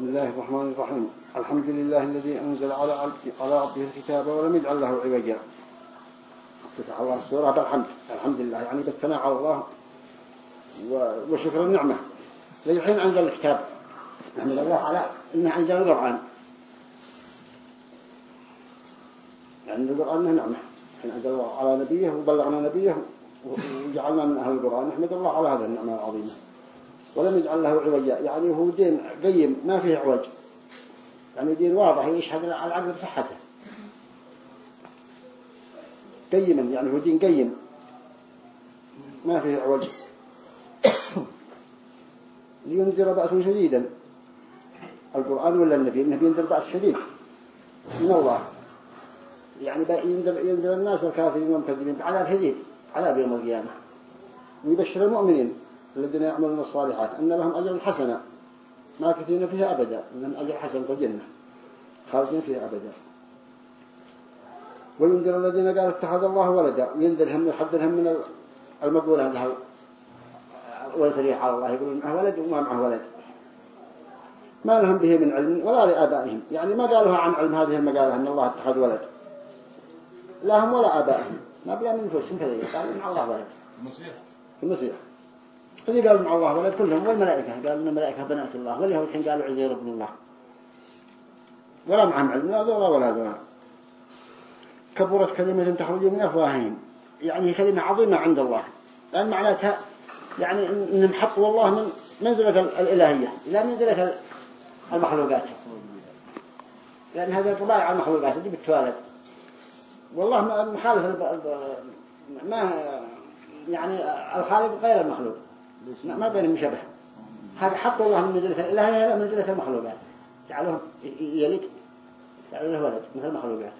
بسم الله الرحمن الرحيم. الحمد لله الذي أنزل على عبده الكتاب ولم يجعل له عوجا. افتتح الله السورة بالحمد الحمد لله. يعني بالثناء على الله وشكر النعمة. للحين أنزل الكتاب. نحمد الله على أنه أنزل القرآن. يعني القرآن نعمة. حين أنزل الله على نبيه وبلغنا نبيه وجعلنا من أهل القرآن. نحمد الله على هذا النعمة العظيمة. ولم يجعل له عوجا يعني هو دين قيم ما فيه عوج. يعني دين واضح يشهد على العقل بصحته. قيما يعني هو دين قيم. ما فيه عوج. لينذر بأسا شديدا. القرآن ولا النبي؟ النبي ينذر بأس شديد. من الله. يعني ينذر, ينذر الناس الكافرين والمكذبين بعذاب شديد. عذاب يوم القيامة. ويبشر المؤمنين. الذين يعملون الصالحات أن لهم أجر حسنا. ما كثيرين فيها أبدا لهم أجر حسن في الجنة. خالدين فيها أبدا. وينذر الذين قالوا اتخذ الله ولدا. وينذرهم ويحذرهم من المقولة هذا والفريح على الله يقولون معه ولد وما معه ولد. ما لهم به من علم ولا لآبائهم. يعني ما قالوها عن علم هذه المقالة أن الله اتخذ ولد. لا هم ولا آبائهم. ما بلا من كذلك. قالوا مع الله ولد. المسيح. المسيح. اللي قالوا مع الله ولد كلهم والملائكة. قالوا الملائكة بنات الله واليهود الحين قالوا عزير ابن الله. ولا معهم علم لا ذولا ولا ذولا كبرت كلمة تخرج من أفواههم. يعني كلمة عظيمة عند الله. لأن معناتها يعني إنهم حطوا الله من منزلة الإلهية إلى منزلة المخلوقات. لأن هذا طباع المخلوقات دي بالتوالد والله مخالف ما يعني الخالق غير المخلوق. ما بينهم شبه هذا حط الله من منزلة الإلهية إلى منزلة المخلوقات. جعلهم يلد جعلوا له ولد مثل المخلوقات.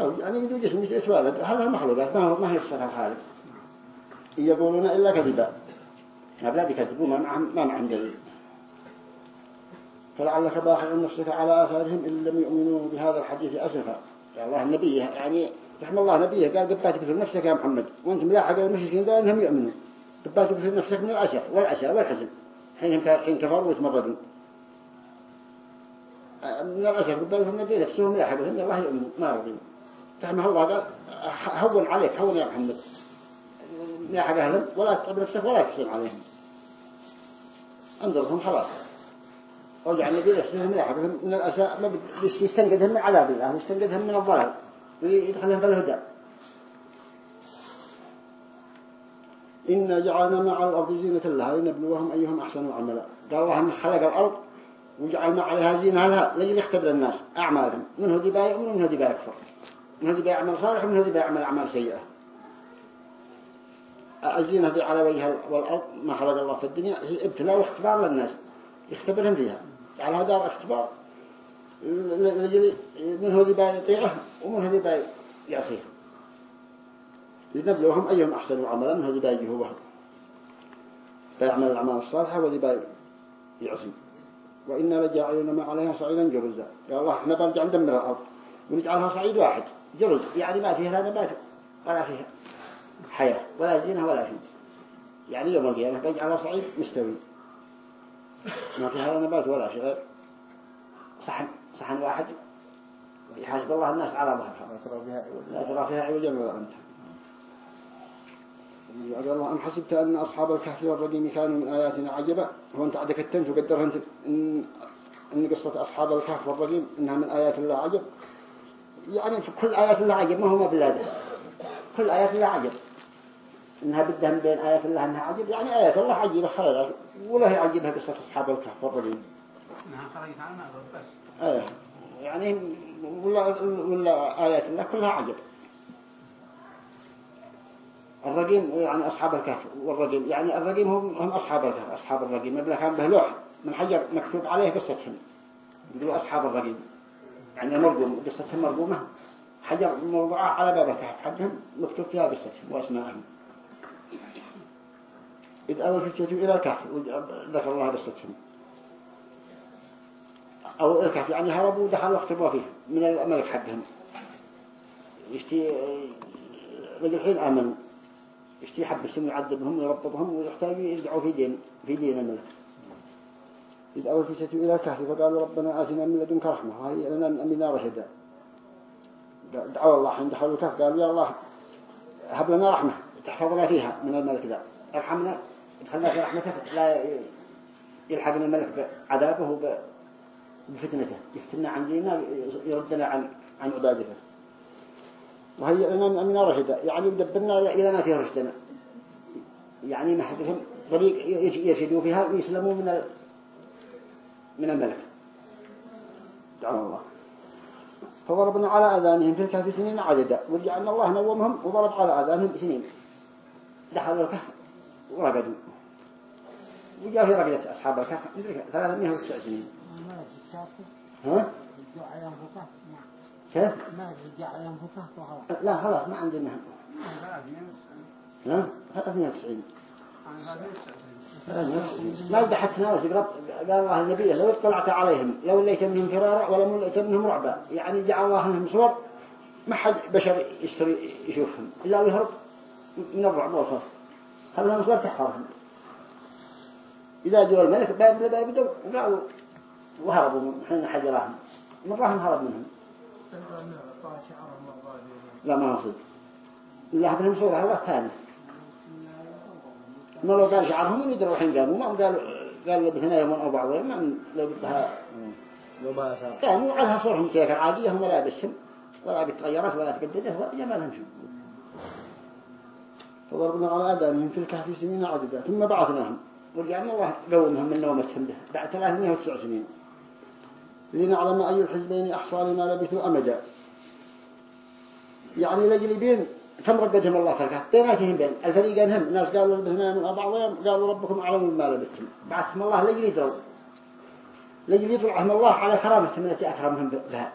أو يعني بدون جسم مش ولد. هذا المخلوقات ما هو ما هي صفة الخالق يقولون إلا كذبا. لا بكذبوا ما معهم ما معهم دليل. فلعلك باخع نفسك على آثارهم إن لم يؤمنوا بهذا الحديث أسفا. الله النبي يعني رحم الله نبيه قال قبات في نفسك يا محمد. وأنت ملاحق المشركين قال إنهم يؤمنوا قبات في نفسك من الأسى والأسى والحزن حين كفروا وتمردوا من الأسى قبات في النبي نفسهم ملاحق ان الله يؤمنوا ما رضي رحمه الله قال هون عليك هون يا محمد. ملاحق أهلهم ولا تقبل نفسك ولا تحسن عليهم. انظرهم خلاص. رجع النبي نفسهم ملاحق من الأسى ما يستنقذهم من عذاب الله يستنقذهم من الضلال ويدخلهم في الهدى. إن جعلنا مع الأرض زينة لها لنبلوهم أيهم أحسن عملا. قال الله خلق الأرض وجعلنا عليها زينة لها لجل يختبر الناس؟ أعمالهم. من يؤمن ومن هو دبا يكفر من هو دبا يعمل صالح؟ ومن هو دبا يعمل أعمال سيئة؟ الزينة على وجه والأرض ما خلق الله في الدنيا هي ابتلاء واختبار للناس. يختبرهم فيها. على هذا اختبار. من هو ذي يطيعه ومن هو ذي يعصيه. لنبلوهم أيهم أحسن عملا من هو وحده فيعمل الأعمال الصالحة وذي يعصي وإنا لجاعلون ما عليها صعيدا جرزا. يا الله إحنا برجع ندمر الأرض. ونجعلها صعيد واحد. جرز. يعني ما فيها لا نبات ولا فيها حياة ولا زينة ولا شيء يعني يوم القيامة بيجعلها صعيد مستوي. ما فيها لا نبات ولا شيء صحن. صحن واحد. يحاسب الله الناس على ظهر لا ترى فيها عوجا ولا أنت قال الله أم حسبت أن أصحاب الكهف والرقيم كانوا من آياتنا عجبا؟ هو أنت عندك التنس وقدرها أنت؟ إن, إن قصة أصحاب الكهف والرقيم إنها من آيات الله عجب. يعني في كل آيات الله عجب ما هو ما بلاده كل آيات الله عجب. إنها بدها من بين آيات الله إنها عجب. يعني آيات الله عجيبة خلال ولا هي عجيبها قصة أصحاب الكهف والرقيم. إيه يعني ولا ولا آيات الله كلها عجب. الرقيم يعني أصحاب الكهف والرقيم يعني الرقيم هم هم أصحاب الكهف أصحاب الرقيم مبلغ كان به لوح من حجر مكتوب عليه قصتهم يقولوا أصحاب الرقيم يعني مرقوم قصتهم مرقومة حجر موضوعة على باب الكهف حقهم مكتوب فيها قصتهم وأسمائهم إذ أول فتية إلى الكهف ذكر الله قصتهم أو الكهف يعني هربوا ودخلوا واختبوا فيه من الملك حقهم. يشتي الحين آمنوا يشتي يحبسهم ويعذبهم ويربطهم ويحتاجوا يرجعوا في دين في دين الملك. إذ أول فتاة إلى الكهف فقالوا ربنا آتنا من لدنك رحمة. هاي لنا من أمنا رشدا. دعوا الله حين دخلوا الكهف قالوا يا الله هب لنا رحمة تحفظنا فيها من الملك ذا. ارحمنا ادخلنا في رحمتك لا يلحقنا الملك بعذابه بفتنته يفتنا عن ديننا يردنا عن عن عبادته. وهي لنا من رشدا يعني يدبرنا إلى ما فيه رشدنا. يعني ما حدهم طريق يرشدوا فيها ويسلموا من من الملك. دعوا الله. فضربنا على أذانهم في الكهف سنين عددا. ورجعنا الله نومهم وضرب على أذانهم سنين دخلوا الكهف ورقدوا. وجاء في رقدة أصحاب الكهف 309 سنين. ها؟ كيف؟ ما لا خلاص ما عندنا ها؟ 390 ما ضحكنا وسقرب قال الله النبي لو اطلعت عليهم لو ليت منهم فرارا ولا ليت منهم رعبا. يعني جعل الله لهم صور ما حد بشر يشتري يشوفهم. إلا ويهرب من الرعب والخوف. خلهم صور تحفرهم إذا جوا الملك باب لباب بدو وقالوا وهربوا من حين حجراهم مرهم هرب منهم. لا ما نصد الله بهم صورة هو الثاني ما لو قال شعرهم من يدروا حين قاموا ما قالوا قالوا بثنا يوم أو بعض ما لو بدها قاموا على صورهم كيف عادية هم لا بسهم ولا بتغيرت ولا تجددت ولا ما لهم شيء فضربنا على آدمهم في الكهف سنين عددا ثم بعثناهم. ورجعنا الله قومهم من نومتهم به. بعد 309 سنين. لنعلم أي الحزبين أحصى لما لبثوا أمدا. يعني لجلبين كم رددهم الله فالكهف بيناتهم بين. الفريقين هم ناس قالوا لبثنا من بعضهم قالوا ربكم أعلم بما لبثتم. بعثهم الله لجل يدروا. لجل يطلعهم الله على كرامتهم التي أكرمهم بها.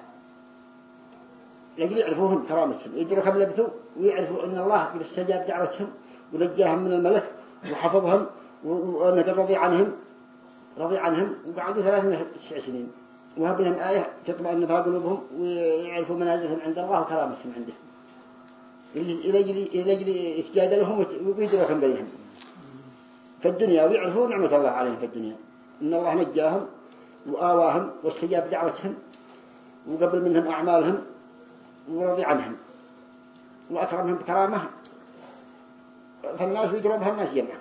لجل يعرفوهم كرامتهم. يدروا كم لبثوا ويعرفوا أن الله قد استجاب دعوتهم ونجاهم من الملك وحفظهم وأنك رضي عنهم رضي عنهم وقعدوا ثلاثة سنين. وهب لهم آية تطمئن فيها قلوبهم ويعرفوا منازلهم عند الله وكرامتهم عنده. إلى يجري إسجاد لهم ويدركهم بينهم. في الدنيا ويعرفوا نعمة الله عليهم في الدنيا. إن الله نجاهم وآواهم واستجاب دعوتهم وقبل منهم أعمالهم ورضي عنهم وأكرمهم بكرامة. فالناس يدرون بها الناس جمعا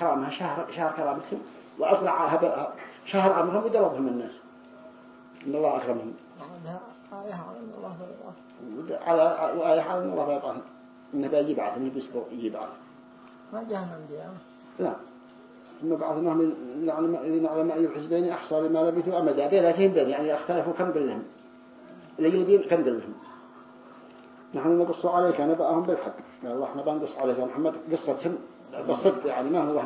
كرامها شهر, شهر كرامتهم وأطلع شهر أمرهم ودربهم الناس. إن الله أكرمهم آية على الله على على الله فيطعهم إنه بيجي بعث إنه بيسبق يجي بعث. ما جاءنا من لا. ثم بعثناهم لنعلم أي الحزبين أحصى لما لبثوا أمدا بيناتهم بين يعني أختلفوا كم قلهم اليهودين كم قلهم نحن نقص عليك نبأهم بالحق. قال الله إحنا بنقص عليك يا محمد. قصتهم. بالصدق يعني ما هو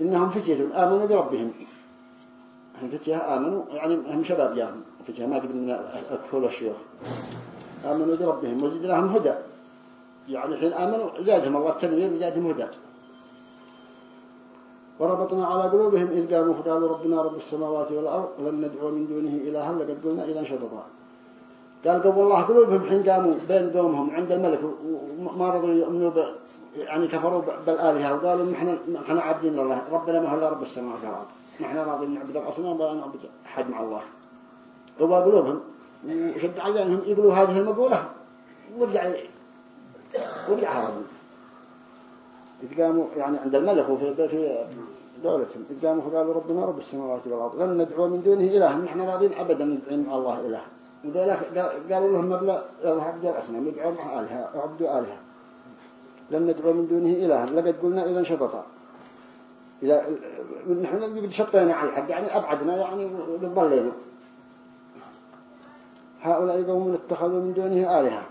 إنهم فتية آمنوا بربهم. هم فتية آمنوا يعني هم شباب جاهم فتية ما قبل من الكفول والشيوخ. آمنوا بربهم وزدناهم هدى. يعني حين آمنوا زادهم الله التنوير وزادهم هدى. وربطنا على قلوبهم إذ قاموا فقالوا ربنا رب السماوات والأرض لن ندعو من دونه إلها لقد قلنا إذا شططا. قال قبل الله قلوبهم حين قاموا بين دومهم عند الملك وما رضوا يؤمنوا يعني كفروا بالآلهة وقالوا نحن عبدين الله ربنا ما هو إلا رب السماوات والأرض. نحن راضين نعبد الأصنام ولا نعبد أحد مع الله. قوا قلوبهم وشد عيانهم يقولوا هذه المقولة. ورجع ورجع هربوا قاموا يعني عند الملك وفي في دولتهم قاموا فقالوا ربنا رب السماوات والأرض لن ندعو من دونه إله نحن راضين أبدا ندعو الله إله. وذلك قالوا لهم مبلغ جاء الأصنام يدعوا مع آلهة وعبدوا آلهة. لن ندعو من دونه إله لقد قلنا إذا شططا. إذا نحن شطينا على الحق يعني أبعدنا يعني ضلينا هؤلاء قوم اتخذوا من دونه آلهة.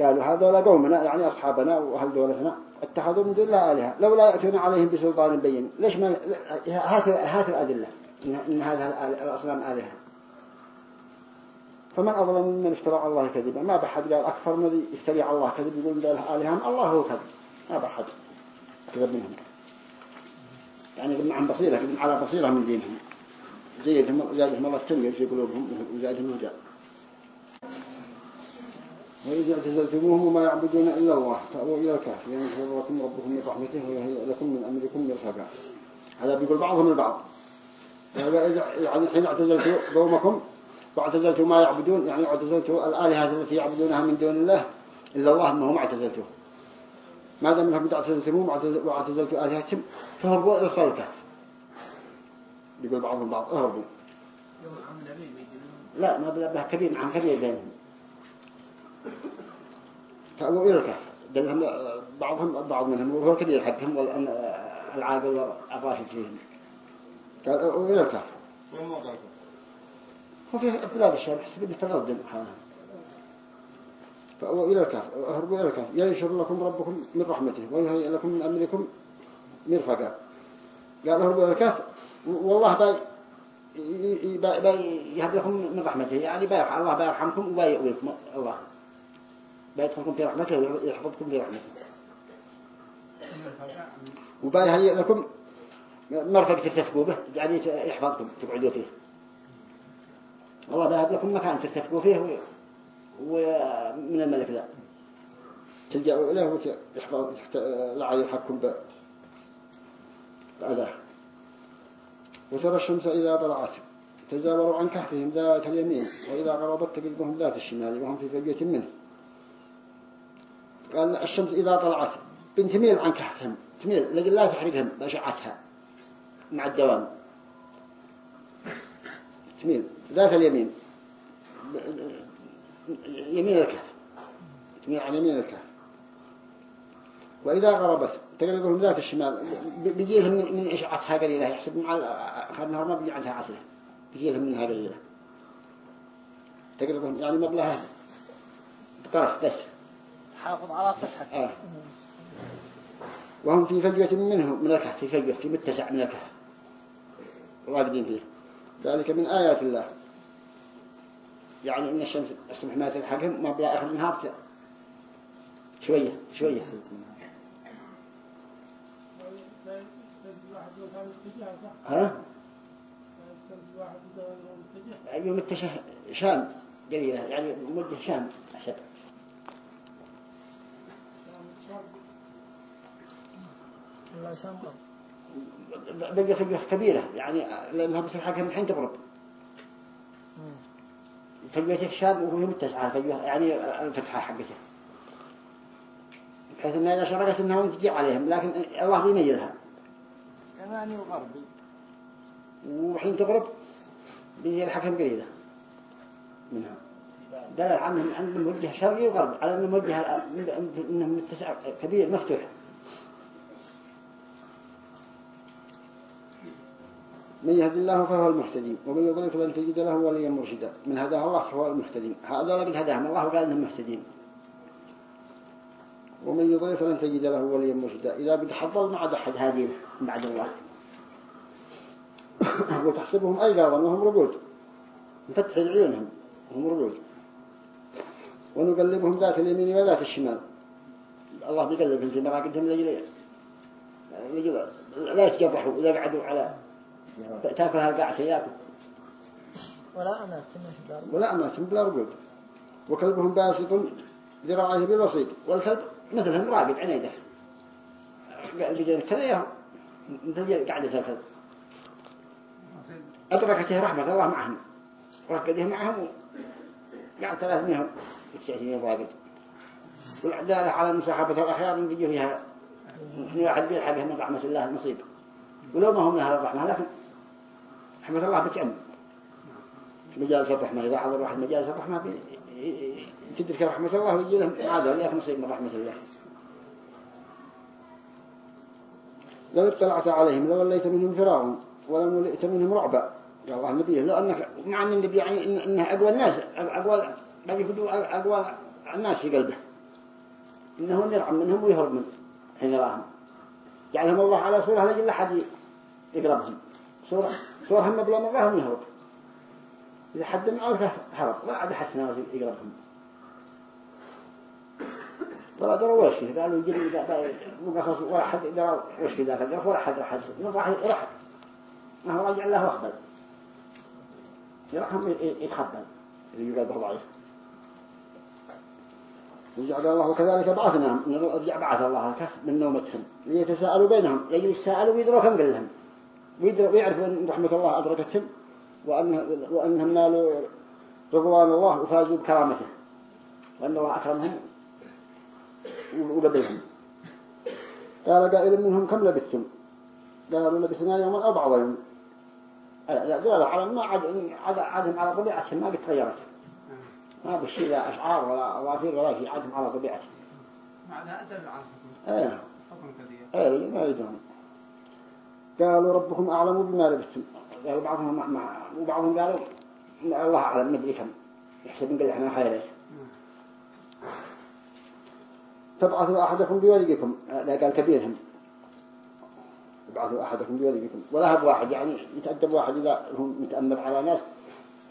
قالوا هذول قومنا يعني أصحابنا وأهل دولتنا اتخذوا من دون الله آلهة. لولا يأتون عليهم بسلطان بين. ليش ما هات هات الأدلة. إن هذا الأصنام آلهة. فمن أظلم من افترى على الله كذبا؟ ما بحد. قال أكثر من يفتري على الله كذب يقول ده آلهة الله هو كذب. ما بحد. كذب منهم. يعني معهم بصيرة على بصيرة من دينهم. زيدهم زادهم الله التنقل في قلوبهم وزادهم الهدى وإذا اعتزلتموهم وما يعبدون إلا الله فأووا إلى الكهف. ينشر لكم ربكم من رحمته ويهيئ لكم من أمركم مرفقا هذا بيقول بعضهم البعض يعني حين اعتزلتوا قومكم واعتزلتوا ما يعبدون يعني اعتزلتوا الآلهة التي يعبدونها من دون الله إلا الله ما هم اعتزلتوه. ما دام انهم اعتزلتموهم واعتزلتوا آلهتهم فهربوا إلى الخلقة يقول بعضهم البعض اهربوا. لا ما بلا كبير معهم كبير بينهم فأبوا إلى الكهف. دلهم بعضهم بعض منهم وهو كبير حقهم والعاقل الراشد فيهم. قال أبوا إلى الكهف. هو في بلاد الشام حسب بالتقدم حالهم فأبوا إلى الكهف أهربوا إلى الكهف. ينشر لكم ربكم من رحمته ويهيئ لكم من أمركم مرفقا قال أهربوا إلى الكهف. والله باي يهب لكم من رحمته. يعني بيرحم الله بيرحمكم وبيؤويكم الله. بيدخلكم في رحمته ويحفظكم في رحمته. وبيهيئ لكم مرفق تتفقوا به. يعني يحفظكم تقعدوا فيه. الله بيهب لكم مكان تتفقوا فيه. ومن الملك ذا. تلجأوا إليه ويحفظ لا يحكم بأذاه وترى الشمس إذا طلعت تزاوروا عن كهفهم ذات اليمين وإذا غربت تقلبهم ذات الشمال وهم في فجوة منه. قال الشمس إذا طلعت بنتميل عن كهفهم تميل لكن لا تحرقهم بأشعتها مع الدوام. تميل ذات اليمين. يمين الكهف. تميل عن يمين الكهف. وإذا غربت تقريبهم ذات الشمال بيجيلهم من إشعتها قليلة؟ يحسب مع النهار ما بيجي عندها عسلة بيجيلهم منها قليلة. تقريبهم يعني مبلغها بطرف بس. حافظ على صحة. آه. وهم في فجوة منه من الكهف في فجوة في متسع من الكهف. راقدين فيه. ذلك من آيات الله. يعني إن الشمس الصبح ما تلحقهم ما بلا آخر النهار شوية شوية. ها؟ يوم التشه شام قليلة يعني مدة شام أحسب بقى فجوة كبيرة يعني لأنها بس الحاكم الحين تقرب فجوة الشام وهو متسعة يعني الفتحة حقته. بحيث أنها إذا شرقت أنها تجي عليهم لكن الله بيميزها. يماني وغربي. وحين تغرب بيجي الحكم قريبة منها. دل عنهم أنهم وجه شرقي وغربي على أنهم وجه أنهم متسع كبير مفتوح. من يهد الله فهو المهتدين ومن يضلل فلن تجد له وليا مرشدا. من هداه الله فهو المهتدين هذا لقد هداهم. الله وقال إنهم مهتدين. ومن يضلل فلن تجد له وليا مرشدا. إذا بتحضر ما عاد أحد هادين بعد الله. وتحسبهم أيضا وهم رقود نفتح عيونهم. وهم رقود ونقلبهم ذات اليمين وذات الشمال. الله بيقلبهم في مراقدهم لجل لا يتجرحوا. إذا قعدوا على تاكلها القاعة ياكل. ولا أمات ولا أمات بلا رقود وكلبهم باسط ذراعه بالوسيط والكلب مثلهم راقد عنيده. قال كذا مثل قاعدة الكلب أدركته رحمة الله معهم. ركده معهم قاعد ثلاثمائة وتسعين راقد. والعدالة على المصاحبة الأخيار من يجي فيها. من واحد بيلحقه من رحمة الله المصيب ولو ما هم من هذا الرحمة لكن رحمة الله بتعم مجالس الرحمة إذا حضر واحد مجالس الرحمة تدرك رحمة الله ويجي لهم عادة ليك نصيب من رحمة الله. لو اطلعت عليهم لوليت منهم فراغا ولم ولئت منهم رعبا يا الله النبي لو أنك مع أن النبي يعني إنه أقوى الناس أقوى بل يفدوا أقوى الناس في قلبه. إنه يرعب منهم ويهرب منهم حين راهم. جعلهم الله على صورة لجل أحد يقربهم. صورة صورة هم بلا مرة هم يهرب إذا حد من عرفه هرب ولا عاد حسنا يقربهم ولا دروا وش فيه قالوا يجري مقصص ولا حد دروا وش في ذاك الجرف ولا حد راح راح راح ما هو راجع الله أخبر يرحم يتخبل اللي يقال به ضعيف. وجعل الله كذلك بعثناهم رجع بعث الله الكف من نومتهم ليتساءلوا بينهم يجي يتساءلوا ويدروا كم قال لهم. ويدر- ويعرفوا أن رحمة الله أدركتهم وأن وأنهم نالوا رضوان الله وفازوا بكرامته وأن الله أكرمهم وقبلهم قال قائل منهم كم لبثتم؟ قالوا لبثنا يوما أو بعض يوم لا دول على ما عاد عاد عادهم على طبيعتهم ما قد تغيرت. ما بشي لا أشعار ولا أواثير ولا شيء عادهم على طبيعتهم معناها أدل عن حكم إيه إيه ما يدرون. قالوا ربكم أعلم بما لبثتم. قالوا بعضهم ما وبعضهم قالوا لا الله أعلم مدري كم يحسب قال إحنا خيرات تبعثوا أحدكم بورقكم لا قال كبيرهم. تبعثوا أحدكم بورقكم ولا هب واحد يعني يتأدب واحد إذا هو متأمر على ناس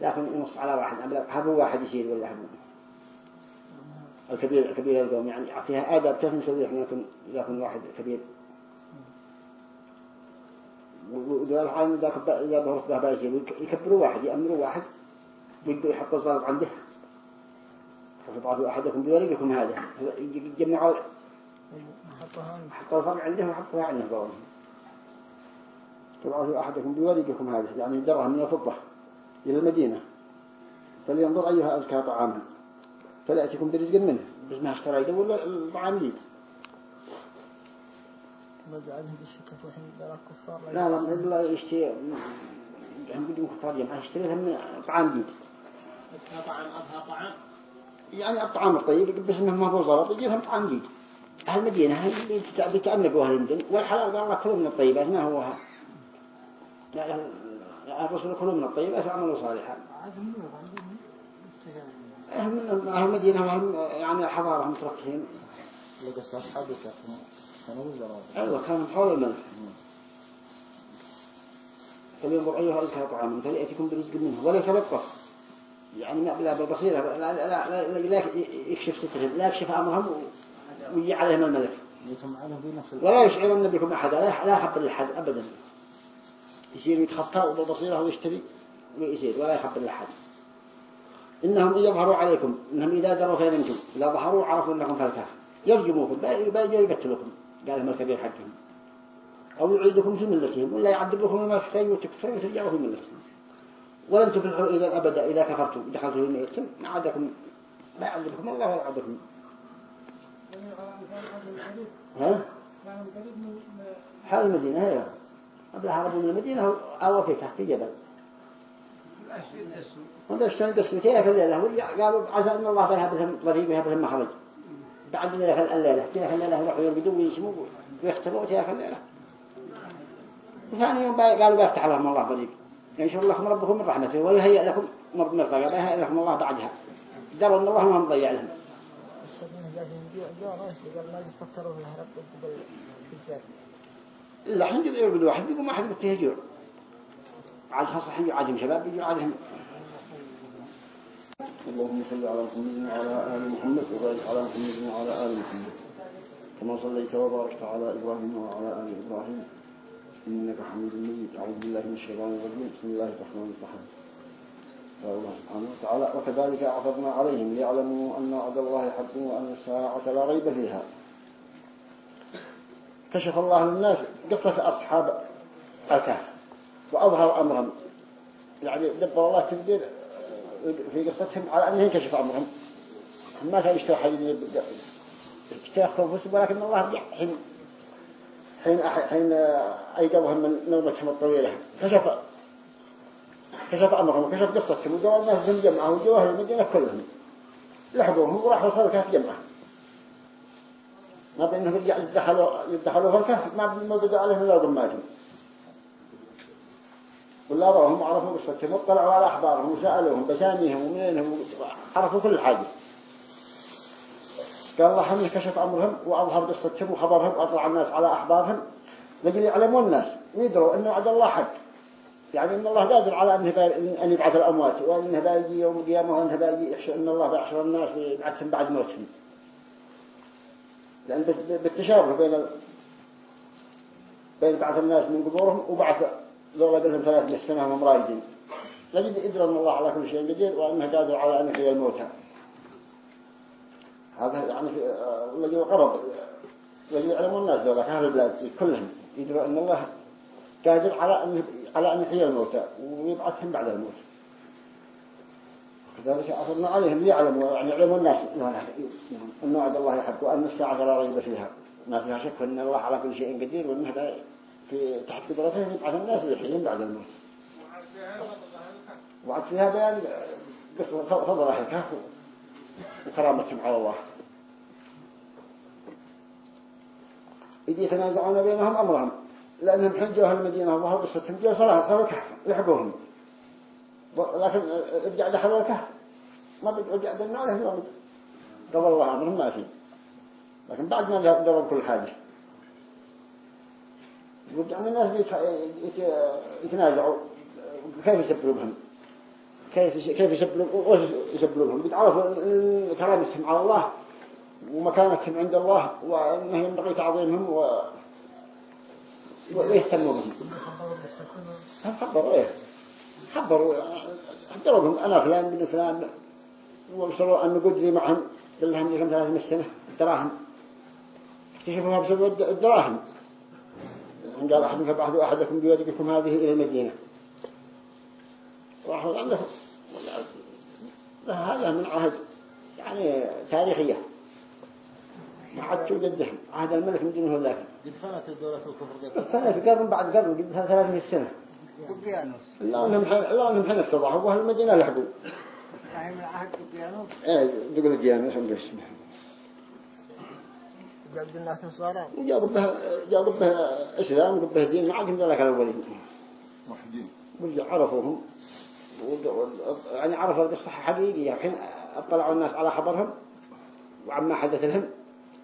لكن ينص على واحد. أبدا هب واحد يشيل ولا هب الكبير الكبير القوم يعني فيها آداب كيف نسوي إحنا نكون إذا كن واحد كبير. وذا الحال إذا إذا بايشين يكبروا واحد يأمروا واحد ويبدوا يحطوا الضابط عنده فبعضوا أحدكم بورقكم هذا. يجمعوا حطوا الفرع عندهم وحطوها عنده ضوء تبعثوا أحدكم بورقكم هذا يعني درهم من الفضة إلى المدينة. فلينظر أيها أزكى طعاما. فليأتكم برزق منه. بس ما اشترى يدور الطعام جيد نجعله بالشكة وحين يرى كفار لا لا إلا يشتري هم بدهم كفار طعام جيد بس طعام أبها طعام. يعني الطعام الطيب بس إنه ما هو ضرر يجيهم طعام جيد أهل المدينة هل بيتأنقوا أهل المدينة والحلال قال الله كلوا من الطيبات ما هو؟ ها لا لا لا الرسول كلوا من الطيبات وعملوا صالحا أهل المدينة وهم يعني حضارة متركين لقد أصحابك كانوا أيوة كانوا حول الملك. فلينظر أيها أزكى طعاما فليأتكم برزق منه؟ ولا يتلطف يعني ما بلا ببصيرة لا, لا, لا, لا, لا يكشف سترهم لا يكشف أمرهم. ويجي عليهم الملك. ولا يشعرن بكم أحدا لا لا يخبر لحد أبدا. يصير يتخطى بالبصيرة ويشتري ويصير ولا يخبر لحد إنهم إذا ظهروا عليكم إنهم إذا دروا خير منكم. إذا ظهروا عرفوا أنكم فالكاف يرجموكم. بل يقتلوكم. قال هم الكبير حقهم. أو يعيدكم في ملتهم ولا يعذبكم ما تحتاجوا وتكفروا وترجعوا في ملتهم. ولن تفلحوا إذا أبدا إذا كفرتم دخلتوا في ملتهم. ما عادكم لا يعذبكم الله ولا يعذبكم ها؟ حال المدينة هي قبل هربوا من المدينة أو في تحت جبل. دسمتين في الليلة واللي قالوا عسى أن الله بيهبهم طريق بيهبهم مخرج. بعد ذلك الليلة. تلك الليلة يروحوا يرقدوا ويسموا ويختبوا تلك الليلة. وثاني يوم قالوا بيفتح لهم الله طريق ينشر لكم ربكم من رحمته. ويهيئ لكم مرض مرتقى بيهيئ لكم الله بعدها. دروا أن الله ما مضيع لهم. ما إلا حين كده يرقد واحد. يقوم واحد بالتهجير عاد خاصة حين عادهم شباب يجوا عادهم اللهم صل على محمد وعلى آل محمد وبارك على محمد وعلى آل محمد. كما صليت وباركت على إبراهيم وعلى آل إبراهيم. إنك حميد مجيد. أعوذ بالله من الشيطان الرجيم. بسم الله الرحمن الرحيم. قال الله سبحانه وتعالى وكذلك أعثرنا عليهم ليعلموا أن وعد الله حق وأن الساعة لا ريب فيها. كشف الله للناس قصة أصحاب الكهف وأظهر أمرهم. يعني دبر الله تدبير في قصتهم على أنه كشف أمرهم ما يشتري حين يشتري خوفهم ولكن الله حين حين حين أيقظهم من نومتهم الطويلة. كشف كشف أمرهم وكشف قصتهم وجوا الناس في الجمعة وجوا أهل المدينة كلهم. لحقوهم وراحوا صاروا كهف جمعة. ما بينهم يدخلوا يدخلوا الكهف ما ما بدأ عليهم إلا ضماتهم رأهم عرفوا قصتهم واطلعوا على أحبارهم وسألوهم بساميهم ومنينهم عرفوا كل حاجة. قال الله حمي كشف أمرهم وأظهر قصتهم وخبرهم وأطلع الناس على أحبارهم لجل يعلمون الناس ويدروا أنه وعد الله حق. يعني أن الله قادر على أنه أن يبعث الأموات وأنه بيجي يوم القيامة وأنه بيجي يحشر أن الله بيحشر الناس ويبعثهم بعد موتهم. لأن بال- بالتشابه بين ال... بين بعث الناس من قبورهم وبعث ذولا قلهم ثلاث وهم رايدين لقد إدرى أن الله على كل شيء قدير وأنه قادر على أن يحيي الموتى. هذا يعني آه، الذي قرب الذي يعلمون الناس ذولا أهل البلاد كلهم. يدروا أن الله قادر على أن على أن يحيي الموتى ويبعثهم بعد الموت. كذلك أثرنا عليهم ليعلموا يعني يعلموا الناس أن وعد الله يحق وأن الساعة لا ريب فيها. ما فيها شك أن الله على كل شيء قدير وأنه في تحت قدرته يبعث الناس يحييهم بعد الموت. وعد فيها بيان فضل الكهف وكرامتهم على الله. إذ يتنازعون بينهم أمرهم. لأنهم حجوا المدينة الله قصتهم جو صلاة صاروا كهف لحقوهم لكن ارجع دخلوا الكهف. ما بيرجع دلنا يوم قبل الله أمرهم ما فيه لكن بعد ما ذهب كل حاجة. ورجعنا الناس يتنازعوا. كيف يسبلوا بهم كيف كيف يسبلوا يسبلوا بهم بيتعرفوا كرامتهم على الله ومكانتهم عند الله وأنه ينبغي تعظيمهم و ويهتموا بهم هم خبروا إيه. خبروا خبروا بهم أنا فلان من فلان وصلوا أن قدري معهم قال لهم لكم ثلاث سنة دراهم. اكتشفوها بسبب الدراهم قال أحد فبعثوا أحدكم بيدكم هذه إلى المدينة. راحوا عنده هذا من عهد يعني تاريخية. ما عاد توجد ذهن عهد الملك من دونه ذاك. قد فنت الدولة الكفر قد فنت قرن بعد قرن قد 300 سنة. قبيانوس لا انهم لا انهم حين افتضحوا وهل المدينة لحقوا. يعني من عهد قبيانوس إيه دقل الديانة اسم باسمه جاب الناس نصارى وجاب به جاب به إسلام وجاب به دين ما عندهم ذلك الاولين موحدين. ورجع عرفوهم. يعني عرفوا القصة حقيقية الحين اطلعوا الناس على خبرهم وعما حدث لهم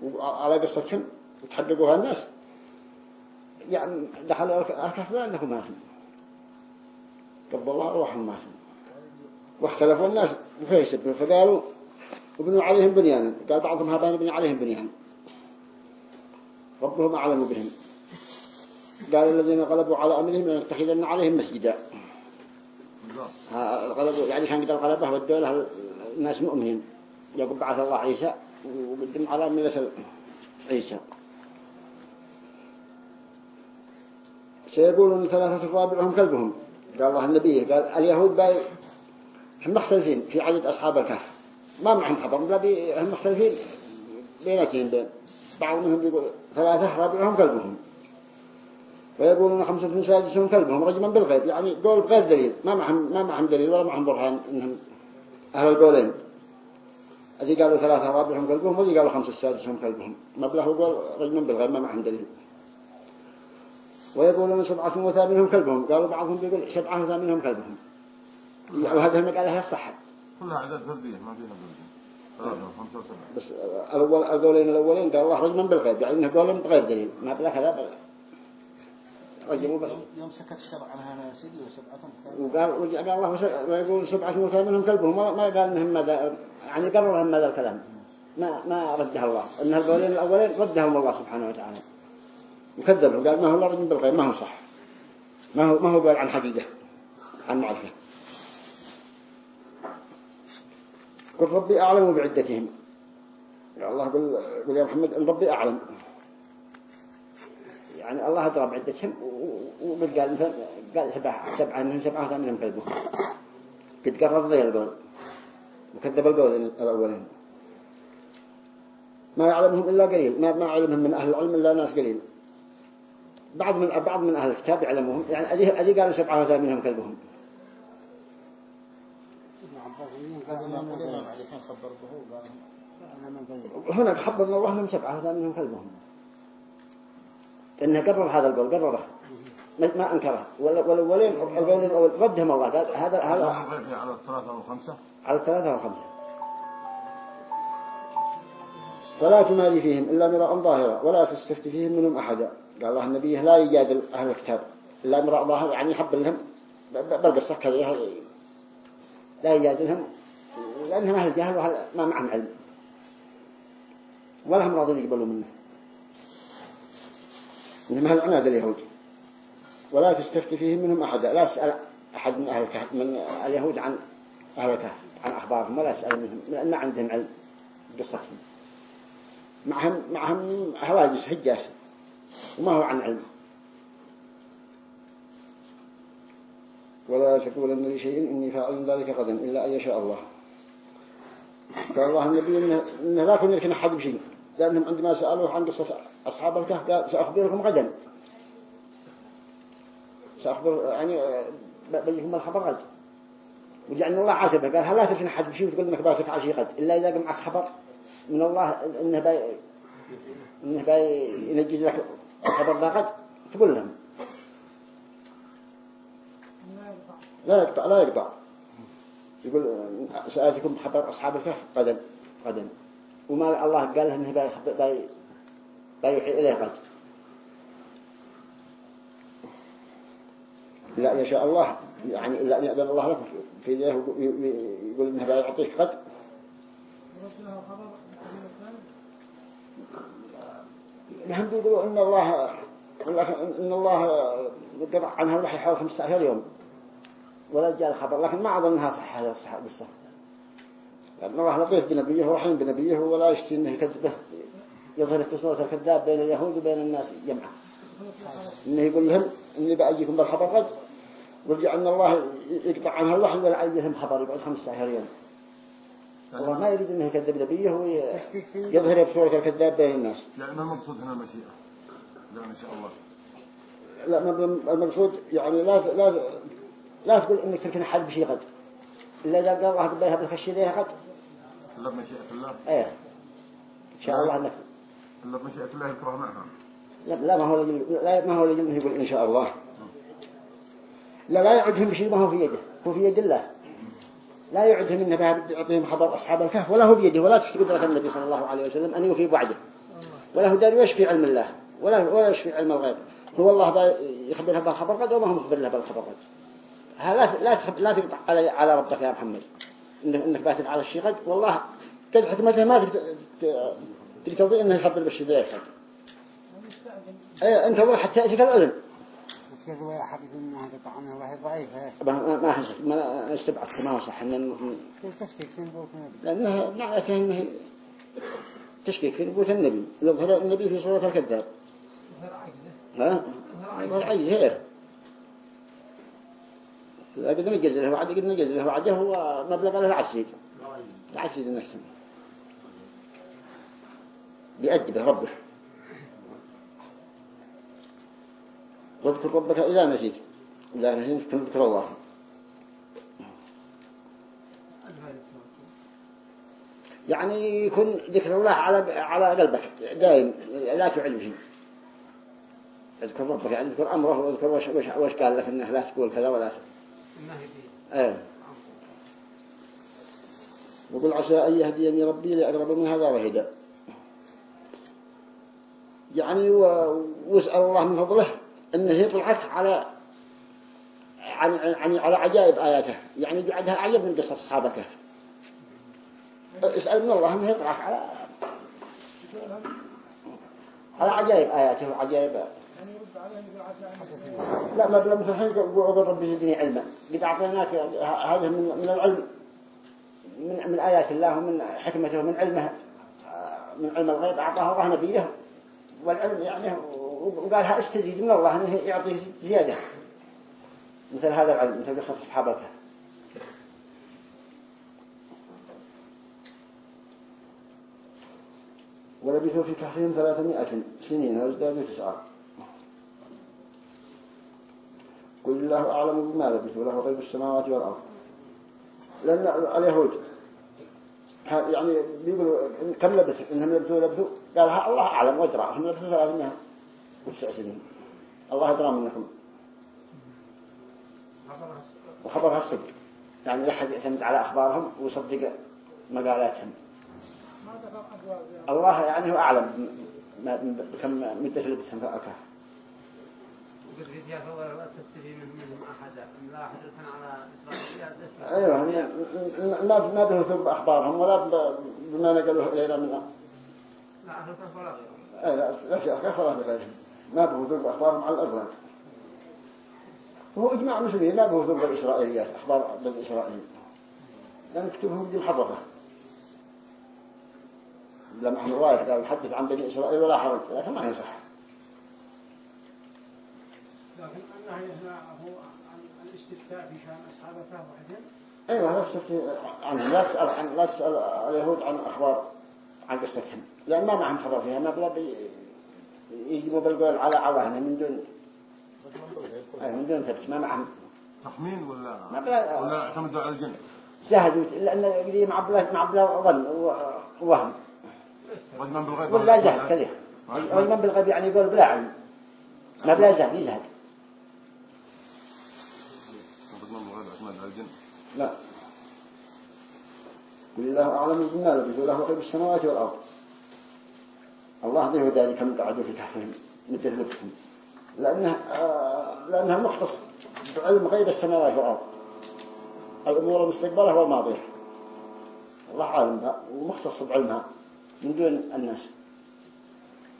وعلى قصتهم وتحققوها الناس. يعني دخلوا الكهف لأنهم ماتوا قبل الله روحهم ماتوا واختلفوا الناس. وفيه يسبوا فقالوا وبنوا عليهم بنيانا. قال بعضهم هبان بني عليهم بنيانا. ربهم أعلم بهم. قال الذين غلبوا على أمرهم لنتخذن عليهم مسجدا. غلبوا يعني كان قد الغلبة والدولة الناس مؤمنين. يقول بعث الله عيسى وقدم على ملة عيسى. سيقولون ثلاثة رابعهم كلبهم. قال الله النبي قال اليهود باي هم مختلفين في عدد أصحاب الكهف. ما معهم خبر بل هم مختلفين بيناتهم بين بعض منهم يقول ثلاثة رابعهم كلبهم ويقولون خمسة سادسهم كلبهم رجما بالغيب. يعني قول غير دليل. ما معهم ما معهم دليل ولا معهم برهان إنهم أهل القولين. الذي قالوا ثلاثة رابعهم كلبهم والذي قالوا خمسة سادسهم كلبهم مبلغ قول رجما بالغيب ما معهم دليل. ويقولون سبعة وثامنهم كلبهم قالوا بعضهم بيقول سبعة وثامنهم كلبهم وهذا المقالة هي الصحة. كلها عدد فردية ما فيها فردية بس الأول القولين الأولين قال الله رجما بالغيب يعني إنه قولهم بغير دليل. ما بلا كذا بلا رجموا بالغيب يوم سكت الشرع عنها أنا سيدي وسبعة وقال وقال الله ويقول سبعة وثامنهم كلبهم ما ما قال إنهم ماذا يعني قررهم ماذا الكلام. ما ما ردها الله. إن القولين الأولين ردهم الله سبحانه وتعالى. وكذبوا قال ما هو الله رجم بالغيب ما هو صح. ما هو ما هو قال عن حقيقة عن معرفة. قل ربي أعلم بعدتهم. يا الله قل, قل يا محمد إن ربي أعلم. يعني الله أدرى بعدتهم و- وقد قال مثلا قال سبعة سبعة منهم سبعة وثامنهم كذبوا قد قرر ضي القول. وكذب القول الأولين. ما يعلمهم إلا قليل. ما ما علمهم من أهل العلم إلا ناس قليل. بعض من بعض من أهل الكتاب يعلمهم. يعني أدي أدي قالوا سبعة وثامنهم كذبهم هذا كان خبر هنا حببنا الله من سبعة وثامنهم كلبهم. إنه قرر هذا القول قرره ما ما أنكره. ولا والأولين القولين الأول ردهم الله. قال هذا هذا هذا على الثلاثة والخمسة على الثلاثة والخمسة فلا تمالي فيهم إلا مراء ظاهرة ولا تستفت فيهم منهم أحدا. قال الله النبي لا يجادل أهل الكتاب. إلا مراء ظاهر يعني يحب لهم. بالقصة كذا لا يجادلهم لأنهم أهل جهل وأهل ما معهم علم. ولا هم راضين يقبلوا منه. إنهم أهل عناد اليهود. ولا تستفت فيهم منهم أحدا. لا تسأل أحد من أهل الكهف من اليهود عن أهل الكهف عن أخبارهم ولا تسأل منهم لأن ما عندهم علم قصتهم معهم معهم هواجس حجاس وما هو عن علم. ولا تقولن لشيء إني فاعل ذلك غدا إلا أن يشاء الله. قال الله النبي إنه, لا يكون لكن أحد بشيء. لأنهم عندما سألوه عن قصة أصحاب الكهف قال سأخبركم غدا. سأخبر يعني بيكم الخبر غد. وجعلنا الله عاتبه قال هل لا تفن أحد بشيء؟ وتقول إنك باتفعل شيء غد. إلا إذا معك خبر من الله إنه باي إنه باي ينجز لك الخبر ذا غد. تقول لهم. لا يقطع لا يقطع يقول سآتكم خبر أصحاب الكهف غدا غدا وما الله قال له إنه باي إليه غد لا يشاء الله يعني إلا أن يأذن الله لكم في ذلك يقول إنه باي يعطيك غد نحن يقولوا إن الله إن الله قطع عنها الوحي حوالي 15 يوم. ولا جاء الخبر لكن ما أظنها صح هذا الصحة بالصح لأن الله لطيف بنبيه ورحيم بنبيه ولا يشتي إنه كذبه يظهر في صورة الكذاب بين اليهود وبين الناس جمعة إنه يقول لهم إني بأجيكم بالخبر غد ورجع أن الله يقطع عنها الوحي ولا أجيهم خبر يقعد 15 يوم الله ما يريد أنه يكذب نبيه ويظهر في صورة الكذاب بين الناس. يعني ما المقصود هنا المشيئة. لا إن شاء الله. لا المقصود يعني لا لا لا تقول إنك تمكن حد بشيء غد إلا إذا قال الله بيها بالخشي ذيها غد إلا بمشيئة الله. إيه. إن شاء الله انك إلا بمشيئة الله يكره معها. لا لا ما هو لا ما هو اللي يقول إن شاء الله. لا لا يعدهم بشيء ما هو في يده. هو في يد الله. لا يعدهم إنه بها يعطيهم خبر أصحاب الكهف. ولا هو بيده. ولا تشتي قدرة النبي صلى الله عليه وسلم أن يوفي وعده ولا هو دار يشفي علم الله. ولا ولا يشفي علم الغيب. هو الله يخبرها بالخبر قد وما هو مخبر له بالخبر قد لا لا تخب لا تقطع على على ربك يا محمد. إنك إنك باتف على الشيء قد والله قد حكمته ما تقدر تقول إنه يخبر بالشيء ذا يخبر أي أنت والله حتى يأتيك العلم. كذا واحد إنها قطع عنها واحد ضعيف ما ما حسب. ما استبعد ما هو صح إن تشكيك في نبوة لأنها معناته إنه تشكيك في نبوة النبي. لو ظهر النبي في صورة الكذاب. ها؟ ظهر عجز هير قد نجز له وعد قد نجز له وعده هو مبلغ له العسيد العسيد نحسن بيأدبه ربه واذكر ربك إذا نسيت. إذا نسيت تذكر الله. يعني يكون ذكر الله على على قلبك دائم لا تعلم شيء. اذكر ربك اذكر أمره واذكر وش, وش, قال لك إنه لا تقول كذا ولا فيه وقل عسى أن يهديني ربي لأقرب من هذا رهدا يعني واسأل الله من فضله أنه يطلعك على عن على عجائب آياته. يعني بعدها عجب من قصص أصحاب الكهف اسأل من الله أنه يطلعك على على عجائب آياته وعجائب لا ما بلا مثل الحين يقول ربي زدني علما قد أعطيناك هذا من العلم. من من آيات الله ومن حكمته ومن علمه. من علم الغيب أعطاه الله نبيه. والعلم يعني وقالها استزيد من الله أنه يعطي زيادة. مثل هذا العلم مثل قصة أصحابك ولبثوا في كهفهم ثلاثمائة سنين وازدادوا تسعة؟ قل الله أعلم بما لبثوا له غيب السماوات والأرض. لأن اليهود يعني بيقولوا كم لبث؟ إنهم لبثوا لبثوا قال الله أعلم وادرى هم لبثوا ثلاثمائة وتسع سنين الله أدرى منكم. وخبرها الصدق يعني لا أحد يعتمد على أخبارهم ويصدق مقالاتهم. الله يعني هو أعلم كم مدة لبثهم في الكهف وقد منهم أحدا لا على إسرائيل أيوه يعني ما ما به باخبارهم ولا بما نقلوه إلينا من لا غيره اي لا بغيرهم ما به ذوق أخبارهم على الأرض هو إجماع مسلمين ما به ذوق الاسرائيليات أخبار بني اسرائيل لأن كتبهم دي محرفه لما إحنا رواية قال يحدث عن بني إسرائيل ولا حرج لكن ما يصح لكن النهي هنا هو عن الاستفتاء في أصحاب الكهف وحدهم أيوه لا عنهم لا تسأل عن لا تسأل اليهود عن أخبار عن قصتهم. لأن ما معهم خبر فيها ما بلا يجيبوا بالقول على عواهنا من دون أي من دون ثبت ما معهم. تخمين ولا ما بلا ولا اعتمدوا على الجن؟ شاهدوا لأن قديم مع بلا مع بلا ظن و- وهم. رجما بالغيب؟ ولا جهد كذا. والمن بالغيب يعني يقول بلا علم. ما بلا جهد يجهد على الجن لا. قل الله أعلم بما لبثوا له غيب السماوات والأرض. الله به ذلك من قعدوا في كهفهم مثل لبثهم لأنه آه لأنه مختص بعلم غيب السماوات والأرض. الأمور المستقبلة والماضية الله عالم بها. ومختص بعلمها. من دون الناس.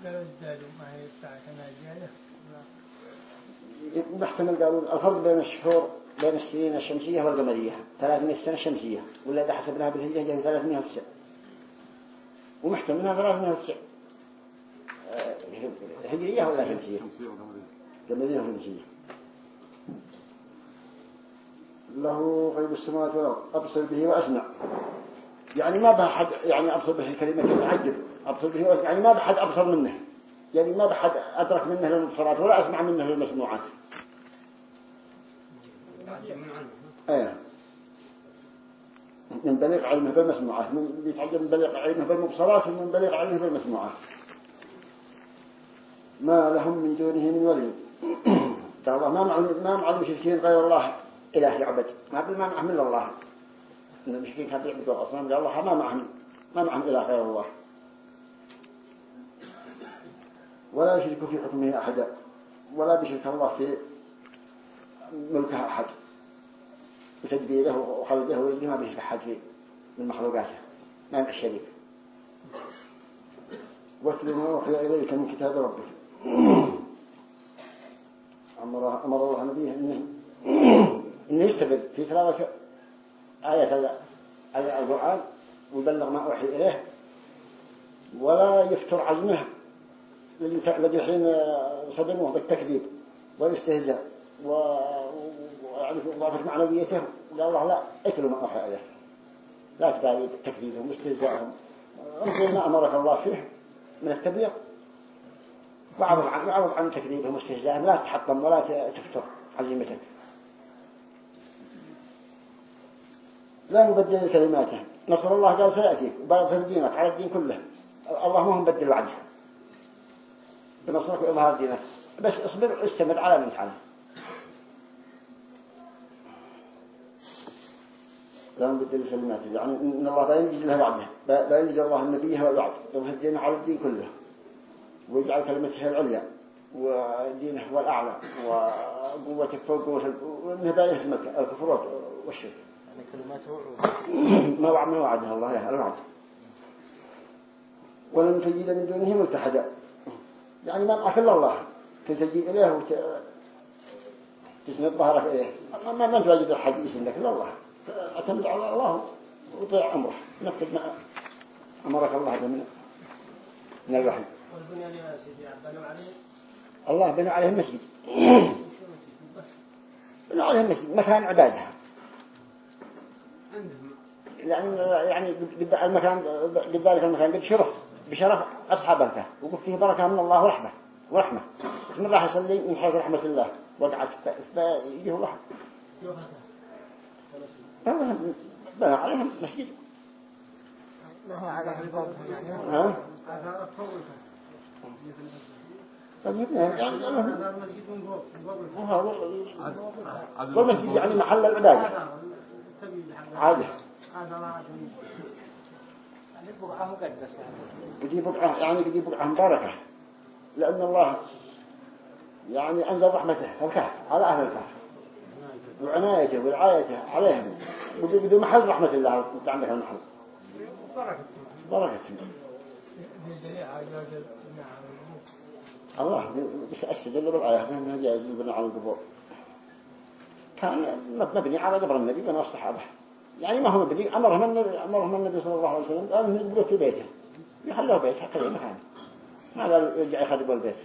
لا يزدادوا ما هي الساعة كما زيادة. محتمل قالوا الفرق بين الشهور بين السنين الشمسية والقمرية 300 سنة شمسية ولا إذا حسبناها بالهجرة جاء 309 ومحتملها 309 آه، هجرية ولا شمسية. شمسية؟ وقمرية. قمرية وشمسية. له غيب السماوات والأرض. أبصر به وأسمع. يعني ما بحد يعني أبصر به كلمة تعجب أبصر به وأسمع. يعني ما بحد أبصر منه. يعني ما بحد أدرك منه للمبصرات ولا أسمع منه للمسموعات. إيه. من بليغ علمه بالمسموعات من بيتعجب من بليغ علمه بالمبصرات ومن بليغ علمه بالمسموعات ما لهم من دونه من ولي. الله ما معهم ما معهم مشركين غير الله إله يعبد ما بل ما معهم إلا الله. إن المشركين كانوا يعبدوا الأصنام قال الله ما معهم ما معهم إله غير الله. ولا يشرك في حكمه أحدا ولا بيشرك الله في ملكها أحد وتدبيره وخلقه واللي ما بيشبه حد في من مخلوقاته ما ينفع الشريك واتل ما أوحي إليك من كتاب ربك. أمر الله نبيه إنه إنه يستبد. في تلاوة آية آية القرآن ويبلغ ما أوحي إليه. ولا يفتر عزمه. الذي حين صدموه بالتكذيب والإستهزاء. ويعني ضعفت معنويته وقال الله لا اكلوا ما أوحي إليه لا تبالي تكذيبهم واستهزائهم انظر ما أمرك الله فيه من التبليغ. وعرض عن عن تكذيبهم واستهزائهم لا تحطم ولا تفتر عزيمتك. لا نبدل كلماته. نصر الله قال سيأتيك وبيظهر دينك على الدين كله. الله ما هو مبدل وعده بنصرك وإظهار دينك. بس اصبر واستمر على من تعالى لا نبدل كلماته يعني إن الله لا ينجز له وعده لا ينجز الله النبي هو الوعد يظهر دينه على الدين كله. ويجعل كلمته العليا. ودينه هو الأعلى. وقوته فوق قوة وإنه لا يهزم الكفر والشرك. يعني كلماته ما وعد ما وعدها الله. له الوعد. ولم تجد من دونه ملتحدا. يعني ما معك إلا الله. تلتجي إليه وتسند ظهرك إليه. ما ما تواجد أحد يسندك إلا الله. اعتمد على الله. وطيع أمره نفذ ما أمرك الله من من الوحي. والبنيان يا سيدي عبدالله عليه. الله بنى عليه المسجد. بنى عليه المسجد. مكان عبادها يعني يعني المكان قد ذلك المكان قد شرف. بشرف أصحاب الكهف وقف فيه بركة من الله ورحمة. ورحمة. بسم الله يصلي من حيث رحمة الله. وقعت فيجيه الله الله بنى عليهم مسجد ما هو على الباب يعني. ها؟ هذا أطول طيب يعني والمسجد يعني محل العبادة عادة هذا لا عاد يعني بقعة مقدسة. ودي بقعة يعني بقعة مباركة. لأن الله يعني أنزل رحمته في الكهف على أهل الكهف. وعنايته ورعايته عليهم. بدون محل رحمة الله أنت عندك المحل. بركة. الله بس أستدل بالآية. أنه جائز البناء على القبور كان مبني على قبر النبي بنى الصحابة. يعني ما هو مبني. أمرهم النبي أمرهم النبي صلى الله عليه وسلم. قال يقبلوا في بيته. يخلوه بيت. حتى مكان ما قال يرجع يخربوا البيت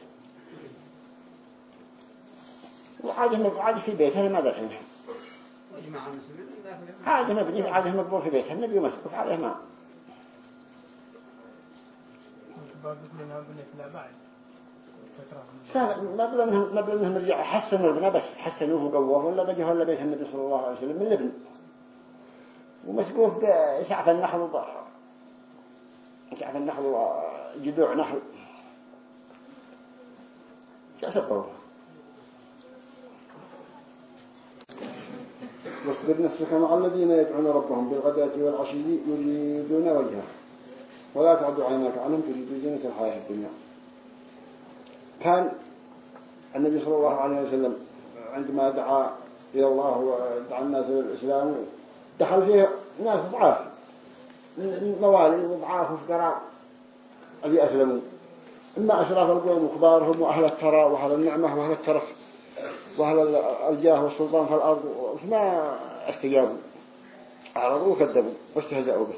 وعاد في بيته. ما ذا هذا مبني هذا مقبول في بيتها النبي مسكوف عليه ما. باب لنا بنيت لا بعد فترة كان ما بلنهم ما بلنهم رجع حسنوا البناء بس حسنوه وقووه ولا بقى ولا بيت النبي صلى الله عليه وسلم من الابن ومسقوف بشعف النحل شعف النحل وجذوع نحل شو واصبر نفسك مع الذين يدعون ربهم بالغداة والعشي يريدون وجهه. ولا تعد عيناك عنهم تريد زينة الحياة الدنيا. كان النبي صلى الله عليه وسلم عندما دعا إلى الله ودعا الناس إلى الإسلام دخل فيه ناس ضعاف. موالي وضعاف وفقراء. اللي أسلموا. إما أشراف القوم وكبارهم وأهل الثرى وأهل النعمة وأهل الترف. وأهل الجاه والسلطان في الأرض ما استجابوا. أعرضوا وكذبوا واستهزأوا به.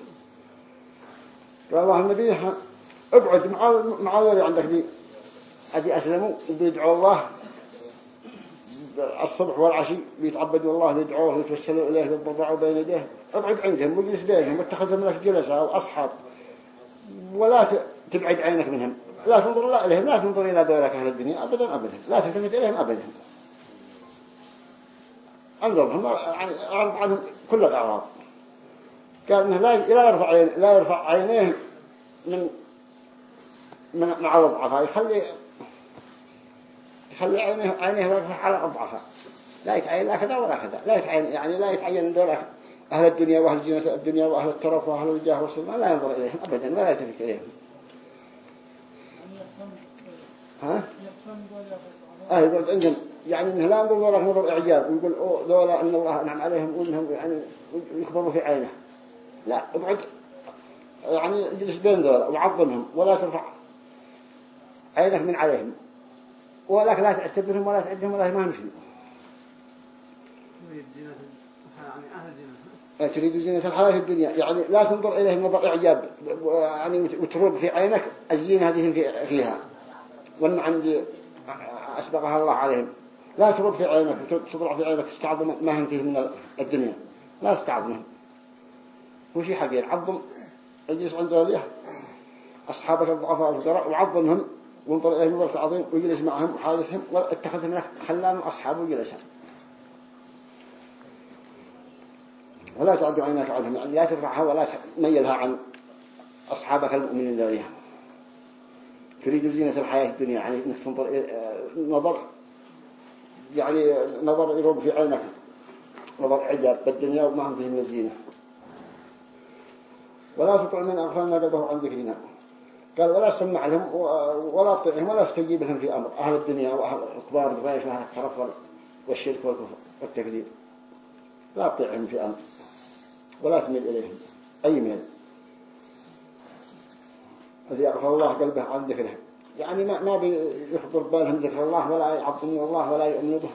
قال الله النبي ابعد مع مع اللي عندك دي. أدي أسلموا وبيدعوا الله. الصبح والعشي بيتعبدوا الله بيدعوه ويتوسلوا إليه بيضرعوا بين يديه. ابعد عندهم واجلس بينهم واتخذهم لك جلسة وأصحاب ولا ت- تبعد عينك منهم. لا تنظر إليهم لا تنظر إلى دولك أهل الدنيا أبدا أبدا. لا تلتفت إليهم أبدا. يعني أعرض عنهم كل الأعراض. قال إنه لا يرفع لا يرفع عينيه من من مع الضعفاء يخلي يخلي عينيه عينيه يرفع على الضعفاء لا يتعين لا كذا ولا كذا. لا يتعين يعني لا يتعين دول أهل الدنيا وأهل زينة الدنيا وأهل الترف وأهل الجاه والسلطان. لا ينظر إليهم أبدا ولا يلتفت إليهم. ها؟ آه يقول عندهم يعني لا ينظر ولا نظر إعجاب ويقول أوه ذولا أن الله نعم عليهم وإنهم يعني يكبروا في عينه. لا ابعد. يعني اجلس بين ذولا وعظمهم ولا ترفع عينك من عليهم. ولكن لا تعتبرهم ولا تعدهم ولا ما شيء يريد زينة يعني زينة. تريد زينة الحياة الدنيا. يعني لا تنظر إليهم نظر إعجاب. يعني وتروب في عينك الزينة هذه في فيها. والنعم اللي أسبقها الله عليهم. لا تروب في عينك تضرع في عينك تستعظم ما هم فيه من الدنيا. لا تستعظمهم هو شيء حقير عظم. إجلس عند وليه أصحابك الضعفاء الفقراء وعظمهم وانظر إليهم نظرة عظيم. ويجلس معهم وحادثهم واتخذهم لك خلان أصحابه وجلسهم ولا تعد عينك عنهم. يعني لا ترفعها ولا تميلها عن أصحابك المؤمنين ذوليها تريد زينة الحياة الدنيا. يعني إلى- نظر يعني نظر يروب في عينك نظر إعجاب بالدنيا وما هم من الزينة ولا تطع من أغفلنا قلبه عن ذكرنا. قال ولا سمع لهم ولا تطيعهم ولا استجيب لهم في أمر. أهل الدنيا وأهل الكبار الغيش وأهل الترف وال- والشرك والكفر والتكذيب. لا تطيعهم في أمر. ولا تميل إليهم. أي ميل؟ الذي أغفل الله قلبه عن ذكره. يعني ما ما بيخطر بالهم ذكر الله ولا يعظموا الله ولا يؤمنوا به.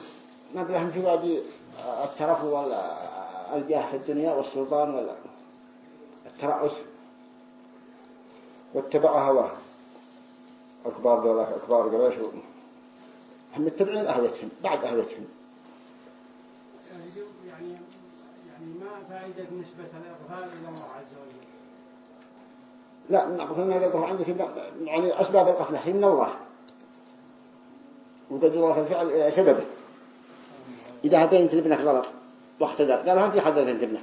ما بلهم في وادي الترف والجاه في الدنيا والسلطان ولا الترأس. واتبع هواه. أكبار دولة أكبار قريش. هم متبعين أهلتهم بعد أهلتهم. يعني يعني يعني ما فائدة نسبة الإغفال إلى الله عز وجل؟ لا نعرف قلبه عندك يعني أسباب القتل هي من الله وقد الله الفعل إلى سببه إذا هديت ابنك غلط واختدر قال في حذر أنت ابنك.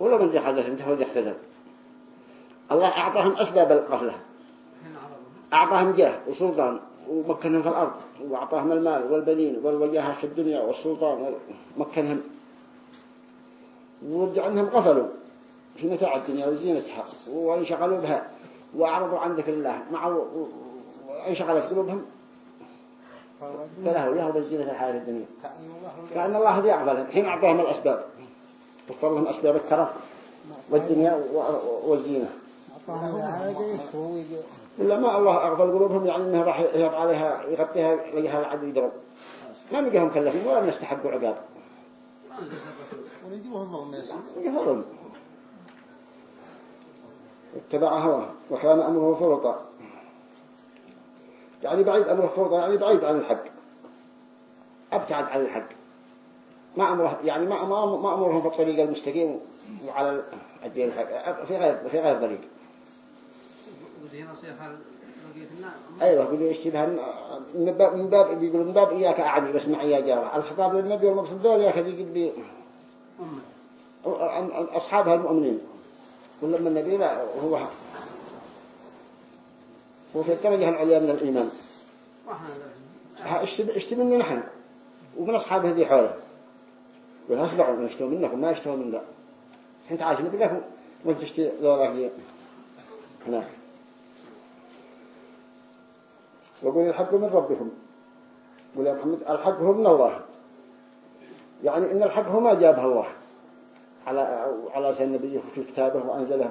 ولا من في حذر أنت هو اختدر الله أعطاهم أسباب عرضهم أعطاهم جاه وسلطان ومكنهم في الأرض وأعطاهم المال والبنين والوجاهة في الدنيا والسلطان ومكنهم. ورجعنهم غفلوا. في متاع الدنيا وزينتها وانشغلوا بها وأعرضوا عن ذكر الله مع وانشغلت قلوبهم. فلهوا يهوا بزينة الحياة الدنيا. كأن الله ذي أعفلهم حين أعطاهم الأسباب. وفر لهم أسباب الترف والدنيا والزينة. ولا ما الله أغفل قلوبهم يعني أنه راح يهب عليها يغطيها لقيها العدو يضرب. ما بقيهم مكلفين ولا من يستحقوا عقاب. ما أنزل الرسول ونجيبه الظلم يا سيدي اتبع هواه وكان أمره فرطا. يعني بعيد أمره فرطا يعني بعيد عن الحق. أبتعد عن الحق. ما أمره يعني ما ما ما أمرهم في الطريق المستقيم وعلى الدين الحق. في غير في غير طريق ودي نصيحة أيوة بيقول يشتبه من باب بيقول من باب إياك أعدي بس معي يا جارة. الخطاب للنبي والمقصود دول إياك يجد بي أمة. أصحابها المؤمنين. ولما النبي لا هو هو في الدرجة العليا من الإيمان. اشتبه مني نحن. ومن أصحابه ذي حوله. ولا أصبعوا من يشتوا منكم ما يشتوا منا أنت عايش لكم وانت تشتي في هناك وقول الحق من ربكم. قول يا محمد الحق هو من الله. يعني إن الحق هو ما جابها الله. على على سيد النبي في كتابه وأنزله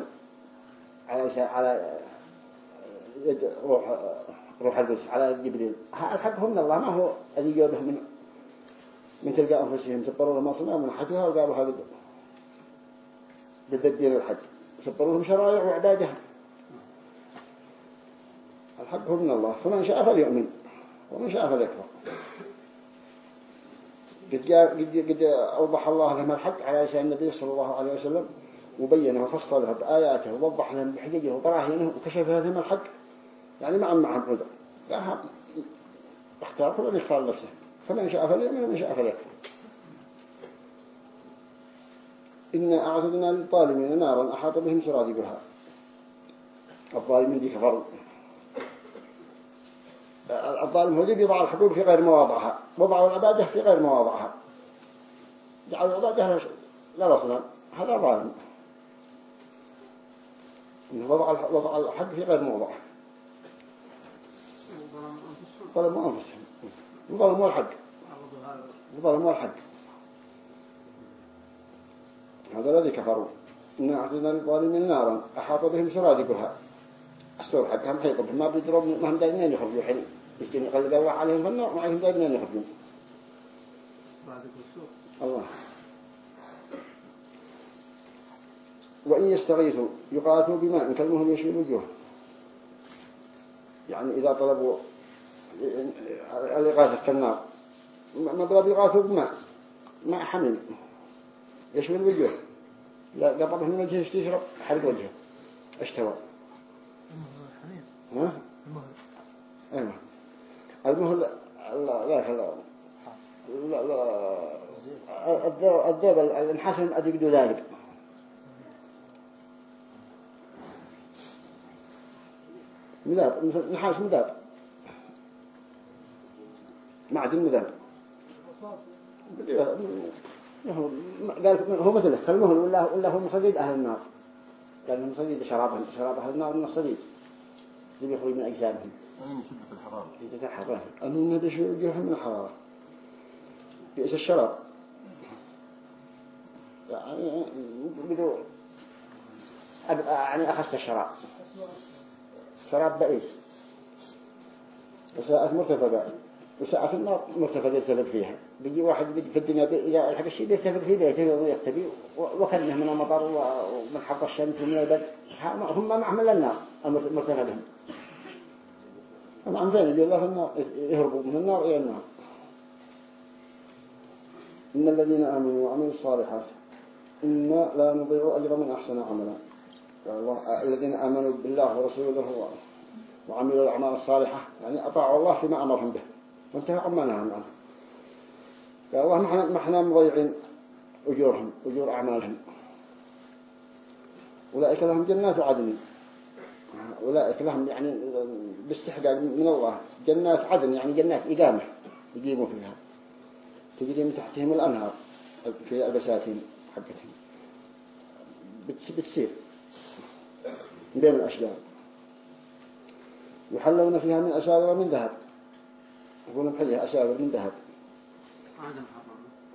على على يد روح روح القدس على جبريل. الحق هو من الله ما هو الذي جابه من من تلقى أنفسهم؟ سبروا لهم أصنام حجها وقالوا هذا ضد الدين الحج سبروا لهم شرائع وعبادها الحق هو من الله. فمن شاء فليؤمن ومن شاء فليكفر. قد, قد, قد أوضح الله لهم الحق على لسان النبي صلى الله عليه وسلم وبينه وفصله بآياته ووضح لهم بحججه وبراهينه وكشف لهم الحق. يعني ما معهم عذر لا اختار كل يختار نفسه. فمن شاء فليؤمن ومن شاء فليكفر. إنا أعتدنا للظالمين نارا أحاط بهم سرادقها. الظالمين دي كفروا. الظالم هو الذي يضع الحقوق في غير مواضعها وضعوا العبادة في غير مواضعها. جعلوا العبادة لا رسلا هذا ظالم. وضع وضع الحق في غير موضعه ظلموا أنفسهم. وظلموا الحق. وظلموا الحق. هذا الذي كفروا. إنا أعطينا للظالمين نارا. أحاط بهم سرادقها. السور حقها محيط بهم ما بيدروا ما هم دايمين يخرجوا حين. يجتني يقلب الله عليهم في النار وعليهم دايمين يخرجون الله. وإن يستغيثوا يغاثوا بماء كالمهل يشوي الوجوه. يعني إذا طلبوا الإغاثة كالنار مطلب يغاثوا بماء ماء حميم يشوي الوجوه. لا قبضه من وجهه يشرب حرق وجهه. اشتوى. ها؟ أيوه. المهل لا لا لا الذوب الانحسن أدق ذلك. مذاب نحاس مذاب. معدن مذاب. قال هو مثله. كالمهل ولا ولا هو مصديد أهل النار. قال مصديد شرابهم شراب أهل النار من الصديد. اللي بيخرج من أجسامهم. من شدة الحرارة. إذا الحرارة أنه النبي شو يجيهم من الحرارة. بئس الشراب. يعني بدو يعني أخذت الشراب. شراب بئيس. وساءت مرتفقة وساءت النار مرتفقة يرتفق فيها. بيجي واحد في الدنيا إذا الحق الشيء بيرتفق في بيته ويختبي و- وكنه من المطر ومن حق الشمس ومن البرد. هم معهم إلا النار. المرتفق عن ذلك الله النار يهربوا من النار إلى النار. إن الذين آمنوا وعملوا الصالحات إنا لا نضيع أجر من أحسن عملا. الله الذين آمنوا بالله ورسوله وعملوا الأعمال الصالحة يعني أطاعوا الله فيما أمرهم به. وانتهوا عما نهاهم عنه قال الله ما احنا- ما إحنا مضيعين أجورهم أجور أعمالهم. أولئك لهم جنات عدن. أولئك لهم يعني باستحقاق من الله. جنات عدن يعني جنات إقامة يقيموا فيها. تجري من تحتهم الأنهار في البساتين حقتهم. بتس- بتسير بين الأشجار. يحلون فيها من أساور من ذهب. يقولون حليها أساور من ذهب.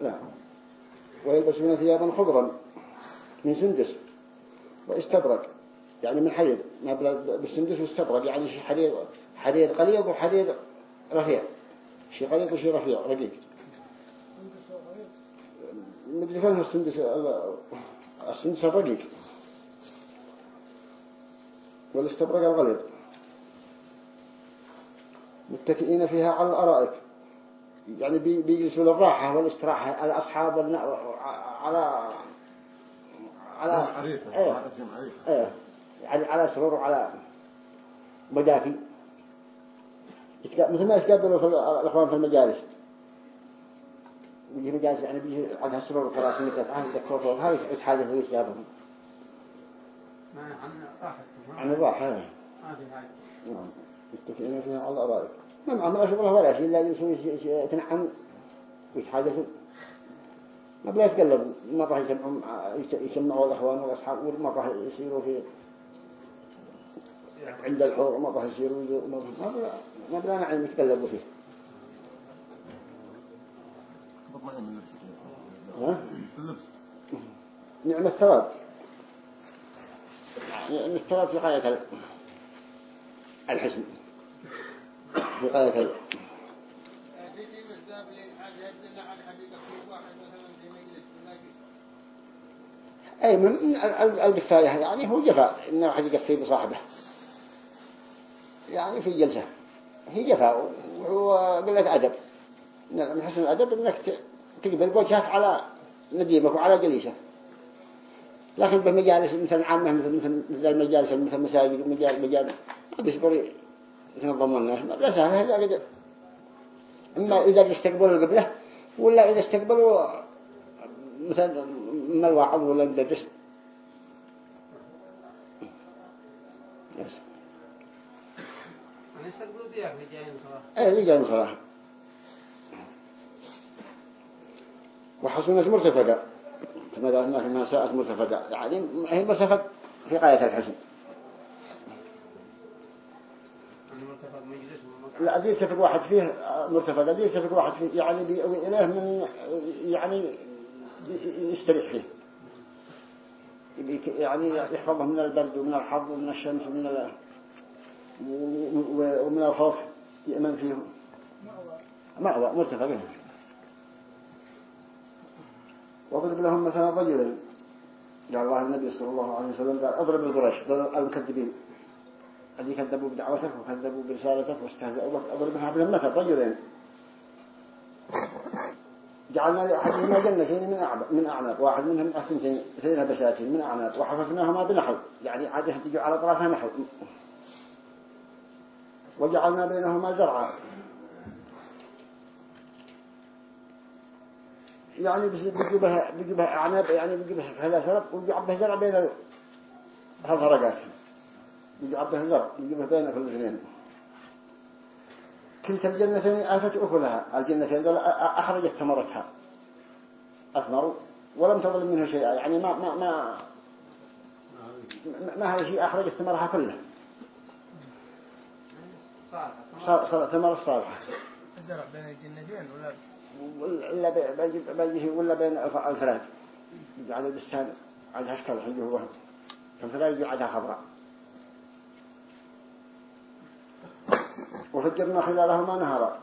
لا. ويلبسون ثيابا خضرا من سندس وإستبرق. يعني من حرير ما بلا بالسندس واستبرق يعني شيء حرير حرير قليل وحرير رفيع. شيء قليل وشيء رفيع رقيق. مدري فين السندس ال- السندس الرقيق. والاستبرق الغليظ. متكئين فيها على الأرائك. يعني بي- بيجلسوا للراحة والاستراحة الأصحاب على على إيه. اسم عريفة إيه. يعني على سرور وعلى مدافي. مثل ما يتقابلوا الأخوان في المجالس؟ يجي مجالس يعني بيجي عندها سرور وخلاص متسعة يدكتور فوقها ويتحادثوا ويتقابلوا ما عن راحتكم عن الراحة. ما نعم. يتفقون فيها على الأرائك. ما معهم لا شغله ولا شيء إلا يجلسوا يش- يش- يتنعم ويتحادثوا ما بلا يتقلبوا مرة يجمعوا يسمعوا الأخوان والأصحاب ومرة يصيروا في عند الحور ومرة يصيروا يجوا- مرة- ما بلا نعم يتقلبوا فيه. نعم الثواب نعم الثواب في غاية ال- الحسن في غاية أي من ال- ال- الكفاية يعني هو جفاء إن واحد يكفي بصاحبه. يعني في جلسة. هي جفاء وهو قلة أدب. من من حسن الأدب إنك ت- تقبل وجهك على نديمك وعلى جليسك. لكن بمجالس مثل عامة مثل مثل مثل المجالس مثل مساجد ومجال مجال بيصبر ينظموا الناس. لا سهل هذا قد إما إذا استقبلوا القبلة ولا إذا استقبلوا مثلا ما الواعظ ولا المدرس يعني يستقبلوا ضياف اللي جايين صراحة إيه اللي وحصنت مرتفقة كما قالنا انها ساءت مرتفقة يعني هي مرتفق في غاية الحسن لا دي يتفق واحد فيه مرتفق دي يتفق واحد فيه يعني بيأوي إليه من يعني يستريح فيه يعني يحفظه من البرد ومن الحر ومن الشمس ومن ومن الخوف يأمن فيه مأوى. مرتفق به واضرب لهم مثلا رجلين قال الله النبي صلى الله عليه وسلم قال اضرب القريش المكذبين. الذي كذبوا بدعوتك وكذبوا برسالتك واستهزأوا بك. اضربها بهم مثل رجلين. جعلنا لأحدهما جنتين من أعناب من أعناب واحد منهم أثنتين اثنين بساتين من أعناب وحفظناهما بنحل يعني عادة تجي على طرفها نحل وجعلنا بينهما زرعا. يعني بيجيبها بيجيبها أعناب يعني بيجيبها هذا سرب ويجعل به زرع بين الفرقات يجعل به زرع يجيبها بين كل اثنين. كلتا الجنتين آفت أكلها. الجنتين دول أخرجت ثمرتها. أثمروا ولم تظلم منه شيئا. يعني ما ما ما ما- ما هذا شيء أخرجت ثمرها كلها. صالحة صار صار ثمر الصالحة الزرع بين الجنتين ولا ولا بي- بيجي ولا بين الف- الفراج على البستان على هشكل حجه هو. الفراج يجي على خضراء. وفجرنا خلالهما نهرا.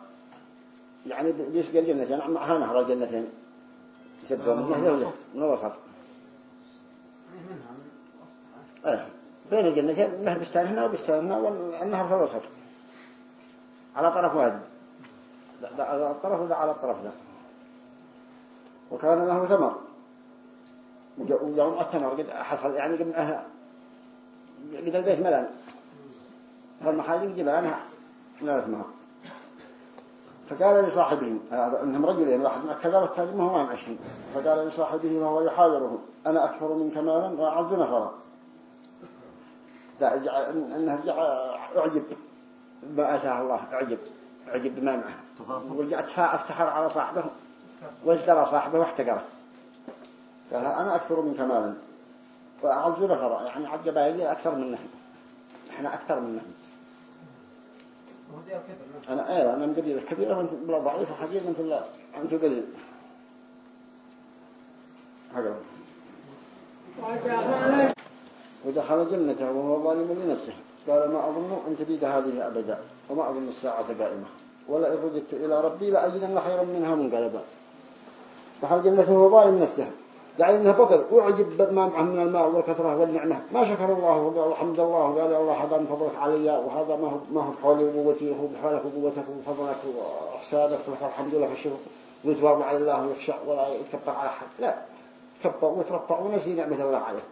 يعني بيسقى الجنتين معها نهر الجنتين يسبقوا من جهة وجهة من الوسط يعني بين الجنتين. نهر بستان هنا وبستان هنا والنهر في الوسط على طرف واحد. لا على الطرف وده على الطرف ده وكان له ثمر. ويوم الثمر قد حصل يعني قد معها قد البيت ملان. فالمحاجم جبانها من الثمار فقال لصاحبه انهم رجلين واحد كذا والثاني ما هو عن عشرين. فقال لصاحبه وهو يحاوره؟ أنا أكثر منك مالا واعز نفرا لا إنه أعجب. اتاه الله اعجب اعجب بما معه تفاصيل. ورجع اتفا- أفتخر على صاحبه وازدرى صاحبه واحتقره. قال أنا أكثر منك مالا. وأعز نفرا يعني عجب لي أكثر منه. إحنا أكثر منه. هو ديار كبر أنا إيه أنا من قبيله كبيره وانت بلا ضعيف وحقيقه أنت لا أنت قليل. هكذا. ودخل جنته وهو ظالم لنفسه. قال ما أظن أن تبيد هذه أبدا وما أظن الساعة قائمة. ولا رددت إلى ربي لأجدن خيرا منها منقلبا. دخل جنته وهو ظالم نفسه؟ يعني إنه بطل. وعجب ما معه من الماء والكثرة والنعمة. ما شكر الله والحمد الله وقال الله هذا من فضلك علي وهذا ما هو ما هو بحولي وقوتي هو بحولك وقوتك وفضلك وإحسانك والحمد لله الشغل ويتواضع على الله ويخشع ولا يتكبر على أحد. لا. تكبر ويترفع ونسي نعمة الله عليه.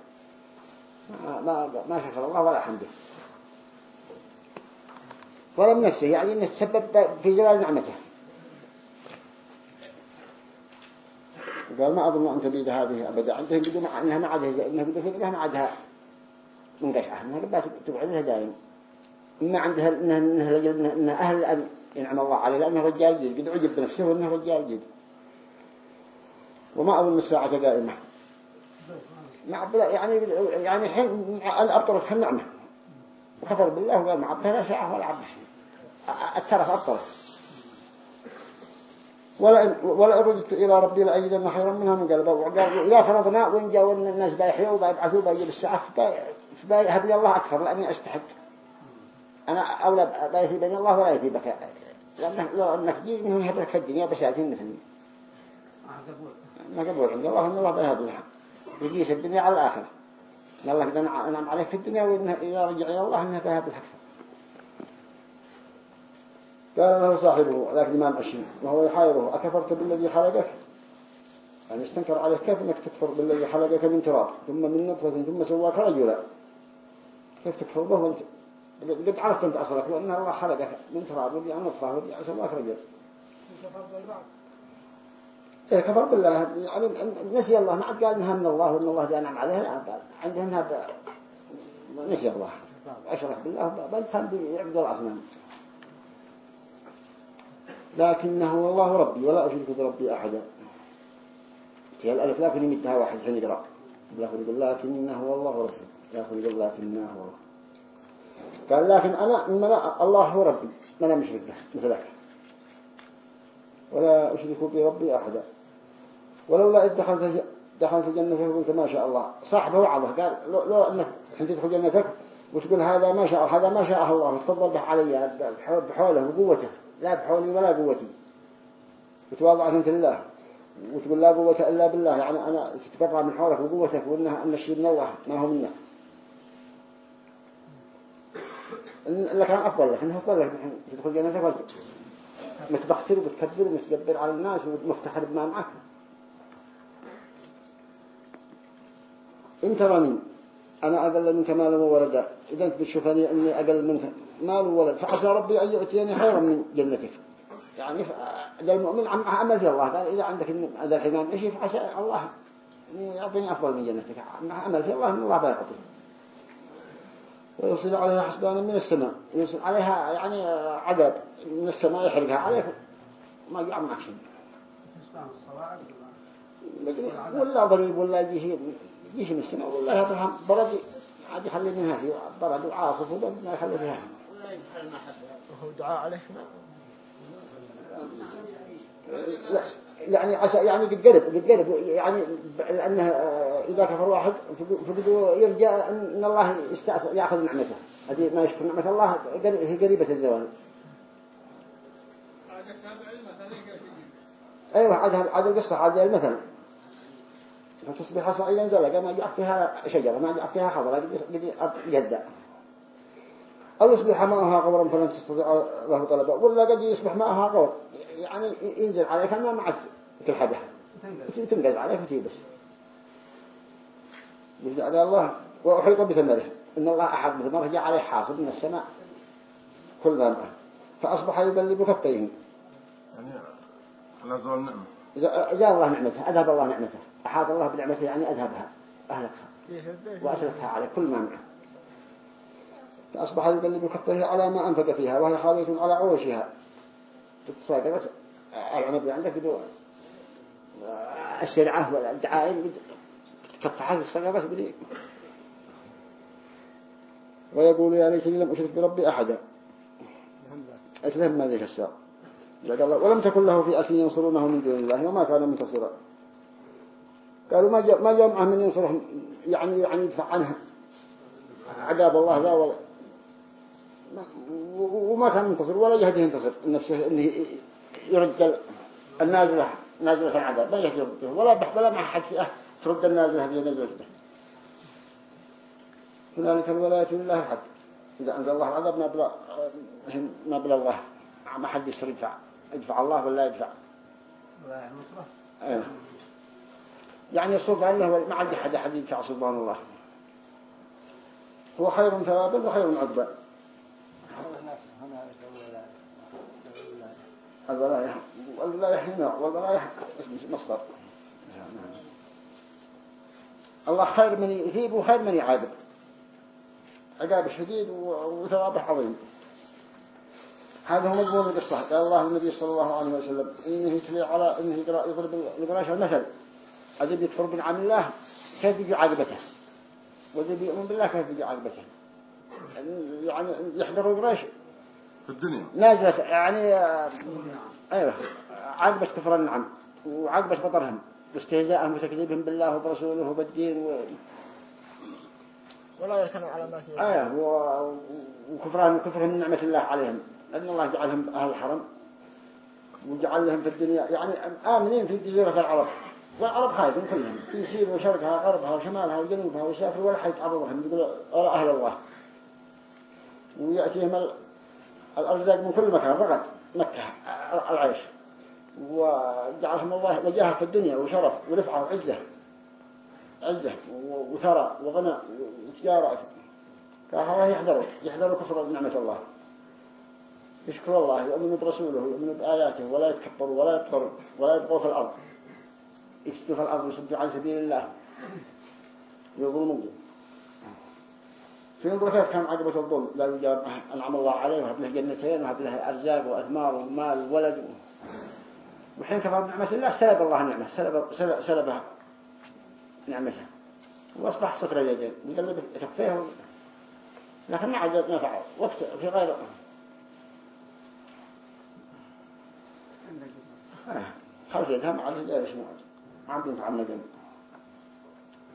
ما, ما شكر الله ولا حمده من نفسه يعني إنه تسبب في جلال نعمته. قال ما أظن أن تبيد هذه أبدا. عندهم بدون أنها ما عادها إنها بدون فكرة ما عادها منقشعة إنها قبل تقعدها دائما إما عندها إنها إنها, إنها أهل أن ينعم الله عليه لأنه رجال جيد قد عجب بنفسه وإنه رجال جيد وما أظن الساعة دائمة. يعني يعني حين الأبطرت في النعمة. وكفر بالله وقال مع لا ساعة ولا عبد الترف أبطرت ولا ولا ردت إلى ربي لأجدن خيرا منها من قلبه وقال إذا فرضنا وإن جاءوا الناس بيحيوا وبيبعثوا بيجيب الساعة فبيهب لي الله أكثر لأني أستحق. أنا أولى بيثي بني الله ولا يثي بك. لأنه لو أنك جيد منهم يهب لك الدنيا بساعتين مثلني ما قبول. عند الله أن الله بيهب لها يجيش الدنيا على الآخرة. الله قد أنعم عليك في الدنيا وإذا رجع إلى الله أنه لك أكثر قال له صاحبه ذاك الإمام أشي وهو يحايره أكفرت بالذي خلقك يعني استنكر عليه كيف أنك تكفر بالذي خلقك من تراب ثم من نطفة ثم سواك رجلا؟ كيف تكفر به؟ وانت قد عرفت أنت أصلك لأن الله خلقك من تراب ودي عن نطفة ودي عن سواك رجل إيه كفر بالله يعني نسي الله ما عاد قال إنها من الله وإن الله جاء نعم عليها لا قال عندها إنها نسي الله. أشرح بالله بل كان بيعبد الأصنام لكنه الله ربي ولا أشرك بربي أحدا. هي الألف لكن يمدها واحد حين يقرأ. يقول لكنه الله ربي. يقول لكنه هو قال لكن أنا من الله هو ربي. ما أنا مشرك به مثلك ولا أشرك بربي أحدا. ولولا إذ دخلت دخلت جنتك وقلت ما شاء الله. صاحبه وعظه. قال لو, لو أنك حين تدخل جنتك وتقول هذا ما شاء هذا ما شاء الله. وتفضل به علي بحوله وقوته لا بحولي ولا قوتي وتواضع أنت لله. وتقول لا قوة إلا بالله. يعني أنا تتبرع من حولك وقوتك وإنها أن الشيء من الله ما هو منك. لك كان أفضل لك إنه أفضل لك. تدخل جنتك متبختر ومتكبر ومتجبر على الناس ومفتخر بما معك. انت رمين أنا أقل منك مالا وولدا إذا أنت بتشوفني أني أقل منك مال وولد. فعسى ربي أن يؤتيني خيرا من جنتك. يعني ذا المؤمن عمل في الله. قال إذا عندك هذا الحمام إيش فعسى الله يعطيني أفضل من جنتك. عمل في الله أن الله بيعطي ويصل عليها حسبانا من السماء. يصل عليها يعني عذاب. من السماء يحرقها. عليك ما يقع معك. شيء ولا ضريب ولا يجي يجي من السماء ولا يطلع برد عاد يخلي منها في برد وعاصف وبرد ما يخلي فيها وهو دعاء عليه. لا يعني عشان يعني قد قرب قد قرب يعني لأنه إذا كفر واحد فقدوا يرجع أن الله يأخذ نعمته. هذه ما يشكر نعمة الله هي قريبة الزوال أيوة عاد عاد القصة عاد المثل. فتصبح صعيدا زلقا ما جاء فيها شجرة ما جاء فيها خضرة قد يهدأ أو يصبح ماءها غورا فلن تستطيع له طلبا. ولا قد يصبح ماءها غور يعني ينزل عليك الماء مع تلحدها تنقز. عليك بس. يجعل الله. وأحيط بثمره. إن الله أحد بثمره. جاء عليه حاصب من السماء. كل ما معه فأصبح يبلب كفيه. يعني على زوال النعمة زال الله نعمته. أذهب الله نعمته. أحاط الله بنعمته يعني أذهبها أهلكها وأسلكها على كل ما معه. فأصبح يقلب كفيه على ما أنفق فيها وهي خاوية على عروشها. تتصاقبت العنب عندك بدون. الشرعة والدعائم تفتحها الصقبة بدي ويقول يا ليتني لم أشرك بربي أحدا. أتلهم ما ذيك الساعة ولم تكن له فئة ينصرونه من دون الله وما كان منتصرا قالوا ما جاء ما جاء معه من ينصره يعني يعني يدفع عنها. عذاب الله ذا ولا وما كان منتصر ولا جهده ينتصر. نفسه إنه يرد النازلة نازلة العذاب. ما يهدي ولا بحث ولا مع حد فئة ترد النازل هذه به هنالك الولاية لله الحق. إذا أنزل الله العذاب ما بلا ما بلا الله. ما حد يصير يدفع الله ولا يدفع. ولا النصرة أيوه. يعني الصوف أنه ما عندي حد أحد يدفع سبحان الله. هو خير ثوابا وخير عقبا الولاية والولاية هنا والولاية مصدر. الله خير من يثيب وخير من يعاقب عقاب شديد وثوابه عظيم. هذا هو مضمون القصة قال الله النبي صلى الله عليه وسلم إنه يتلي على إنه يضرب لقراش المثل الذي يكفر بنعم الله كيف يجي عاقبته؟ والذي يؤمن بالله كيف يجي عاقبته؟ يعني يحضروا قريش في الدنيا. نازلة يعني أيوه عاقبة كفر النعم وعاقبة بطرهم واستهزاءهم وتكذيبهم بالله وبرسوله وبالدين و... ولا يركنوا على ما فيه. آية و- وكفرهم كفرهم من نعمة الله عليهم أن الله جعلهم أهل الحرم وجعل لهم في الدنيا يعني آمنين في جزيرة العرب. والعرب خايفين كلهم يسيروا شرقها غربها وشمالها وجنوبها ويسافروا ولا حيتعرضهم يقولوا أرى أهل الله. ويأتيهم ال- الأرزاق من كل مكان رغد مكة العيش. وجعلهم الله وجاهه في الدنيا وشرف ورفعة وعزة. عزة وثراء وغنى وتجارة. فهذا يحذروا يحذروا كفر نعمة الله. يشكروا الله يؤمنوا برسوله يؤمنوا بآياته ولا يتكبروا ولا يبطروا ولا يبقوا في الأرض. يفسدوا في الأرض ويصدوا عن سبيل الله. يظلمون. في نظر كيف كان عقبة الظلم. لا يجاب أنعم الله عليه وهب له جنتين وهب له أرزاق وأثمار ومال وولد. وحين كفر بنعمة الله سلب الله نعمة سلب سلب سلبها نعمتها وأصبح صفر اليدين يقلب كفيه لكن ما عاد نفعه وقت في غير. آه، خلف يدها ما جالس ما ينفع من جنب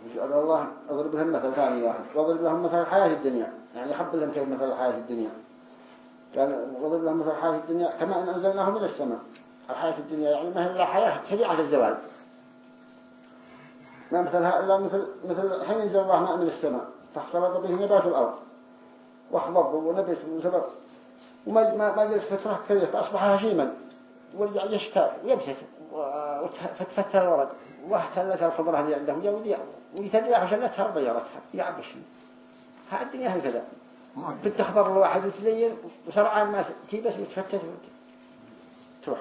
يجعل الله أضرب لهم مثل ثاني واحد. وأضرب لهم مثل الحياة الدنيا. يعني حب لهم كيف مثل الحياة الدنيا. قال وأضرب لهم مثل الحياة الدنيا كما أن أنزلناه من السماء. الحياة الدنيا يعني ما هي إلا حياة سريعة الزوال. ما مثلها إلا مثل مثل حين ينزل الله ماء من السماء فاختلط به نبات الأرض. واخضر ونبت وزبر وما ما ما جلس فترة كثيرة فأصبح هشيما. ورجع يشتاء ويبسط وفتفتر الورق واحتلت الخضرة اللي عنده جودية ويتدلع وشلتها وضيرتها يعبش ها الدنيا هكذا بتخضر الواحد وتزين وسرعان ما تيبس وتفتت وت- تروح.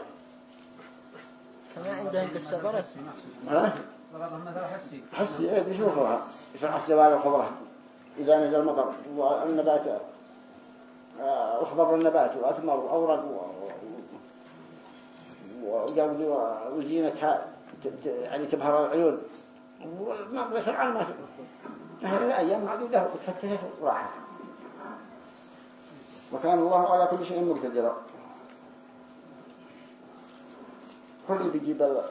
كما عندهم قصة برس ها؟ حسي حسي إيه بيشوفها يسرع الزوال الخضرة إذا نزل مطر والنبات آه، أخضر النبات وأثمر وأورق و- و- وجود وزينتها يعني تبهر العيون. ما ما هي إلا أيام معدودة وتفتشت وراحت وكان الله على كل شيء مقتدرا. كل بيجيب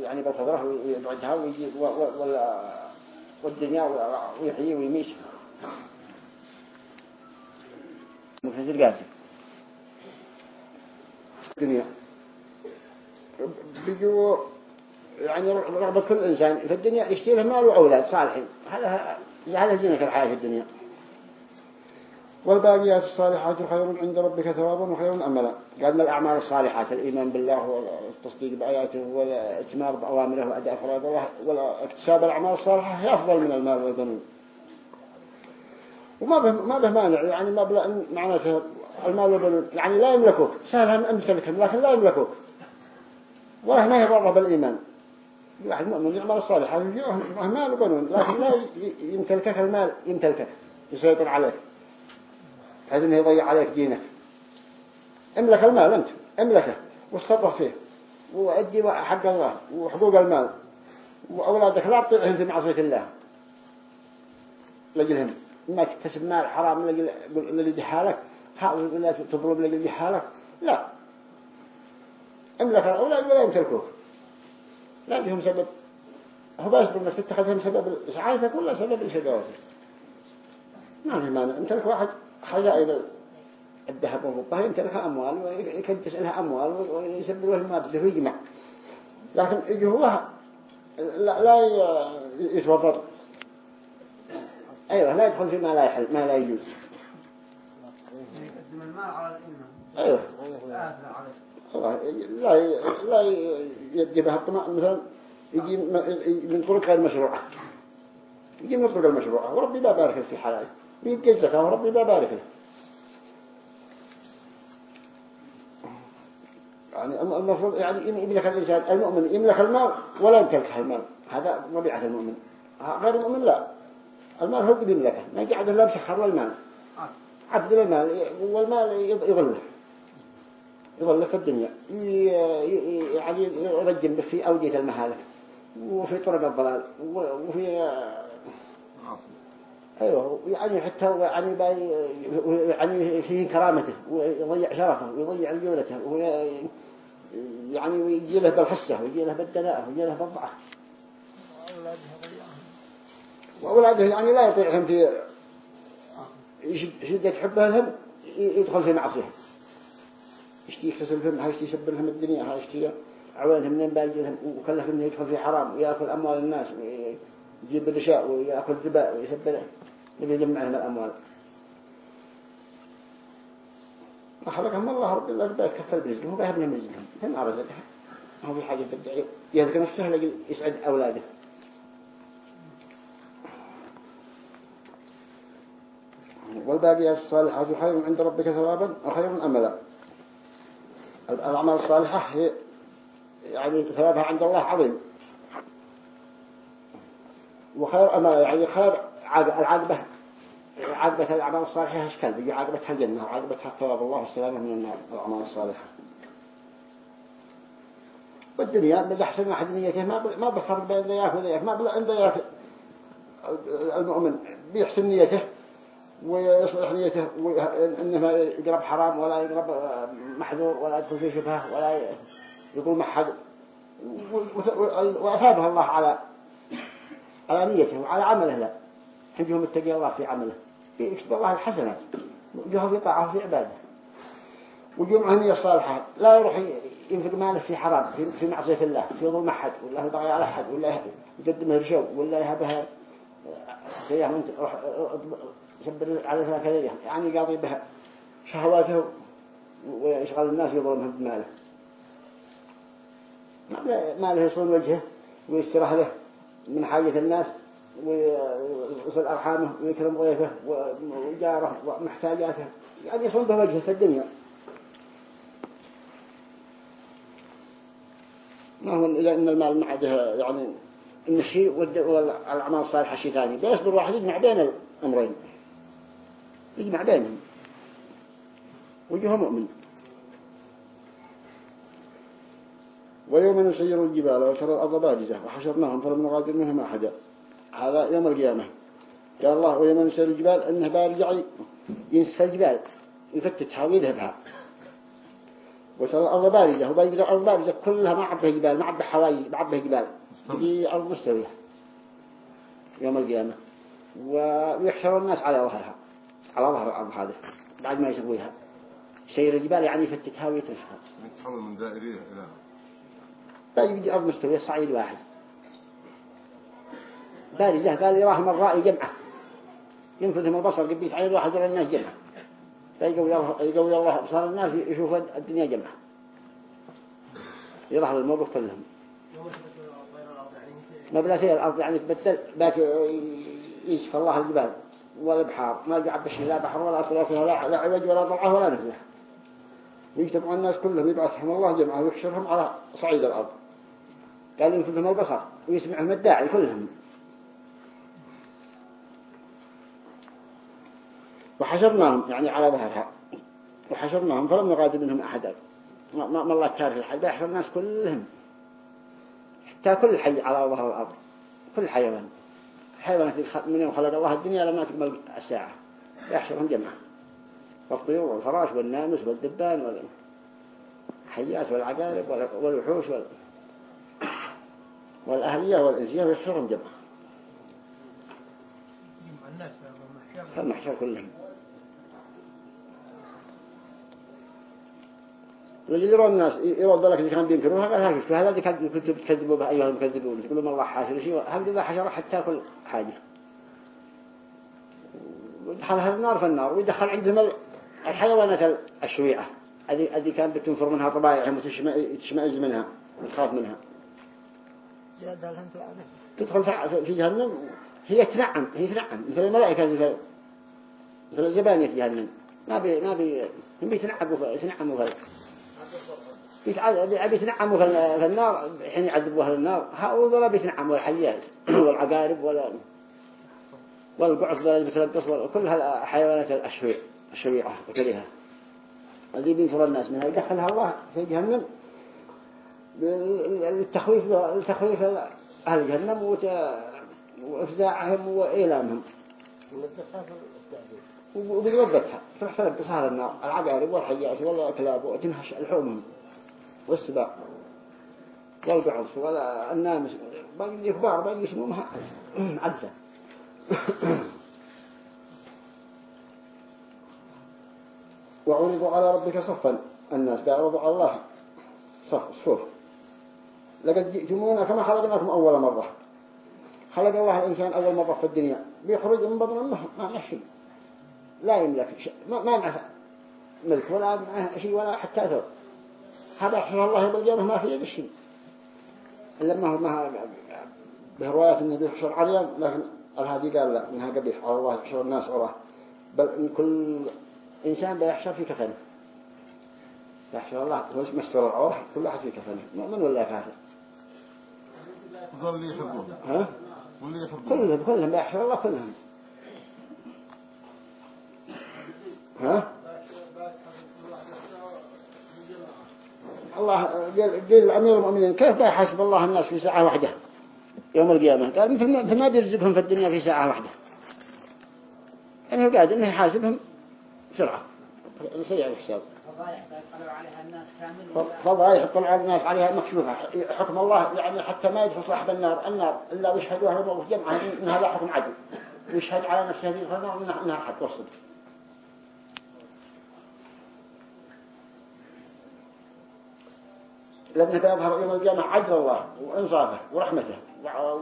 يعني بصدره ويبعدها ويجيب و- و- وال- والدنيا ويحيي ويميت. مفسر قاسي الدنيا. بيجوا يعني رغبة كل إنسان في الدنيا يشتري له مال وأولاد صالحين هذا هذا زينة الحياة في الدنيا. والباقيات الصالحات خير عند ربك ثوابا وخير أملا. قالنا الأعمال الصالحات؟ الإيمان بالله والتصديق بآياته والإتمار بأوامره وأداء فرائض الله والاكتساب الأعمال الصالحة هي أفضل من المال والبنون وما به ما به مانع. يعني ما بلا معناته المال والبنون يعني لا يملكوك. سهل أن أمتلكهم لكن لا يملكوك. ما يضر بالإيمان الواحد مؤمن يعمل الصالحات يجيئه مال وبنون لكن لا يمتلكك المال يمتلكك يسيطر عليك. بحيث إنه يضيع عليك دينك. املك المال أنت املكه واتصرف فيه وأدي حق الله وحقوق المال وأولادك لا تطيعهم في معصية الله. لجلهم ما تكتسب مال حرام لجل بحالك حاول لا تضرب الذي بحالك لا. املك الاولاد ولا يمتلكوك لا بهم سبب. هو بس انك تتخذهم سبب سعادتك ولا سبب شقاوتك ما في مانع. امتلك واحد خزائن الذهب والفضة يمتلكها أموال ويكدس لها أموال ويسبب له ما بده يجمع لكن يجي هو لا, لا ي- يتوضر أيوه لا يدخل فيما لا يحل ما لا يجوز. يقدم المال على الإمام أيوه. لا لا ي- يدي بها الطمع مثلا يجي من طرق غير مشروعة يجي من الطرق المشروعة وربي ما بارك في حلاله ويبقى الزكاة وربي ما بارك له يعني الم- المفروض يعني يملك الإنسان المؤمن يملك المال ولا يمتلك المال هذا طبيعة المؤمن غير المؤمن لا المال هو اللي يملكه ما يقعد لا بسخر له المال عبد المال والمال يظله يظله في الدنيا. يعني يرجم في أودية المهالك وفي طرق الضلال. وفي أيوه. يعني حتى يعني يعني فيه كرامته. ويضيع شرفه. ويضيع رجولته وي- يعني ويجي له بالحسة. ويجي له بالدناءة. ويجي له بالضعف. وأولاده يعني لا يطيعهم في شدة حبه. لهم ي- يدخل في معصية. يشتي يخسر فيهم هاي يسبر لهم الدنيا هاي يشتي عوانهم منين باجي لهم وكلف انه يدخل في حرام ويأكل أموال الناس ويجيب الرشاء ويأكل الربا ويسبر نبي يجمع لهم الأموال. ما خلقهم الله رب الله رب يكفل برزقهم ويهب لهم رزقهم. هم أرزقهم هو في حاجة تدعي. يذكر نفسه لقي يسعد أولاده. والباقيات الصالحات خير عند ربك ثوابا وخير أملا الأعمال الصالحة هي يعني ثوابها عند الله عظيم. وخير أملا يعني خير عاق- العاقبة عاقبة الأعمال الصالحة أشكال بيجي عاقبتها الجنة وعاقبتها ثواب الله والسلامة من النار الأعمال الصالحة. والدنيا بدأ أحسن واحد نيته ما ما بفرق بين ذياك وذياك ما بلا عند ذياك المؤمن بيحسن نيته. ويصلح نيته إنه يقرب حرام ولا يقرب محذور ولا يدخل في شبهة ولا يقول محد وأثابها الله على على نيته وعلى عمله له. حجهم اتقي الله في عمله. يكتب الله الحسنات وجهه في طاعه في عباده. وجمعة نية صالحة. لا يروح ينفق ماله في حرام في, معصية الله في ظلم أحد ولا في طغي على أحد ولا يقدمه رشو ولا يهبها سيئة على ثلاثة ليلة. يعني يقاضي بها شهواته ويشغل الناس يظلمهم بماله. ما له يصون وجهه ويستراح له من حاجة الناس ويصل أرحامه ويكرم ضيفه وجاره ومحتاجاته. يعني يصون به وجهه في الدنيا. ما هو إلا إن المال معده يعني إن الشيء والأعمال الصالحة شيء ثاني. بيصبر واحد يجمع بين الأمرين. يجمع بينهم. وجهه مؤمن. ويوم نسير الجبال وترى الأرض بارزة وحشرناهم فلم نغادر منهم أحدا. هذا يوم القيامة. قال الله ويوم نسير الجبال إنه بارجع ينسف الجبال. يفتتها ويذهبها. وترى الأرض بارزة وباقي الأرض بارزة كلها ما عبها جبال ما عبها حوايج ما عبها جبال. تجي أرض مستوية يوم القيامة. ويحشر الناس على ظهرها. على ظهر الأرض هذا. بعد ما يسويها. سير الجبال يعني يفتتها ويتركها نتحول من دائرية إلى باقي يجي أرض مستوية صعيد واحد. بارزة قال يراهم الرائي جمعة. ينفذهم البصر قبيت عين واحد ولا الناس جمعة. فيقوي الله أبصار الناس يشوف الدنيا جمعة. يراهم الموضوع كلهم ما بلا سير الأرض يعني تبدل باك يشفى الله الجبال. والبحار ما جعب بشي لا بحر ولا أصل فيها لا لا عوج ولا ضلعه ولا نزلة. ويجتمع الناس كلهم يبعثهم الله جمعة ويحشرهم على صعيد الأرض. قال ينفذهم البصر ويسمعهم الداعي كلهم. وحشرناهم يعني على ظهرها. وحشرناهم فلم نغادر منهم أحدا ما, ما الله تعرف الحي بيحشر الناس كلهم. حتى كل حي على ظهر الأرض كل حيوان. الحيوانات من يوم خلق الله الدنيا لما تكمل الساعة. يحشرهم جمعا والطيور والفراش والناموس والدبان والحيات والعقارب والوحوش وال... والأهلية والإنسية ويحشرهم جمعا فالمحشر كلهم. الذي يرون الناس يرون ذلك اللي كانوا بينكروها قال هذا اللي كنتوا بتكذبوا به أيها المكذبون تقولوا ما الله حاشر شيء هل إذا حشر حتى تأكل حاجة ودخلها النار في النار. ويدخل عندهم الحيوانات الشويعة هذه هذه كانت بتنفر منها طبائعهم وتشمئز منها وتخاف منها. تدخل في جهنم هي تنعم هي تنعم. مثل الملائكة مثل مثل الزبانية في جهنم. ما بي ما بي هم بيتنعموا يتنعموا في بيتنعموا في النار حين يعذبوها النار. هؤلاء بيتنعموا الحيات والعقارب ولا والقعص ولا بيتلبس وكل هالحيوانات الشويع الشويعة وكلها. الذي بينفر الناس منها يدخلها الله في جهنم بالتخويف التخويف أهل جهنم وإفزاعهم وإيلامهم. وبيوضتها تروح تلبس هذا النار العقارب والحيات والكلاب وتنهش لحومهم والسباع والقعص النامس باقي كبار باقي يسموها عزة وعرضوا على ربك صفا الناس بيعرضوا على الله. صف صف لقد جئتمونا كما خلقناكم أول مرة. خلق الله الإنسان أول مرة في الدنيا. بيخرج من بطن أمه ما نحشي لا يملك شيء ما ما معه ملك ولا معه شيء ولا حتى ثور هذا حفظ الله بالجامع ما في يد شيء. إلا ما هو ما برواية النبي يحشر عريان لكن الهادي قال لا إنها قبيح على الله يحشر الناس عراه بل إن كل إنسان بيحشر في كفنه يحشر الله هو مستر العور كل واحد في كفنه مؤمن ولا كافر؟ ظل يحبون. ها؟ واللي يحبون. كلهم كلهم بيحشر الله كلهم. ها؟ الله قال أمير المؤمنين كيف بيحاسب الله الناس في ساعة واحدة؟ يوم القيامة. قال مثل ما, بيرزقهم في الدنيا في ساعة واحدة. يعني قاعد إنه يحاسبهم بسرعة. سريع الحساب. فضائح يطلع الناس عليها مكشوفة. حكم الله يعني حتى ما يدخل صاحب النار النار إلا ويشهدوا أهل الموت جمعا إن هذا حكم عدل. ويشهد على نفسه في النار إنها حق وصل. لأنه يظهر يوم القيامة عدل الله وإنصافه ورحمته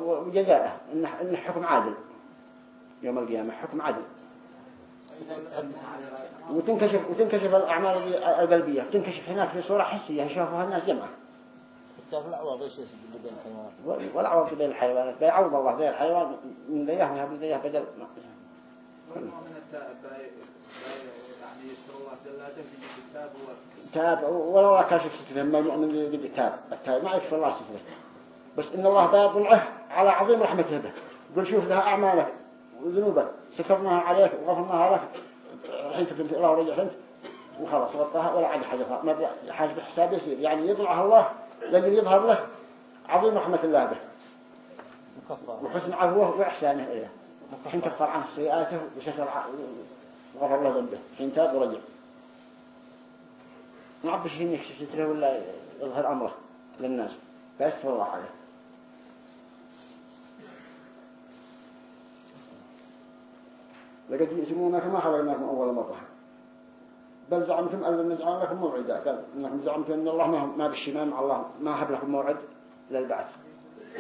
وجزاءه. إنه, إنه حكم عادل. يوم القيامة حكم عدل وتنكشف وتنكشف الأعمال القلبية تنكشف هناك في صورة حسية يشوفها الناس جمعة. حتى الأعواض إيش بين الحيوانات؟ والأعواض بين الحيوانات. بيعوض الله بين الحيوان من ذيه ويهب ذيه بدل من التائب يعني يسر الله جلاته في الكتاب تاب ولا الله كاشف ستره ما المؤمن قد تاب التاب ما يكفي الله ستره بس إن الله بيطلعه على عظيم رحمته به يقول شوف لها أعمالك وذنوبك. سترناها عليك وغفرناها لك. الحين تكنت الله ورجع أنت. وخلاص غطاها ولا عاد حاجة ما حاسب حساب يسير يعني يطلعها الله لأجل يظهر له عظيم رحمة الله به. وحسن عفوه وإحسانه إليه. حين كفر عنه سيئاته وشكر وغفر له ذنبه حين تاب ورجع ما عبش حين يكشف ستره ولا يظهر أمره للناس. فيستر الله عليه لقد جئتمونا كما خلقناكم أول مرة. بل زعمتم أن نجعل لكم موعدا. قال إنكم زعمتم أن الله ما ما بالشمال مع الله ما هب لكم موعد للبعث.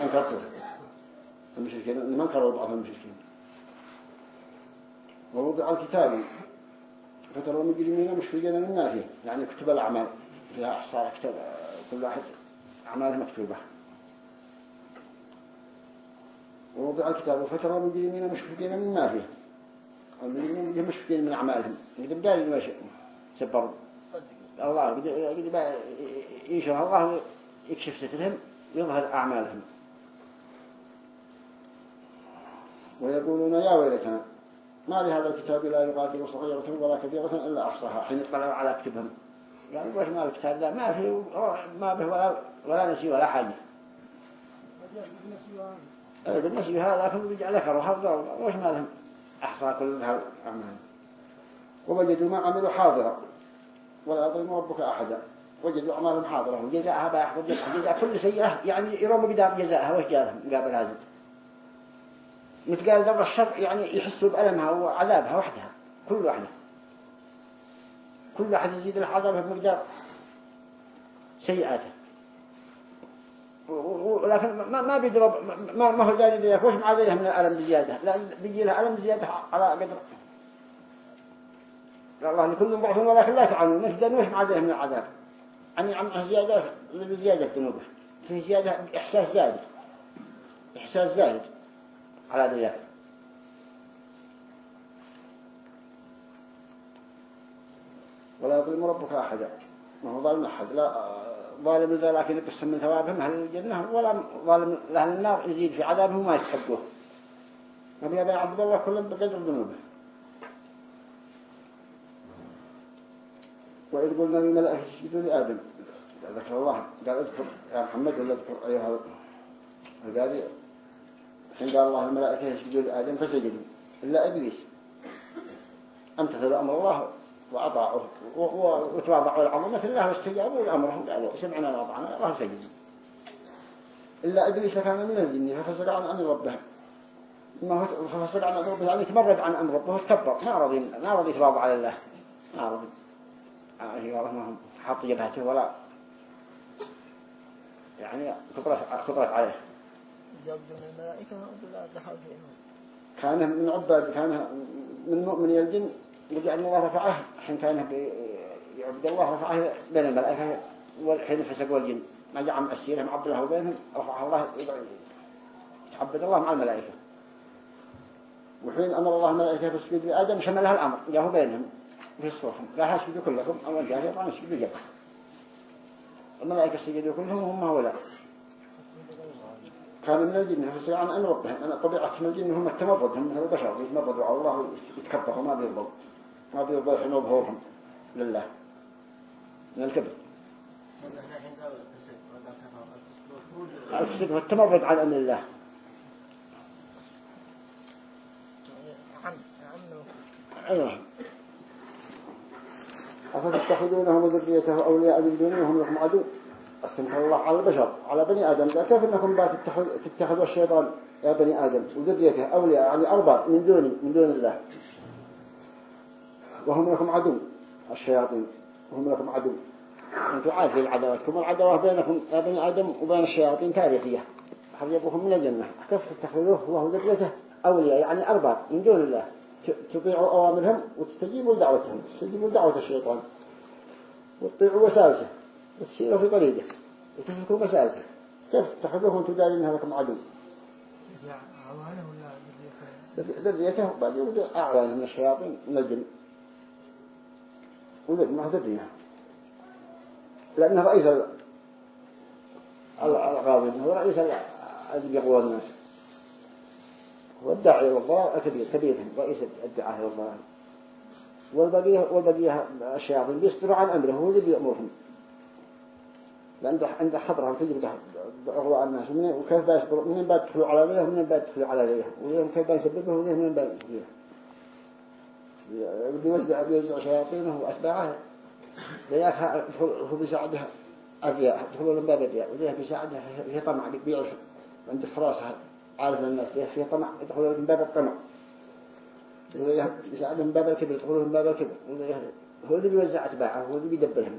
أنكرتوه. المشركين ما انكروا بعض المشركين. ووضع الكتاب. فترى المجرمين مشفقين مما فيه يعني كتب الأعمال. فيها أحصاء كتب. كل واحد أعماله مكتوبة. ووضع الكتاب. فترى المجرمين مشفقين مما فيه المجرمين مشفقين من أعمالهم. يقدم دائما ما سبروا الله قد الله يكشف سترهم يظهر أعمالهم. ويقولون يا ويلتنا ما لهذا الكتاب لا يغادر صغيرة ولا كبيرة إلا أحصاها. حين يطلعوا على كتبهم. يعني وش ما الكتاب ذا ما في ما به ولا ولا نسي ولا حاجة بالنسبة هذا كله بيجعل ذكر وحفظه وش ما لهم؟ أحصى كل هالأعمال ووجدوا ما عملوا حاضرا. ولا يظلم ربك أحدا. وجدوا أعمالهم حاضرة. وجزاءها بيحضر جزاء كل سيئة يعني يرون قدام جزاءها. وش جالهم مقابل هذا. متقال ذر الشر يعني يحسوا بألمها وعذابها وحدها كل واحدة. كل واحد يزيد له عذابها بمقدار سيئاته. ولكن ما ما بيضرب ما ما هو زاد يديه وش مع ذيه من الألم بزيادة؟ لا بيجي له ألم بزيادة على قدر. الله لكل ضعف ولكن لا تعلمون مش ده وش من العذاب؟ يعني عم زيادة بزيادة ذنوبه في زيادة إحساس زائد إحساس زائد على ذلك ولا يظلم ربك أحدا. ما هو ظالم أحد. لا ظالم ذا لكن يقسم من ثوابهم أهل الجنة ولا ظالم أهل النار يزيد في عذابهم ما يستحقوه. ما بيها يعذب الله كلهم بقدر ذنوبه. وإذ قلنا للملائكة اسجدوا لآدم ذكر الله قال اذكر يا محمد ولا اذكر أيها القاضي حين قال الله الملائكة يسجدوا لآدم فسجدوا. إلا إبليس. امتثل أمر الله وأطاعوا و- و- وتواضعوا العظمة الله واستجابوا لأمرهم قالوا سمعنا وأطعنا الله سجد إلا إبليس كان من الجن ففسق عن أمر ربه. ففسق عن أمر ربه يعني تمرد عن أمر ربه واستكبر ما رضي ما رضي يتواضع على الله. ما رضي. آه، هي والله ما حط جبهته ولا. يعني كبرت كبرت عليه. كان من عباد كان من مؤمن الجن وجعل الله رفعه حين كان يعبد الله رفعه بين الملائكة والحين فسقوا الجن. ما جاء عم أسيرهم عبد الله وبينهم رفعه الله يتعبد الله مع الملائكة. وحين أمر الله الملائكة فاسجدوا لآدم شملها الأمر. جاءه بينهم في الصوفهم لا اسجدوا كلكم أول جاء طبعا اسجدوا جبل الملائكة سجدوا كلهم وهم هؤلاء. كانوا من الجن فسجد عن أمر ربهم. أنا طبيعتهم الجن هم التمرد هم مثل البشر يتمردوا على الله ويتكبروا ما بيرضوا. ما بيرضوا يحنوا ظهورهم لله. من الكبر الفسق هو التمرد على أمر الله. أيوه أفتتخذونهم وذريته أولياء من دوني وهم لكم عدو. استنكر الله على البشر على بني آدم. قال كيف أنكم تتخذوا الشيطان يا بني آدم؟ وذريته أولياء يعني أرباب من دوني من دون الله. وهم لكم عدو الشياطين. وهم لكم عدو. أنتم عارفين عداوتكم العداوة بينكم يا بني آدم وبين الشياطين تاريخية. حريبكم من الجنة. كيف تتخذوه؟ وهو ذريته أولياء يعني أرباب من دون الله. تطيعوا أوامرهم وتستجيبوا لدعوتهم. تستجيبوا لدعوة الشيطان. وتطيعوا وساوسه. وتسيروا في طريقه وتتركوا مسالكه كيف تتخذوه وأنتم دارين لكم عدو؟ ذريته ذريته بعد يوجد أعوان من الشياطين الجن ولد ما ذرية. لأنه رئيس ال- ال- الغاضب هو رئيس ال- الذي يقوى الناس. هو الداعي والضلال الكبير كبيرهم رئيس الدعاء والضلال والبقية والبقية الشياطين بيصدروا عن أمره هو اللي بيأمرهم عنده عنده خبرة وتجربة بأغواء الناس ومن وكيف بيصبروا من بيدخلوا على ذيه ومن بيدخلوا على ذيه ومن كيف بيسببه ومن من بيدخلوا بيوزع بيوزع شياطينه وأتباعه. ذيك هو بيساعدها الرياء يدخلوا من باب الرياء وذيك بيساعدها في طمع بيعرف عند فراسها عارف الناس ذيك في طمع. يدخلوا من باب الطمع. بيساعدهم من باب الكبر يدخلوا من باب الكبر. هو اللي بيوزع أتباعه هو اللي بيدبرهم.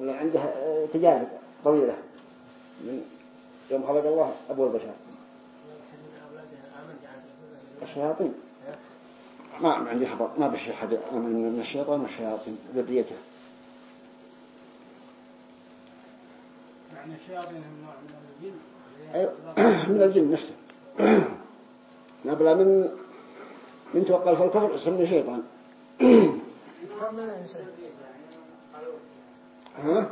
وعنده آه، تجارب طويلة من يوم خلق الله أبو البشر. الشياطين. ما عندي خبر. ما بشي حد من الشيطان والشياطين ذريته. يعني الشياطين هم نوع من الجن. أيوة. من الجن نفسه. نبلا من من توقع في الكفر اسمه شيطان. ها؟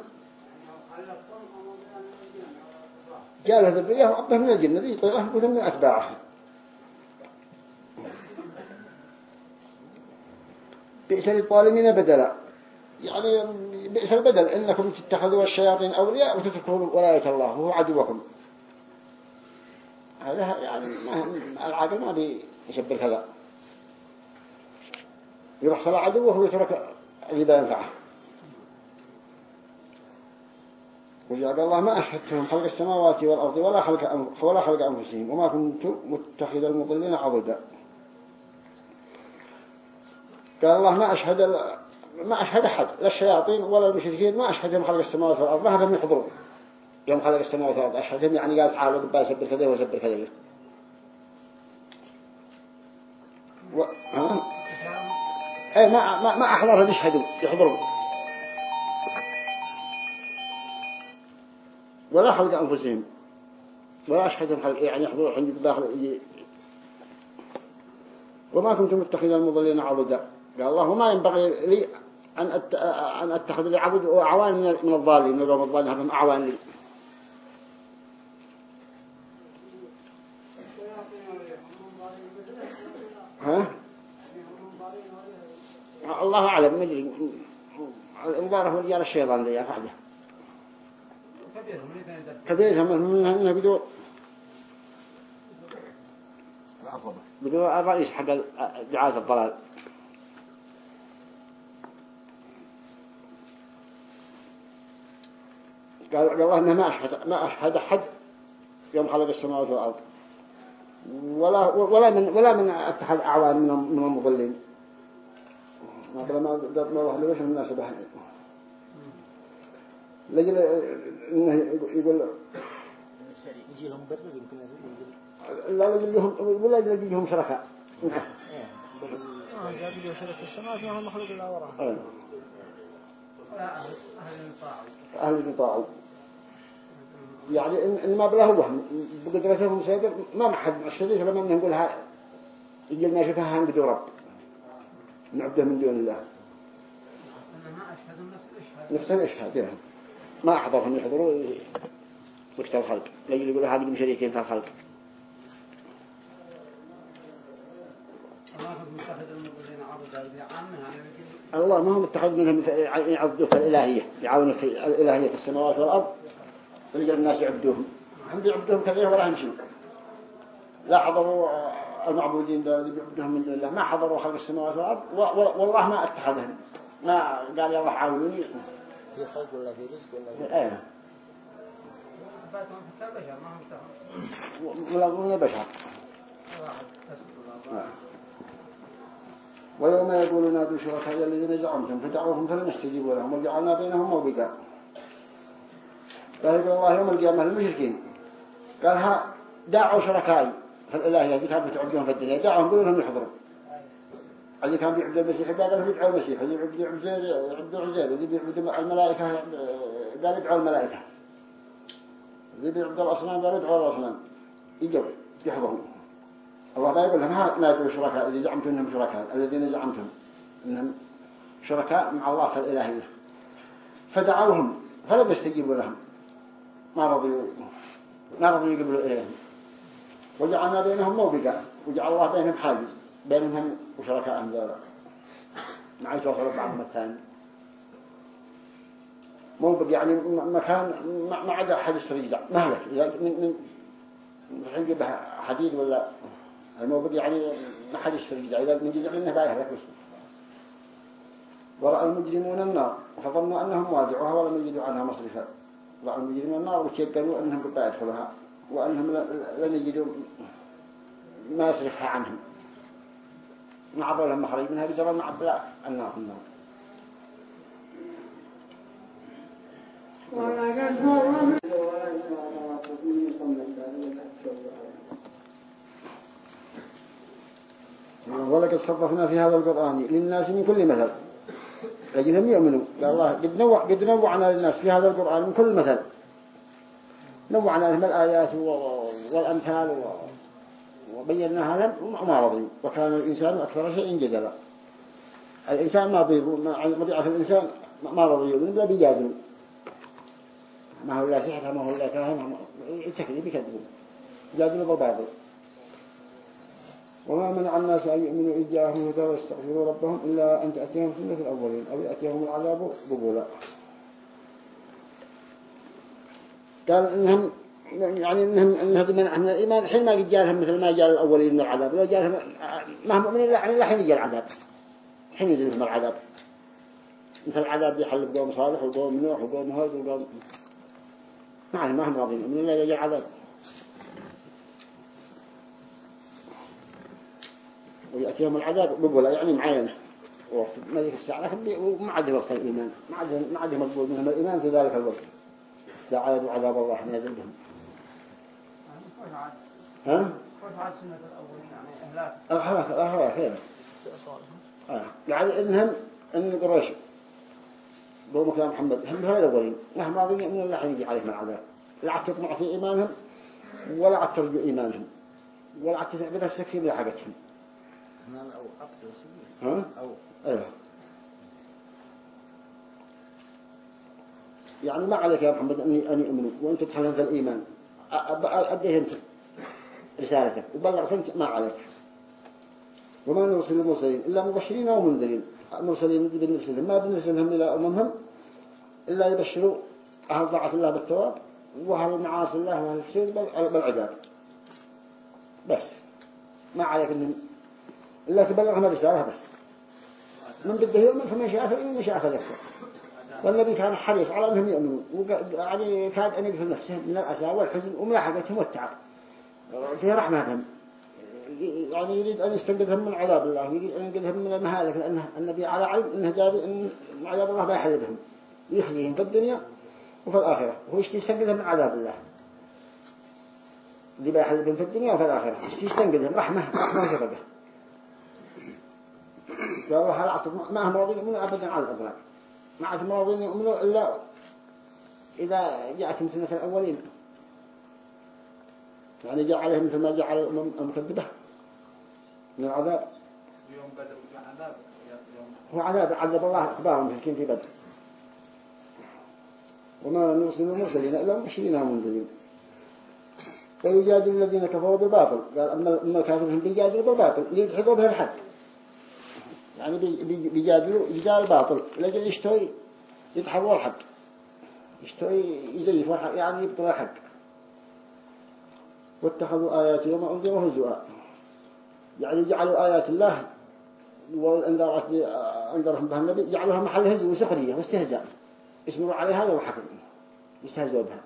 قال هذا ذرية وأبه من الجن ذي طيره وثم من أتباعه. بئس للظالمين بدلا. يعني بئس البدل إنكم تتخذوا الشياطين أولياء وتتركوا ولاية الله وهو عدوكم. هذا يعني ما العاقل ما بيشبه هذا. يروح صلاة عدوه ويترك إذا ينفعه وجعل الله ما أشهدتهم خلق السماوات والأرض ولا خلق ولا خلق أنفسهم وما كنت متخذ المضلين عضدا. قال الله ما أشهد ما أشهد أحد لا الشياطين ولا المشركين ما أشهدهم خلق السماوات والأرض ما هم يحضروا يوم خلق السماوات والأرض أشهدهم يعني قال تعالوا قبال سبر كذا وسبر كذا. و... ها؟ أي ما ما ما أحضرهم يشهدوا يحضروا ولا خلق أنفسهم. ولا أشهدهم خلق يعني يحضروا عند داخل وما كنتم متخذين المضلين عبدا. قال الله ما ينبغي لي أن. أن أتخذ لي عبد وأعوان من من الظالمين من الظالمين هم أعوان لي. ها؟ الله أعلم. الظاهر هو رجال الشيطان ذي أفعله كبيرهم منها بدو بدو الرئيس حق دعاة الضلال قال الله ما أشهد ما أشهد أحد يوم خلق السماوات والأرض ولا ولا من ولا من اتخذ أعوان من من المضلين ما ما ما واحد ليش الناس بحن لجل إنه يقول يجي لهم برد يمكن يجي لا لجل لهم ولا لجل لهم شركاء جاب لي شرك السماوات ما هو مخلوق إلا وراء أهل يطاعوا يعني إن ما بلا وهم بقدرتهم سيقدر ما محد الشريك لما إنه نقولها يجي لنا شفاها عند رب. نعبده من دون الله. أنا ما أشهد نفس الإشهاد نفس الإشهاد يعني. ما أحضرهم يحضروا وقت الخلق. لجل يقولوا هذه مشاركين في الخلق. متخذ عامة يعني الله ما هم اتخذ منهم يعبدوا في الإلهية يعاونوا في الإلهية في السماوات والأرض فلقى الناس يعبدوهم. هم بيعبدوهم كثير ولا يمشوا لا حضروا المعبودين اللي بيعبدوهم من دون الله. ما حضروا خلق السماوات والأرض والله ما اتخذهم ما قال يا الله عاونوني في خلق ولا في رزق ولا في إيه اشتغلوا ولا ولا بشر. الله ويوم يقول نادوا شركاء الذين زعمتم فدعوهم فلم يستجيبوا لهم وجعلنا بينهم موبقا. قال يقول الله يوم القيامة للمشركين. قال ها دعوا شركائي في الإلهية اللي كانوا بتعبدون في الدنيا. دعوهم قولوا لهم يحضروا اللي كان بيعبد المسيح قال لهم يدعوا المسيح. اللي يعبد عزير يعبدوا عزير اللي بيعبد الملائكة قال يدعوا الملائكة. اللي بيعبد الأصنام قال يدعوا الأصنام يجوا يحضروا الله لا يقول لهم ها نادوا شركاء اللي زعمتم إنهم شركاء. الذين زعمتم إنهم شركاء مع الله في الالهيه فدعوهم فلم يستجيبوا لهم. ما رضوا ما رضوا يقبلوا إليهم. وجعلنا بينهم موبقا وجعل الله بينهم حاجز. بينهم وشركائهم ذولا ما يتواصلوا بعضهم الثاني موبق يعني مكان ما عدا أحد يستريد مهلك من من الحين جيبها حديد ولا الموبق يعني ما حد يشتري جزع إذا من جزع منه بايها بس. ورأى المجرمون النار. فظنوا أنهم واجعوها ولم يجدوا عنها مصرفا. رأى المجرمون النار وتيقنوا أنهم قد يدخلها وأنهم لن يجدوا ما يصرفها عنهم. ما عبروا لهم مخرج منها بجرى ما عبر النار النار ولقد صرفنا في هذا القرآن للناس من كل مثل. لكنهم يؤمنوا قال الله قد, نوع قد نوعنا للناس في هذا القرآن من كل مثل. نوعنا لهم الآيات والأمثال و- وبيناها لهم وما رضوا وكان الإنسان أكثر شيء جدلا. الإنسان ما ضير ما ضيعة الإنسان ما رضي. يؤمن بلا بيجادل ما هو إلا سحر ما هو إلا كاهن التكذيب يكذبون جادلوا بالباطل وما منع الناس أن يؤمنوا إذ جاءهم هدى واستغفروا ربهم إلا أن تأتيهم سنة الأولين أو يأتيهم العذاب قبولا. قال إنهم يعني إنهم إن هذا منع من الإيمان حين ما قد جاءهم مثل ما جاء الأولين من العذاب. لو جاءهم ما هم مؤمنين إلا إلا حين يجي العذاب. حين ينزل لهم العذاب. مثل العذاب يحل بقوم صالح وقوم نوح وقوم هود وقوم ما ما هم راضين من إلا يجي العذاب. ويأتيهم العذاب قبولا يعني معينة وقت ملك الساعة لكن وما عاد وقت الإيمان. ما عاد ما عاد مقبول منهم الإيمان في ذلك الوقت. إذا عادوا عذاب الله يعني كيف عاد ها؟ عاد سنة الأولين يعني إنهم إن قريش قومك يا محمد هم هؤلاء الأولين نحن راضين من الله يجي عليهم العذاب لا تطمع في إيمانهم ولا ترجو إيمانهم ولا هنا أو أقصد سبيل ها؟ أو أيوه يعني ما عليك يا محمد أني أني أمنوا وأنت تحلم في الإيمان أديه أنت رسالتك. وبلغت أنت ما عليك. وما نرسل المرسلين إلا مبشرين ومنذرين. المرسلين بنرسلهم ما بنرسلهم إلى أممهم إلا يبشروا أهل طاعة الله بالثواب وأهل معاصي الله وأهل السير بال- بالعذاب. بس. ما عليك أن إلا تبلغهم الرسالة بس. من بده يؤمن فمن شاء فإن من شاء فليكفر. والنبي كان حريص على أنهم يؤمنوا وق- يعني كاد أن يقتل نفسه من الأسى والحزن وملاحقتهم والتعب في رحمتهم يعني يريد أن يستنقذهم من عذاب الله يريد أن ينقذهم من المهالك لأن النبي على علم أنه جاب أن عذاب الله بيحل بهم يخزيهم في الدنيا وفي الآخرة. هو يشتي يستنقذهم من عذاب الله. اللي بيحل بهم في الدنيا وفي الآخرة. يشتي يستنقذهم. رحمة. رحمة وشفقة قال الله لا أعطوا ما هم راضين يؤمنوا أبدا على الأبواب ما عاد راضين يؤمنوا إلا إذا جاءتهم سنة الأولين. يعني جاء عليهم مثل ما جاء على الأمم المكذبة. من العذاب. يوم بدر عذاب. هو عذاب عذب الله أخبارهم في في بدر. وما نرسل المرسلين إلا مبشرين ومنذرين ويجادل الذين كفروا بالباطل. قال أما أما الكافرين بيجادلوا بالباطل ليدحضوا به الحق. يعني بي- بي- بيجادلوا جدال باطل لجل يشتوي يدحضوا الحق. يشتوي يزيفوا يعني يبطلوا الحق. واتخذوا آياتي وما أنذروا هزوا يعني جعلوا آيات الله والأنذارات اللي أنذرهم بها النبي جعلوها محل هزو وسخرية واستهزاء. يسمروا عليها وحكم يستهزئوا بها.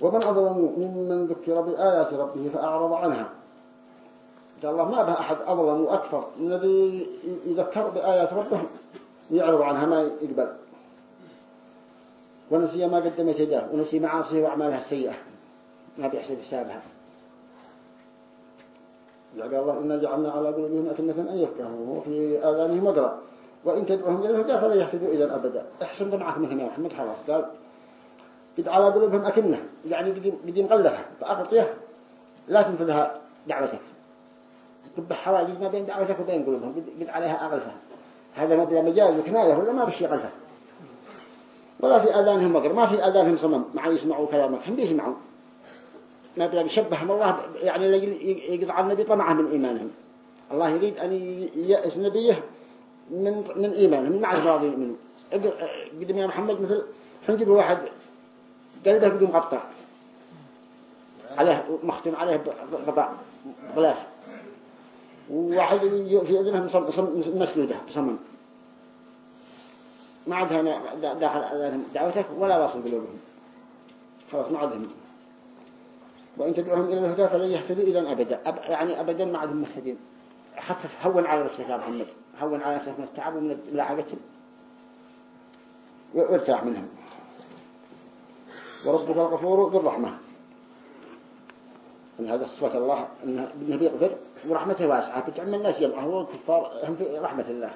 ومن أظلم ممن ذكر بآيات ربه فأعرض عنها. قال الله ما به أحد أظلم وأكثر من الذي يذكر بآيات ربه يعرض عنها ما يقبل. ونسي ما قدمت يداه ونسي معاصيه وأعمالها السيئة. ما بيحسب حسابها قال الله إنا جعلنا على قلوبهم أكنة أن يفقهوا وفي آذانهم وقرأ. وإن تدعوهم إلى الهدى فلا يهتدوا إذا أبدا. احسن معك مثل يا خلاص. قال قد على قلوبهم أكنة يعني قد مغلفة فأغطيه لا تنفذها دعوتك. تبح حواجز ما بين دعوتك وبين قلوبهم. قد- عليها أغلفة. هذا ما بلا مجال وكناية ولا ما بشي غلفة ولا في آذانهم وقر ما في آذانهم صمم. مع يسمعوا كلامك هم بيسمعوا ما بلا يشبههم الله يعني يقضع النبي طمعا من إيمانهم. الله يريد أن يأس نبيه من من إيمانهم من معرفة راضي منه قدم يا محمد مثل حنجب واحد قلبه بدون قطع عليه مختم عليه قطع غلاف. وواحد في أذنه مصم- مصم- مسدودة بصمم ما عاد داخل دعوتك ولا واصل قلوبهم خلاص ما عادهم وإن تدعوهم إلى الهدى فلن يهتدوا إذا أبدا. أب يعني أبدا ما عادهم مهتدين. خفف هون على نفسك يا محمد. هون على نفسك من التعب ومن ملاحقتهم وارتاح منهم. وربك الغفور ذو الرحمة. إن هذا صفة الله إنه بيغفر ورحمته واسعة. بتعمل الناس يبقى هو الكفار هم في رحمة الله.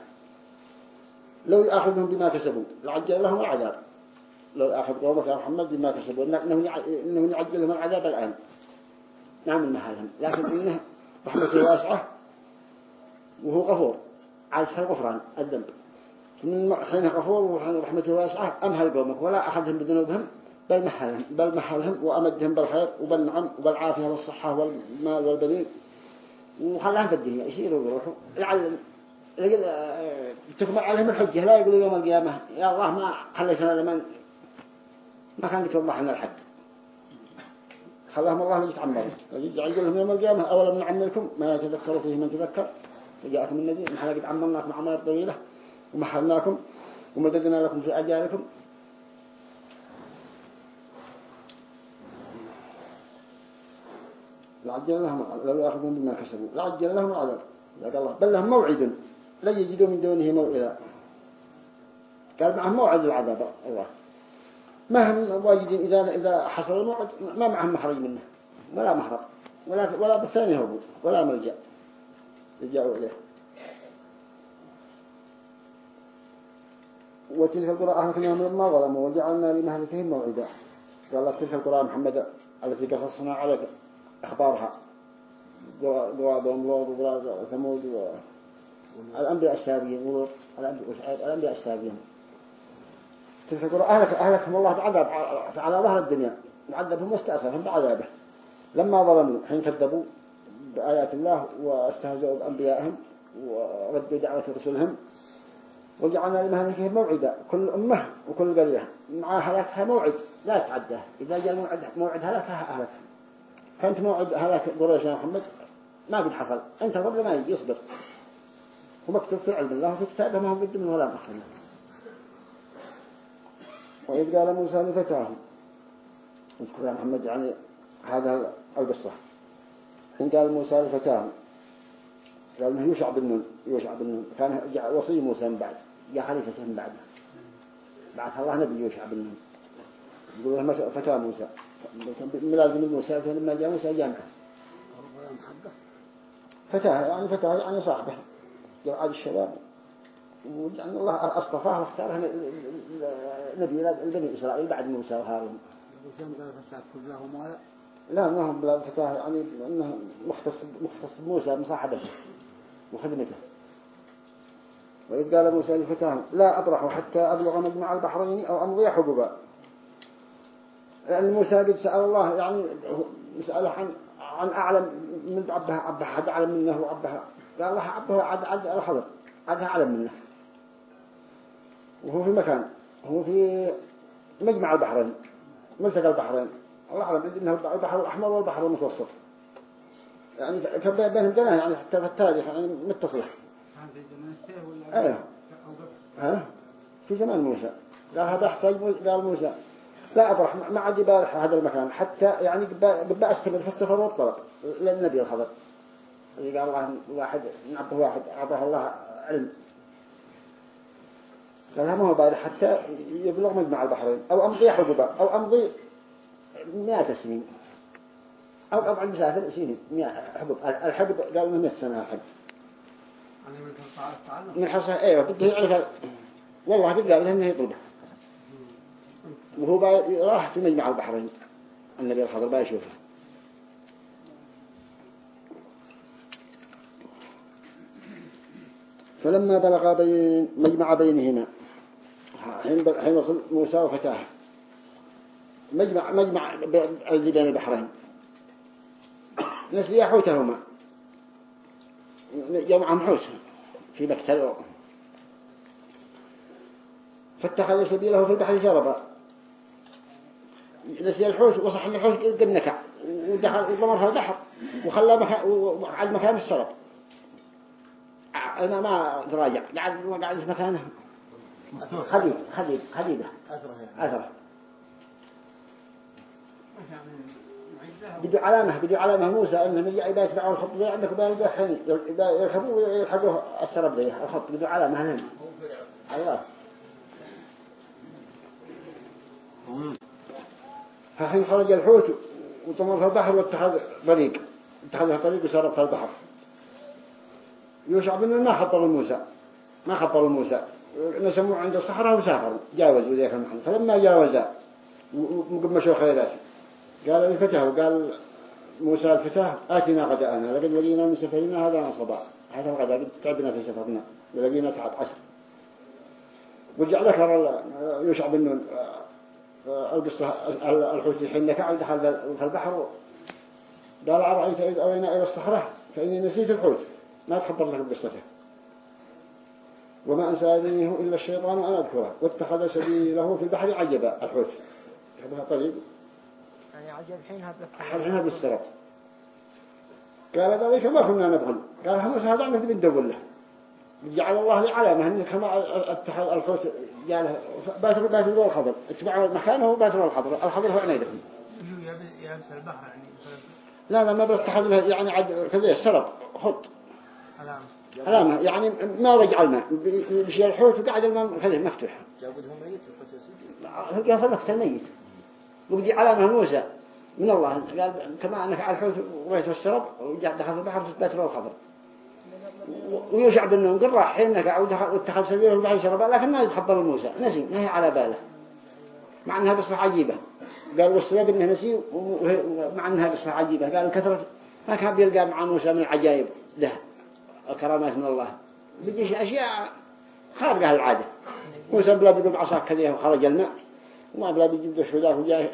لو يأخذهم بما كسبوا لعجل لهم العذاب. لو أخذ قومك يا محمد بما كسبوا إنه إنه يع- إنه يعجل لهم العذاب الآن. نعمل محلهم لكن إنه رحمته واسعة وهو غفور. عايز في الغفران الذنب. من حين غفور وحين رحمته واسعة أمهل قومك؟ ولا أخذهم بذنوبهم بل محلهم بل محلهم وأمدهم بالخير وبالنعم وبالعافية والصحة والمال والبنين. وخلاهم في الدنيا. يسيروا ويروحوا لقد آه، تكمل عليهم الحجة. لا يقولوا يوم القيامة يا الله ما خليتنا لمن ما كان يتوضح لنا الحق. خلاهم الله يتعمروا يجعل لهم يوم القيامة. أولا نعملكم ما يتذكر فيه من تذكر. وجاءكم النذير. نحن قد عمرناكم عمرات طويلة ومحلناكم ومددنا لكم في أجالكم. لعجل لهم لو يأخذون بما كسبوا. لعجل لهم العذاب. قال الله. بل لهم موعد. لا يجدوا من دونه موئلا قال معهم موعد العذاب. الله. ما هم واجدين إذا إذا حصل الموعد؟ ما معهم مخرج منه. ولا مهرب ولا ولا بالثاني هو ولا ملجأ يرجعوا إليه. وتلك القرى أهلكنا من ما ظلموا وجعلنا لمهلكهم موعدا. قال الله تلك القرى محمد التي قصصنا عليك. أخبارها. قواد وملوض وقراد وثمود والأنبياء السابقين ولوط الأنبياء السابقين. القرى أهلك أهلكهم الله بعذاب على ظهر الدنيا. وعذبهم واستأثرهم بعذابه. لما ظلموا حين كذبوا بآيات الله واستهزئوا بأنبيائهم وردوا دعوة رسلهم وجعلنا لمهلكهم موعدا. كل أمة وكل قرية مع هلاكها موعد لا تعده. إذا جاء موعد موعد هلاكها أهلك. كانت موعد هلاك قريش يا محمد ما قد حصل. أنت قبل ما يجي يصبر. ومكتوب في علم الله في كتابه ما هو قد من ولا مخنا وإذ قال موسى لفتاه اذكر يا محمد يعني هذا القصة. حين قال موسى لفتاه قال انه يوشع بن نون يوشع بن نون. كان وصي موسى من بعد يا خليفة من بعده بعث الله نبي يوشع بن نون. يقول له فتى موسى. ملازم موسى فلما جاء موسى جامعه فتاه يعني فتاه يعني صاحبه. جوعاد الشباب. وجعل الله أصطفاه واختاره نبي لبني إسرائيل بعد موسى وهارون. لا ما هم بلا فتاة يعني إنه مختص مختص بموسى مصاحبه وخدمته وإذ قال موسى لفتاه لا أبرح حتى أبلغ مجمع البحرين أو أمضي حبوبا موسى قد سأل الله يعني مسألة عن عن أعلم من عبها عبها حد أعلم منه وعبها قال الله عبها عد عد الخضر عدها أعلم منه. وهو في مكان. هو في مجمع البحرين. ملتقى البحرين. الله أعلم إنه البحر الأحمر والبحر المتوسط. يعني كان بينهم جناه يعني حتى في التاريخ يعني ها؟ في زمان موسى. قال هذا احتاج قال موسى لا أبرح ما عاد يبارح هذا المكان. حتى يعني قبل أستمر في السفر والطلب للنبي الخضر اللي قال الله واحد نعبه واحد أعطاه الله علم. قال ما هو بارح. حتى يبلغ مجمع البحرين. أو أمضي حقبة أو أمضي مئة سنين. أو أبعد مسافر سنين. حقب الحقب قالوا إنه 100 سنة الحقب من حصل أيوه بده يعرف والله قال له إنه يطلبه وهو راح في مجمع البحرين. النبي الخضر بقى يشوفه. فلما بلغ بين مجمع بينهما حين حين وصل موسى وفتاه. مجمع مجمع بين البحرين. نسي حوتهما. يوم عم حوس في مكتل فاتخذ سبيله في البحر جربا. نسي الحوش وصح الحوش قد نكع. ودخل وضمر في البحر وخلى مكان وعد مكان السرب أنا ما تراجع قاعد قاعد في مكانه. خديد خديد خديدة أثره بدو علامة بدو علامة موسى إنهم يجي يبقى يتبعوا الخط. ذي عندك بين البحرين. يركبوا ويلحقوا السرب ذي. الخط. بدو علامة هنهم الله. فحين خرج الحوت وطمر في البحر واتخذ طريق. اتخذ طريق وسرب في البحر. يوشع بن ما خطر موسى. ما خطر موسى. نسموه عند الصحراء وسافروا. جاوزوا ذيك المحل. فلما جاوزا ومقمشوا خيرات قال الفتاه وقال موسى الفتاه آتنا غداءنا. لقد لقينا من سفرنا هذا نصبا هذا الغداء قد تعبنا في سفرنا. لقينا تعب عشر. ورجع ذكر يوشع بن نون القصة الحوثي حين نفع دخل في البحر قال أرأيت إذ أوينا إلى الصخرة فإني نسيت الحوت. ما تخبر لك بقصته. وما أنسانيه إلا الشيطان وأنا أذكره. واتخذ سبيله في البحر عجبا الحوت. هذا طريق. يعني عجب حينها بالسرط قال ذلك ما كنا نبغل. قال هذا عندك بندور له؟ جعل الله لي علامة أن كما اتخذ الحوت جعله باتر باتر الخضر اتبعوا مكانه باتر الخضر الخضر هو عنيده يمس البحر يعني. لا لا ما له يعني عد كذا السرب خط علامة. علامة يعني ما رجع الماء. بشي الحوت وقعد الماء خليه مفتوح. جابوا لهم ميت الحوت يا سيدي. قال فلك الميت وبدي علامة موسى من الله. قال كما أنك على الحوت وبيت السرب ورجع دخل في البحر تثبت له الخبر ويوشع بن نون راح حين قعد واتخذ سبيله البحر شربا لكن ما يتحضر موسى نسي ما هي على باله. مع أنها قصة عجيبة. قال والسبب أنه نسي ومع أنها قصة عجيبة. قال كثرة ما كان بيلقى مع موسى من العجائب ده الكرامات من الله. بيجيش أشياء خارقة العادة. موسى بلا بيقوم عصاك كذا وخرج الماء. وما بلا بيجيب دش وذاك وجاء.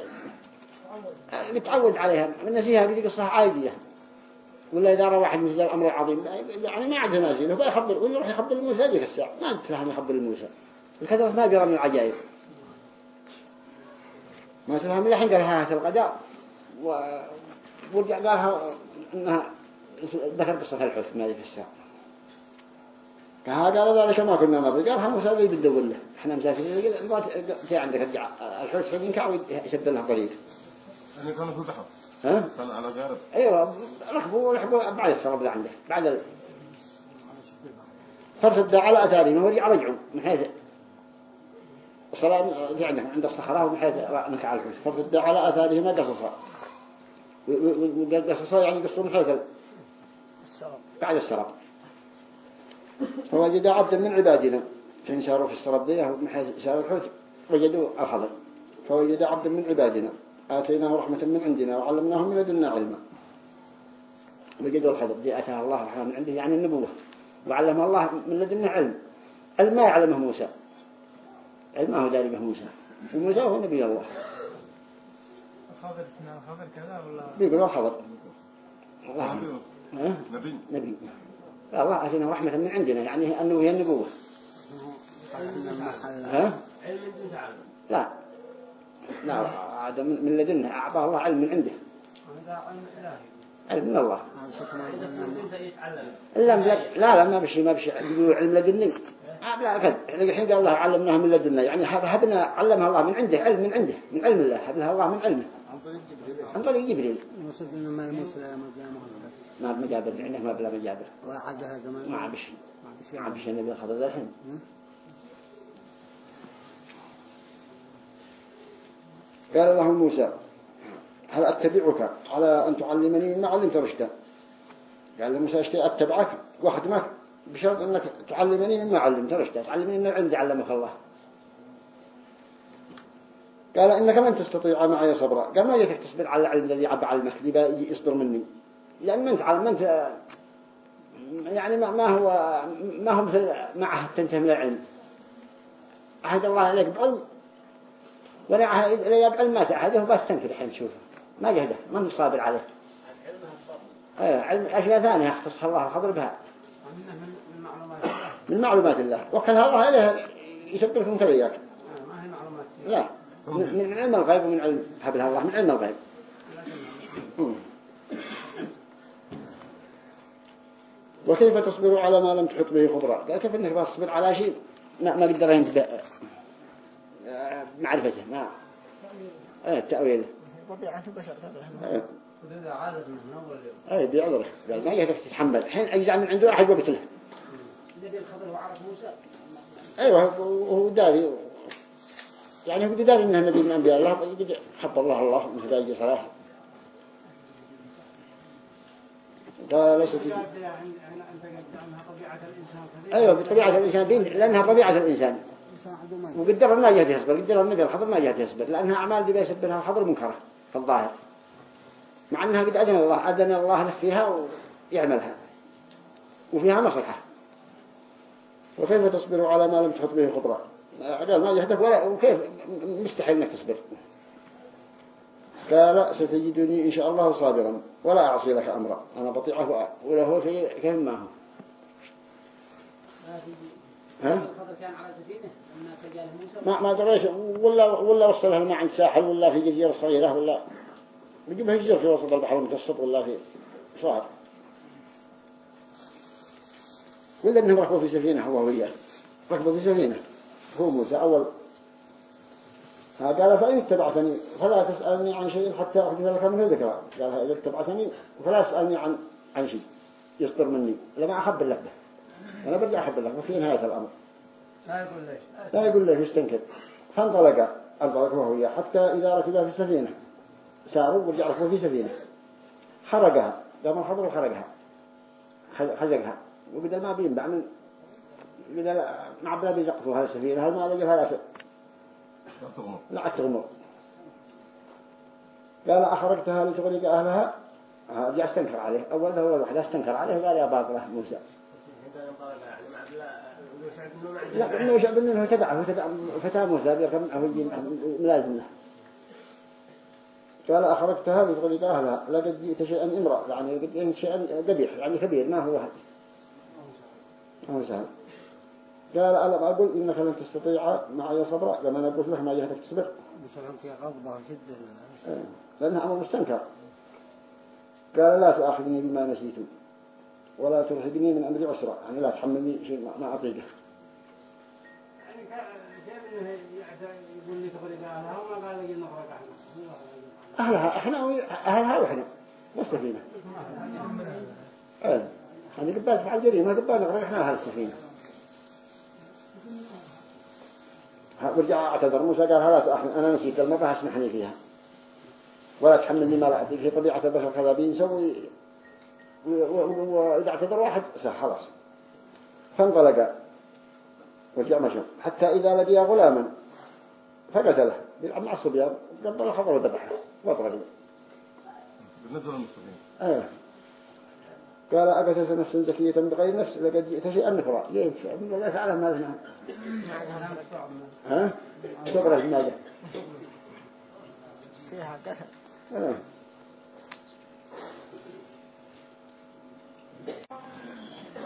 متعود عليها. نسيها قصة عادية. ولا إذا رأى واحد مثل الأمر العظيم يعني ما عاد ناسي له يخبر ويروح يخبر الموسى ذيك الساعة ما تفهم يخبر الموسى. الكذب ما بيرى من العجائب. ما تفهم إلا حين قالها هذا الغداء. ورجع قالها إنها ذكر قصة الحوت ما ذيك الساعة. قال ذلك ما كنا نرضي. قالها موسى ذي له. إحنا مسافرين في عندك الحوت حين كعو يسد لها طريق ها؟ كان على أيوه ركبوا ركبوا بعد السرب ذا عنده. بعد ال... على اثارهم ورجع رجعوا من حيث صلاة في عندهم عند الصخرة ومن حيث نكع الحوت فارتد على اثارهما قصصا وقصصا يعني قصوا من حيث بعد السرب فوجد عبدا من عبادنا كان ساروا في السرب ذي من حيث ساروا الحوت وجدوا الخضر. فوجد عبدا من عبادنا. آتيناه رحمة من عندنا وعلمناه من لدنا علما. وجدوا الخضر دي أتاه الله رحمة من عنده يعني النبوة. وعلمه الله من لدنا علم. علم ما يعلمه موسى. علم ما هو داري به موسى وموسى هو نبي الله. الخبر اسمه الخبر كذا ولا بيقولوا الخضر الله؟ نبي. نبي. لا الله أتيناه رحمة من عندنا. يعني أنه هي النبوة. ها؟ علم لا. لا هذا من من لدنا أعطاه الله علم من عنده. هذا علم من الله. لا لا لا, ما بشي ما بشي. يقولوا علم لدني آه لا يعني الحين قال الله علمناها من لدنا يعني هبنا علمها الله من عنده علم من عنده. من علم الله. هبناها الله من علمه. عن طريق جبريل. عن طريق ما لا يوم القيامة ما بمجابر عنده ما بلا مجابر ما بشي. ما بشي. ما بشي. النبي الخضر ذا الحين قال له موسى هل أتبعك على أن تعلمني؟ مما علمت رشدا. قال له موسى اشتي أتبعك؟ وأخدمك بشرط أنك تعلمني مما علمت رشدا. تعلمني من العلم علمك الله. قال إنك لن تستطيع معي صبرا. قال ما يتك تصبر على العلم الذي عب علمك؟ اللي يصدر مني. لأن ما أنت ما أنت يعني ما ما هو ما هو مثل معه تنتهي من العلم. عهد الله عليك بعلم. ولا عهد إلي بعلم ما تعهده بس تنفر الحين شوفه. ما جهده ما هو صابر عليه. إيه علم أشياء ثانية يختصها الله الخضر بها. من معلومات الله. وكلها الله آه، ما هي معلومات لا. من علم الغيب ومن علم حبلها الله من علم الغيب. وكيف تصبر على ما لم تحط به خبرة؟ كيف إنك تصبر على شيء؟ ما, ما قدر انت معرفته ما إيه التأويل. طبيعة البشر هذا إيه وإذا عادت من أول يوم إيه بيعذرك قال ما يهدف تتحمل. الحين اجزع من عنده احد وقت له النبي الخضر وعرف موسى. أيوه وهو داري. يعني هو داري إنه نبي من أنبياء الله. قد خبر الله الله مثل هذه صلاح قال جاد يعني أيوه بطبيعة الإنسان بين لأنها طبيعة الإنسان. يساعدوا ما جهد يصبر قدر النبي الخضر ما جهد يصبر لأنها أعمال دي بيسبرها الخضر منكرة في الظاهر. مع أنها قد أذن الله أذن الله له فيها ويعملها. وفيها مصلحة. وكيف تصبر على ما لم تحط به خبرة؟ قال ما جهدك ولا وكيف؟ مستحيل إنك تصبر. قال ستجدني إن شاء الله صابرا ولا أعصي لك أمرا. أنا بطيعه ولا هو في كيف ما هو؟ ها؟ ما ما دريش ولا ولا وصلها الماء عند ساحل ولا في جزيرة صغيرة ولا بيجيبها جزيرة في وسط البحر المتوسط ولا في صار ولا إنهم ركبوا في سفينة هو وياه ركبوا في سفينة. هو موسى أول. قال فإن اتبعتني فلا تسألني عن شيء حتى أحدث لك منه ذكرى. قال إذا اتبعتني فلا تسألني عن عن شيء يصدر مني لما أحب اللفة أنا برجع أحب اللفة وفي نهاية الأمر. لا يقول ليش. لا يقول له يستنكر. فانطلق انطلق وهو وياه حتى إذا ركب في السفينة ساروا ورجع ركبوا في سفينة. حرقها قام الخضر وحرقها خزقها وبدل ما بينبع من بدل ما عبدا بيزقفوا هذه السفينة هذا ما لقى هذا لا تغمر. لا تغمر. قال أخرجتها لتغرق أهلها؟ هذا استنكر عليه. أول هو الواحد استنكر عليه قال يا باطلة موسى. لا إنه شعب إنه تبعه تبع فتاة موسى بيركب معه يجي ملازم له. قال أخرجتها لتغرق أهلها لقد جئت شيئا امرأ يعني قد جئت شيئا قبيح يعني كبير ما هو واحد. سهل. قال ألم أقول إنك لن تستطيع معي صبرا لما أنا قلت لك ما جهتك تصبر. مثلا في غضبة شدة إيه. لأنها أمر مستنكر. قال لا تؤاخذني بما نسيت ولا ترهبني من أمري عسرا يعني لا تحملني شيء ما- ما أطيقه أهلها إحنا أهلها وإحنا. والسفينة إيه يعني قبال تفعل جريمة قبال نغرق إحنا أهل السفينة ورجع اعتذر. موسى قال لا تؤاخذ. أنا نسيت المرة اسمحني فيها. ولا تحملني ما لا في طبيعة البشر كذا و- وإذا اعتذر واحد خلاص. فانطلق. ورجع مشى حتى إذا لقي غلاما فقتله بيلعب مع الصبيان. قبل الخبر وذبحه. وطغى بالنسبة للمسلمين إيه قال أقتلت نفسا زكية بغير نفس لقد جئت شيئا نفرا الله تعالى ما ذنها ها؟ صبرة ماذا فيها قتل إيه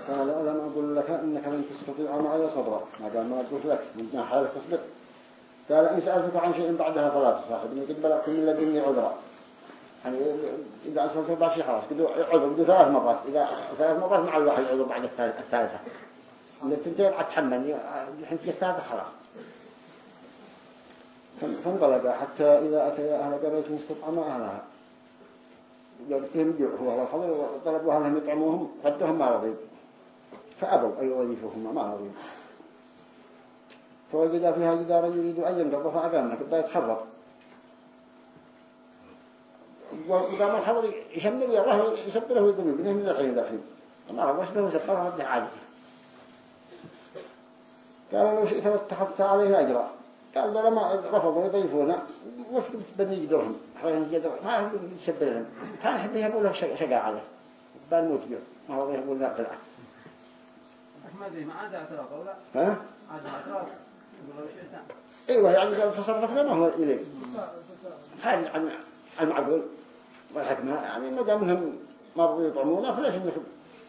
قال ألم أقول لك إنك لن تستطيع معي صبرا. ما قال ما قلت لك من حالك تصبر قال إن سألتك عن شيء بعدها فلا تصاحبني قد بلغت من لدني عذرا. يعني إذا أسألت بعد شيء خلاص قدوا عذر قدوا ثلاث مرات. إذا ثلاث مرات مع الواحد عذر بعد الثالث- الثالثة. إذا تنتهي أتحمل. الحين في الثالثة خلاص. فان- فانطلق حتى إذا أتى أهل قرية استطعما أهلها. قال فيهم جوع هو والحضر وطلبوا أهلهم يطعموهم ردهم ما رضيوا فأبوا أي وظيفهم ما رضيوا فوجد فيها جدارا يريد أن ينقض فأقامنا قد يتحرك وقام الحضر يشمل الله يسبله ويقوم بنه من الحين الحين ما رضى به وسبره رده عادي قال لو شئت لاتخذت عليه أجرا. قال له لما رفضوا يضيفونا وش بني يقدرهم حوالين جدر ما يسبر لهم كان حتى يقول له شقاء عليه بان موت جوع ما هو يقول لا بالعكس ما ادري ما عاد اعتراف ولا ها؟ إيوه يعني تصرفنا ما هو إليه. هذا عن المعقول والحكمة يعني ما دام انهم ما رضوا يطعمونا فليش انكم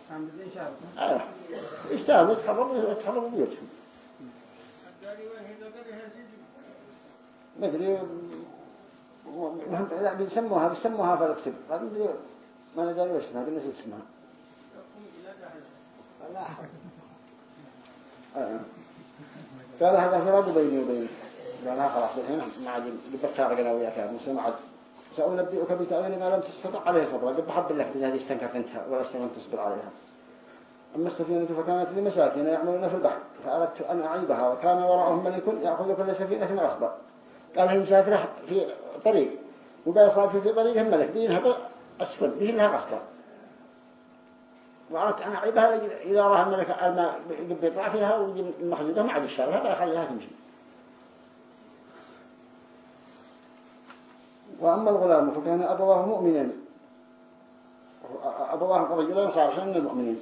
كان بدي شارك آه. يستاهلوا يتحرروا يتحرروا بيوتهم مهم لا بيسموها بيسموها في الكتب ما أدري. ما ندري وش اسمها بالنسبة اسمها. آه. قال هذا فراق بيني وبينك. قال خلاص الحين ما عاد قبل تارقنا وياك يا موسى ما عاد سأنبئك بتأويل ما لم تستطع عليه صبرا. قد بحب لك بهذه استنكرت أنت ولا استطعت تصبر عليها. أما السفينة فكانت لمساكين يعملون في البحر فأردت أن أعيبها وكان وراءهم ملك يأخذ كل سفينة غصبا قال هي مسافرة في طريق. صار في طريقهم ملك بينها أسفل بينها غصبا وأردت أن أعيبها إذا رأى الملك الماء بيطلع فيها ويجي المخزوده مع الشر هذا يخليها تمشي وأما الغلام فكان أبواه مؤمنين أبواه رجلين صالحين من المؤمنين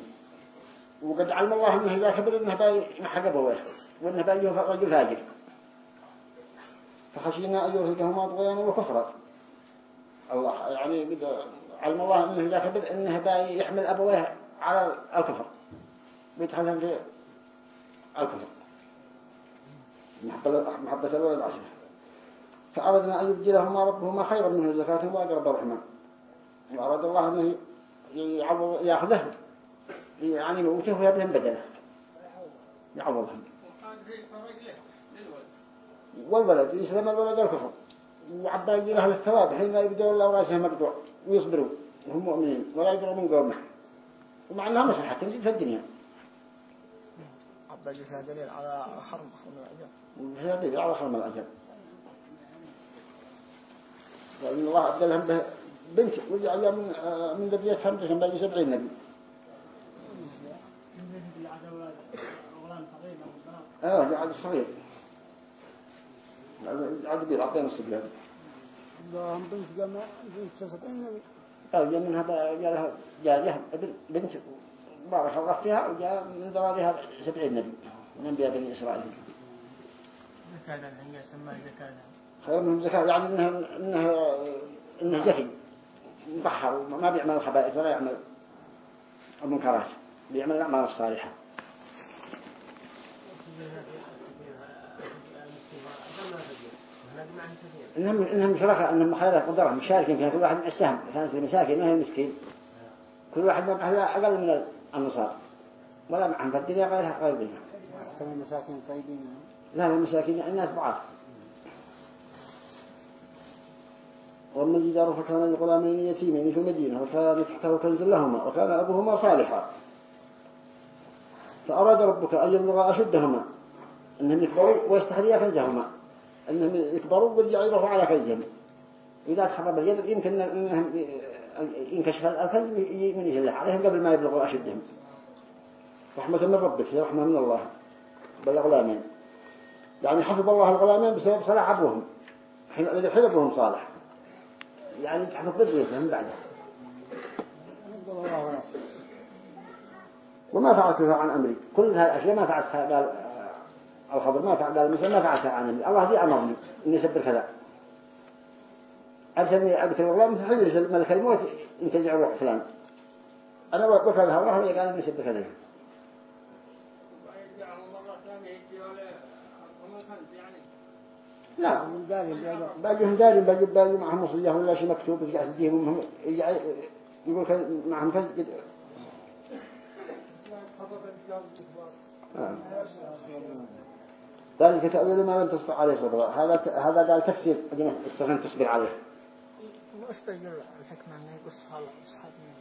وقد علم الله أنه إذا كبر أنه باي محق أبوه. وأنه باي رجل فاجر. فخشينا أن يرهقهما طغيانا وكفرا. الله يعني علم الله أنه إذا كبر أنه يحمل أبوه على الكفر. بيدخلهم في الكفر. محبة الولد عشره فأردنا أن يبدلهما ربهما خيرا منه زكاة وأقرب رحمة وأراد الله أنه يأخذه. يعني موته ويبهم بدله يعوضهم. والولد يسلم الولد الكفر. وعبا يجي له الثواب حين يبدو الله رأسه مقطوع ويصبروا. وهم مؤمنين. ولا يقروا من قومه. ومع أنها مصلحة تنزل في الدنيا. عبد فيها دليل على حرم حرم الأجل وفيها دليل على خرم الأجل لأن الله أبدلهم به بنت وجعل من من حمزة كان باقي سبعين نبي. آه جعل صغير عاد بير عطينا الصبيان. لهم بنت جمع بنت سبعين نبي. أو جاء منها جاء لها جاء لها بنت بارك الله فيها وجاء من ذراريها سبعين نبي من أنبياء بني إسرائيل. زكاة الحين سماه زكاة خير منهم زكاة يعني إنها إنها إنه زكي مطهر ما بيعمل الخبائث ولا يعمل المنكرات بيعمل الأعمال الصالحة. إنهم إنهم شركاء إنهم خير قدرة مشاركين فيها كل واحد من السهم كانت المساكين ما هي المسكين كل واحد من أهلها أقل من النصار ولا معهم في الدنيا غيرها غير كم المساكين طيبين؟ لا المساكين الناس ضعاف. ومن جدار فكان لغلامين يتيمين في المدينة وكان تحته كنز لهما وكان أبوهما صالحا. فأراد ربك أن يبلغ أشدهما أنهم يكبروا ويستحريا كنزهما أنهم يكبروا ويرجعوا يروحوا على كنزهم إذا تخرب اليد يمكن أنهم ينكشف الكنز من يجلح عليهم قبل ما يبلغوا أشدهم. رحمة من ربك هي رحمة من الله. بالغلامين. يعني حفظ الله الغلامين بسبب صلاح حين الذي أبوهم صالح. يعني تحفظ ذريتهم بعده. وما فعلتها عن أمري. كل هذه الأشياء ما فعلتها. الخبر ما فعل قال مثل ما فعلتها عن أمري الله دي أمرني إني أسبر كذا. أرسلني أبكر الغلام مثل حجر ملك الموت ينتزع روح فلان. أنا وكلها الله وهي قال إني أسبر كذا. لا. من داري باقيهم داري باقي باقي معهم وصية ولا شيء مكتوب بس قاعد تديهم هم يقول معهم قد- آه. ذلك تأويل ما لم تستطع عليه صبرا هذا هذا قال تفسير أجل استغنى تصبر عليه. ما اشتغل الحكمة أنه يقص على أصحابنا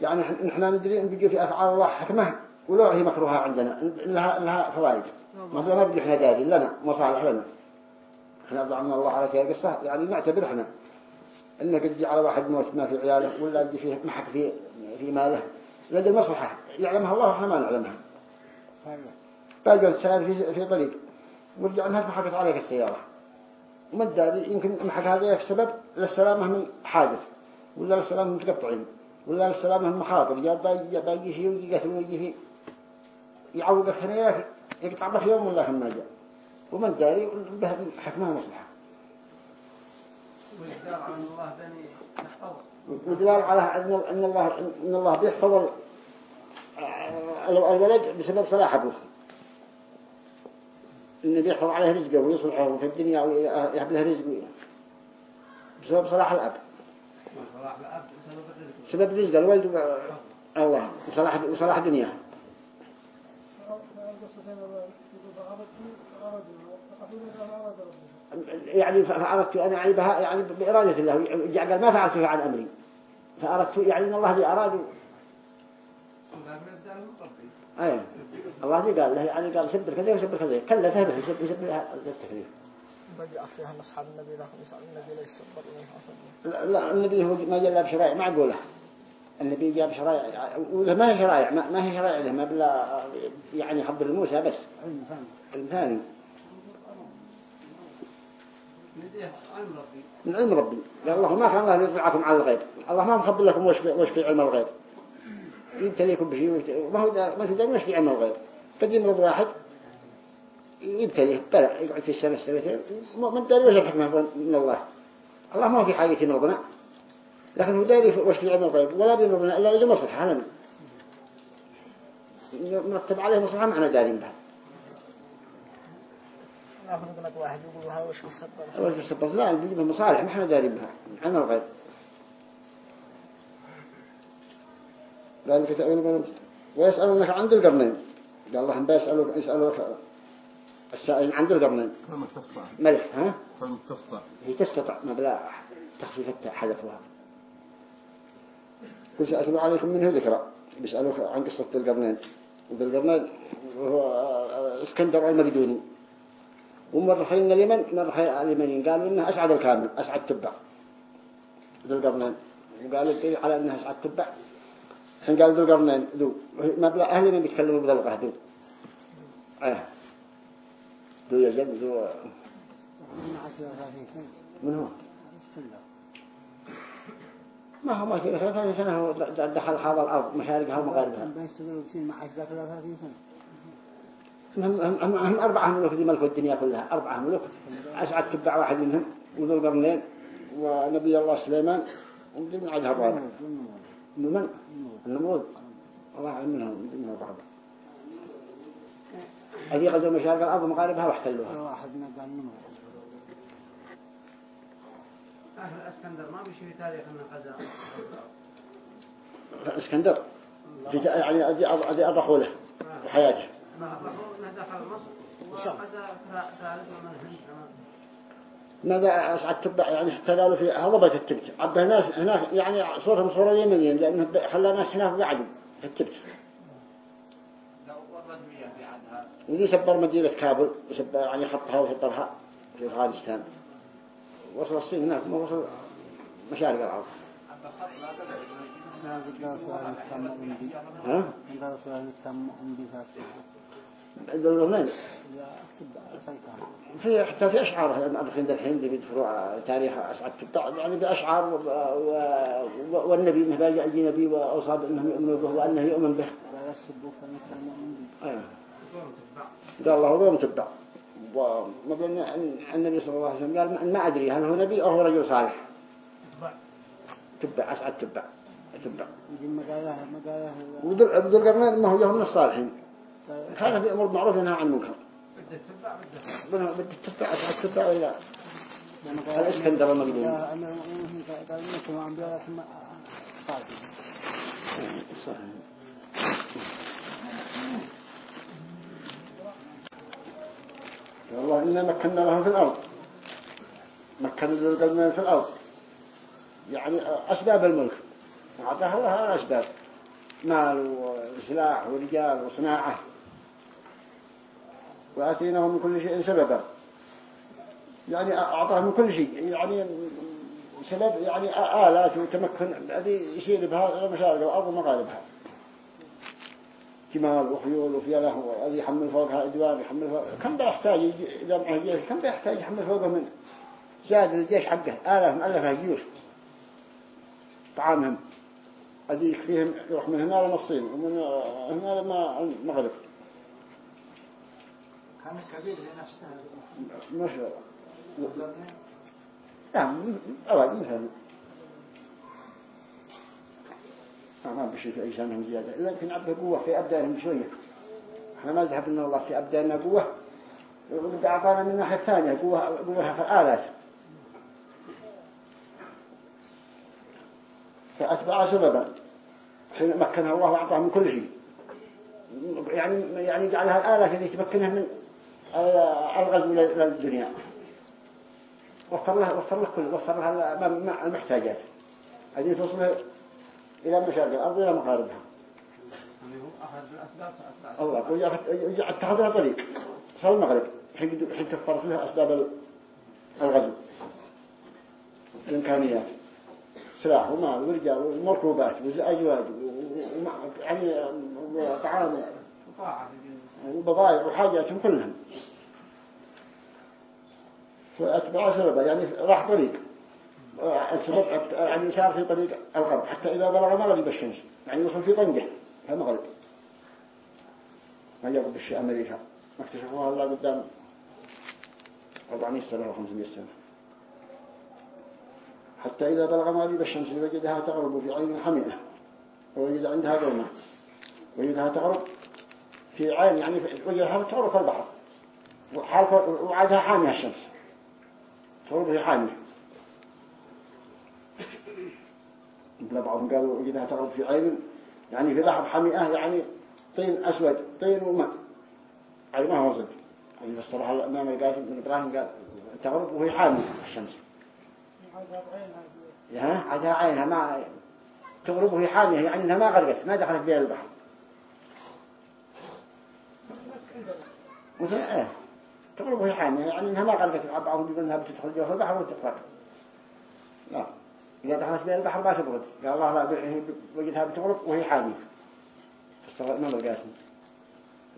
يعني إحنا- نحن ندري إن بيجي في أفعال الله حكمة ولو هي مكروهة عندنا. لها لها فوائد. ما ما بدي إحنا داري لنا مصالح لنا. إحنا ضعنا الله على كي قصة. يعني نعتبر إحنا. إنه قد جي على واحد موت ما في عياله ولا يجي فيه محك في في ماله. لدى المصلحة يعلمها الله وإحنا ما نعلمها. باقي السيارة في في طريق. ورجع الناس محكت عليك السيارة. وما الداري يمكن محك هذا في سبب للسلامة من حادث ولا للسلامة من متقطعين ولا للسلامة من مخاطر. جاء باقي باقي شيء ويجي قتل ويجي فيه يعوقك هنا يقطع بك يوم ولا هم ما جاء. وما الداري به حكمها مصلحة. والإقدار على الله بني يحفظ ودلال على أن الله أن الله بيحفظ ال- الولد بسبب صلاح أبوه إنه بيحفظ عليه رزقه ويصلحه في الدنيا ويحب له رزق. بسبب صلاح الأب. سبب الرزق. سبب رزق الولد الله. وصلاح وصلاح دنياه. يعني فأردت أن أعيبها يعني بإرادة الله. قال ما فعلته عن أمري. فأردت يعني أن الله بأراد أيه الله دي قال له يعني قال سبر كذا وسبر كذا. كلفه به يسبر يسبر هذا التكليف. بدي أفيها أن أصحاب النبي لا, لا النبي هو ما جاء بشرائع معقولة. النبي جاب شرائع ولا ما هي شرائع ما, ما هي شرائع له ما بلا يعني خبر موسى بس. علم ربي. من علم ربي. قال الله ما كان الله يطلعكم على الغيب. الله ما مخبر لكم وش في علم الغيب. يبتليكم بشيء ما هو ما تدري وش في علم الغيب فدي مرض واحد يبتليه بلا يقعد في السنة سنتين. ما تدري وش الحكمة من الله. الله ما هو في حاجة يمرضنا لكن هو داري وش في علم الغيب ولا بيمرضنا إلا إذا مصلحة لنا مرتب عليه مصلحة معنا دارين بها واحد يقول هذا وش بيصبر وش بسبب لا بيجيب مصالح ما إحنا دارين بها علم الغيب ذلك تأويل ما تستطع. ويسألونك عن ذي القرنين. قال الله بيسألوك يسألوك السائل عن ذي القرنين. كلمة تستطع. ملح ها؟ تستطع. هي تستطع ما بلا تخفيف حذفها كل سأتلو عليكم منه ذكرى. بيسألوك عن قصة ذي القرنين. ذي القرنين هو اسكندر المقدوني ومر خيلنا اليمن مر خيل اليمنيين قالوا إنه أسعد الكامل أسعد تبع. ذي القرنين. قالوا الدليل على إنه أسعد تبع. حين قال ذو القرنين ذو أهل من بيتكلموا اللغة ذو آه ذو يزن ذو من من هو ما هو ما في ثلاثين سنة هو دخل هذا الأرض مشارقها ومغاربها هم, هم, هم, أربعة ملوك دي ملكوا الدنيا كلها أربعة ملوك أسعد تبع واحد منهم وذو القرنين ونبي الله سليمان ومدي من عدها الرابع من النمرود الله أعلم منهم من بعض. هذه غزوا مشارق الأرض ومغاربها واحتلوها. واحد من قال نمر أهل الأسكندر ما بيشي في تاريخ أنه غزا اسكندر في يعني أدي أدي أضحوا له بحياته ما أنه دخل مصر. وغزا ثالث من الهند. ماذا أسعد تبع يعني احتلالوا في هضبة التبت عبه ناس هناك يعني صورهم صورة يمنيين لأنه خلى ناس هناك قعدوا في التبت ودي سبر مدينة كابل وسبر يعني خطها وسبرها في أفغانستان وصل الصين هناك ما وصل مشارق عندي ها؟ تبع سيطان في حتى في أشعار الحين الحين اللي بيدفروا تاريخ أسعد تبع يعني بأشعار و... و... والنبي إنه باجي أجي نبي وأصاب إنهم يؤمنوا به وأنه يؤمن به. أيوه. قال الله هو متبع وما بين أن النبي صلى الله عليه وسلم قال ما أدري هل هو نبي أو هو رجل صالح؟ تبع أسعد تبع تبع. يجي ذو القرنين ما هو جه من الصالحين. كان في أمر معروف ينهى عن المنكر. بدك تتبع بدك تتبع. ولا أمير المؤمنين قال إنكم أنبياء ثم صحيح والله إنا مكنا لهم في الأرض. مكنا القرنين في الأرض. يعني أسباب الملك. أعطاها لها أسباب. مال وسلاح ورجال وصناعة. وآتيناهم من كل شيء سببا. يعني أعطاهم من كل شيء. يعني سبب يعني آلات وتمكن الذي يشير بها مشارق الأرض ومغاربها. جمال وخيول وفيلة والذي يحمل فوقها أدوار يحمل فوق كم بيحتاج إذا معه جيش كم بيحتاج يحمل فوقه من؟ زاد الجيش حقه. آلاف مؤلفة جيوش طعامهم. الذي يكفيهم يروح من هنا لنصين ومن هنا لما المغرب. كان كبير لنفسه مش نعم أوعد مثلا. ما بشي في أجسامهم زيادة. لكن عبد قوة في أبدانهم شوية. إحنا ما ذهب لنا الله في أبداننا قوة. وقد أعطانا من الناحية الثانية قوة قوة في الآلات. فأتبع سببا. حين مكنها الله وأعطاها من كل شيء. يعني يعني جعلها الآلات التي تمكنها من الغزو للدنيا وفر له وفر له كل وفر لها المحتاجات. هذه توصل إلى مشارق الأرض إلى فأتبع الله يقول اتخذ لها طريق. صار المغرب. حين توفرت لها أسباب الغزو. الإمكانيات. سلاح ومال ورجال ومركوبات وأزواج يعني الدين. وبضائع وحاجاتهم كلهم. فأتبع سببا يعني راح طريق. السبب يعني سار في طريق الغرب حتى إذا بلغ مغرب الشمس يعني يوصل في طنجة في المغرب ما يغرب الشيء أمريكا. ما اكتشفوها إلا قدام 400 سنة أو 500 سنة. حتى إذا بلغ مغرب الشمس وجدها تغرب في عين حمئة ووجد عندها ظلمة وجدها تغرب في عين يعني وجهها تغرب في البحر. وحال وعادها حامية الشمس. تغرب في حامية بعضهم قالوا وجدها تغرب في عين يعني في بحر حامئة يعني طين أسود طين وماء. أي ما هو صدق يعني الصراحة الإمام القاسم بن إبراهيم قال تغرب وهي حامية الشمس. ها؟ عادها عينها ما تغربه في حامية يعني إنها ما غرقت ما دخلت بين البحر. مثل تغربه في حامية يعني إنها ما غرقت بعضهم يقول انها بتدخل جوه البحر وتغرق لا إذا دخلت بين البحر ما تبرد. قال الله لا وجدها بتغرق وهي حامية. فاستغرق ما القاسم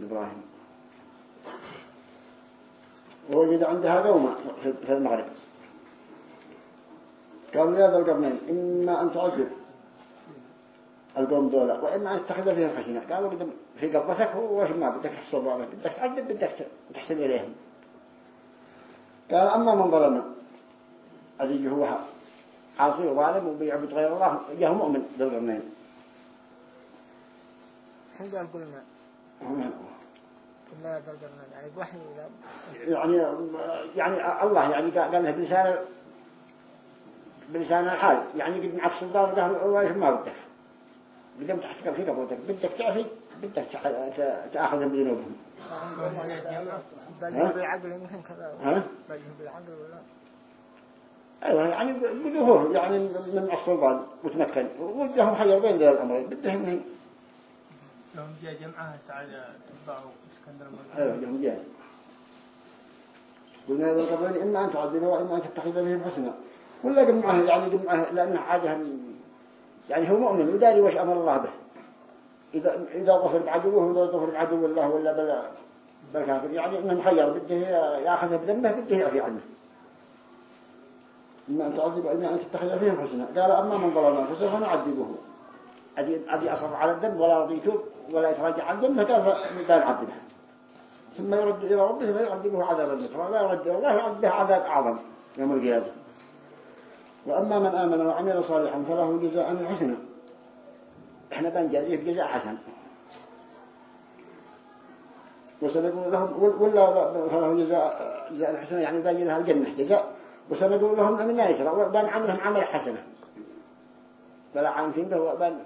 إبراهيم. ووجد عندها قومة في المغرب. قالوا يا ذا القرنين إما أن تعذب. القوم دولة وإما أن تتخذ فيهم حسنة قالوا بدهم في قبضتك وش ما بدك تحصل بعضك بدك تعذب بدك تحسن إليهم. قال أما من ظلم الذي هو عاصي وظالم وبيعبد غير الله جاه مؤمن ذا القرنين الحين قال قلنا قلنا ذا القرنين يعني وحي يعني يعني الله يعني قال له بلسان بلسان الحال. يعني قد معك سلطان وقال إيش ما بدك؟ بدك تحتك في قبضتك بدك تعفي بدك تأخذهم بذنوبهم. بل بالعقل يمكن كذا ها؟ بل بالعقل ولا؟ أيوه يعني بدوه يعني من السلطان وتمكن وجههم حير بين ذي الامرين بدهم من لهم جاء جمعها سعد تبعوا إسكندر أيوه جهم جاي قلنا هذا القبلين إما أن تعذبه وإما أن تتخذ بهم حسنا. ولا جمعه يعني جمعة لأنه عادهم يعني هو مؤمن وداري وش أمر الله به. اذا إذا ظفر بعدوه ولا ظفر بعدو الله ولا بلا بالكافر يعني إنه محير بده ياخذه بذنبه بده يعفي عنه. إما أن تعذب وإما أن تتخذ فيهم حسنا. قال أما من ظلم فسوف نعذبه أدي أدي أصر على الذنب ولا رضي يتوب ولا يتراجع عن ذنبه قال فلا نعذبه ثم يرد إلى ربه فيعذبه عذابا مثلا لا يرد الله يعذبه عذاب أعظم يوم القيامة. وأما من آمن وعمل صالحا فله جزاء الحسنى إحنا بنجازيه بجزاء حسن. وسنقول لهم ولا فله جزاء جزاء الحسنى يعني باجي لها الجنة جزاء. وسنقول لهم أن لا يشرع بان عملهم عمل حسنة فلا عامفين به وبان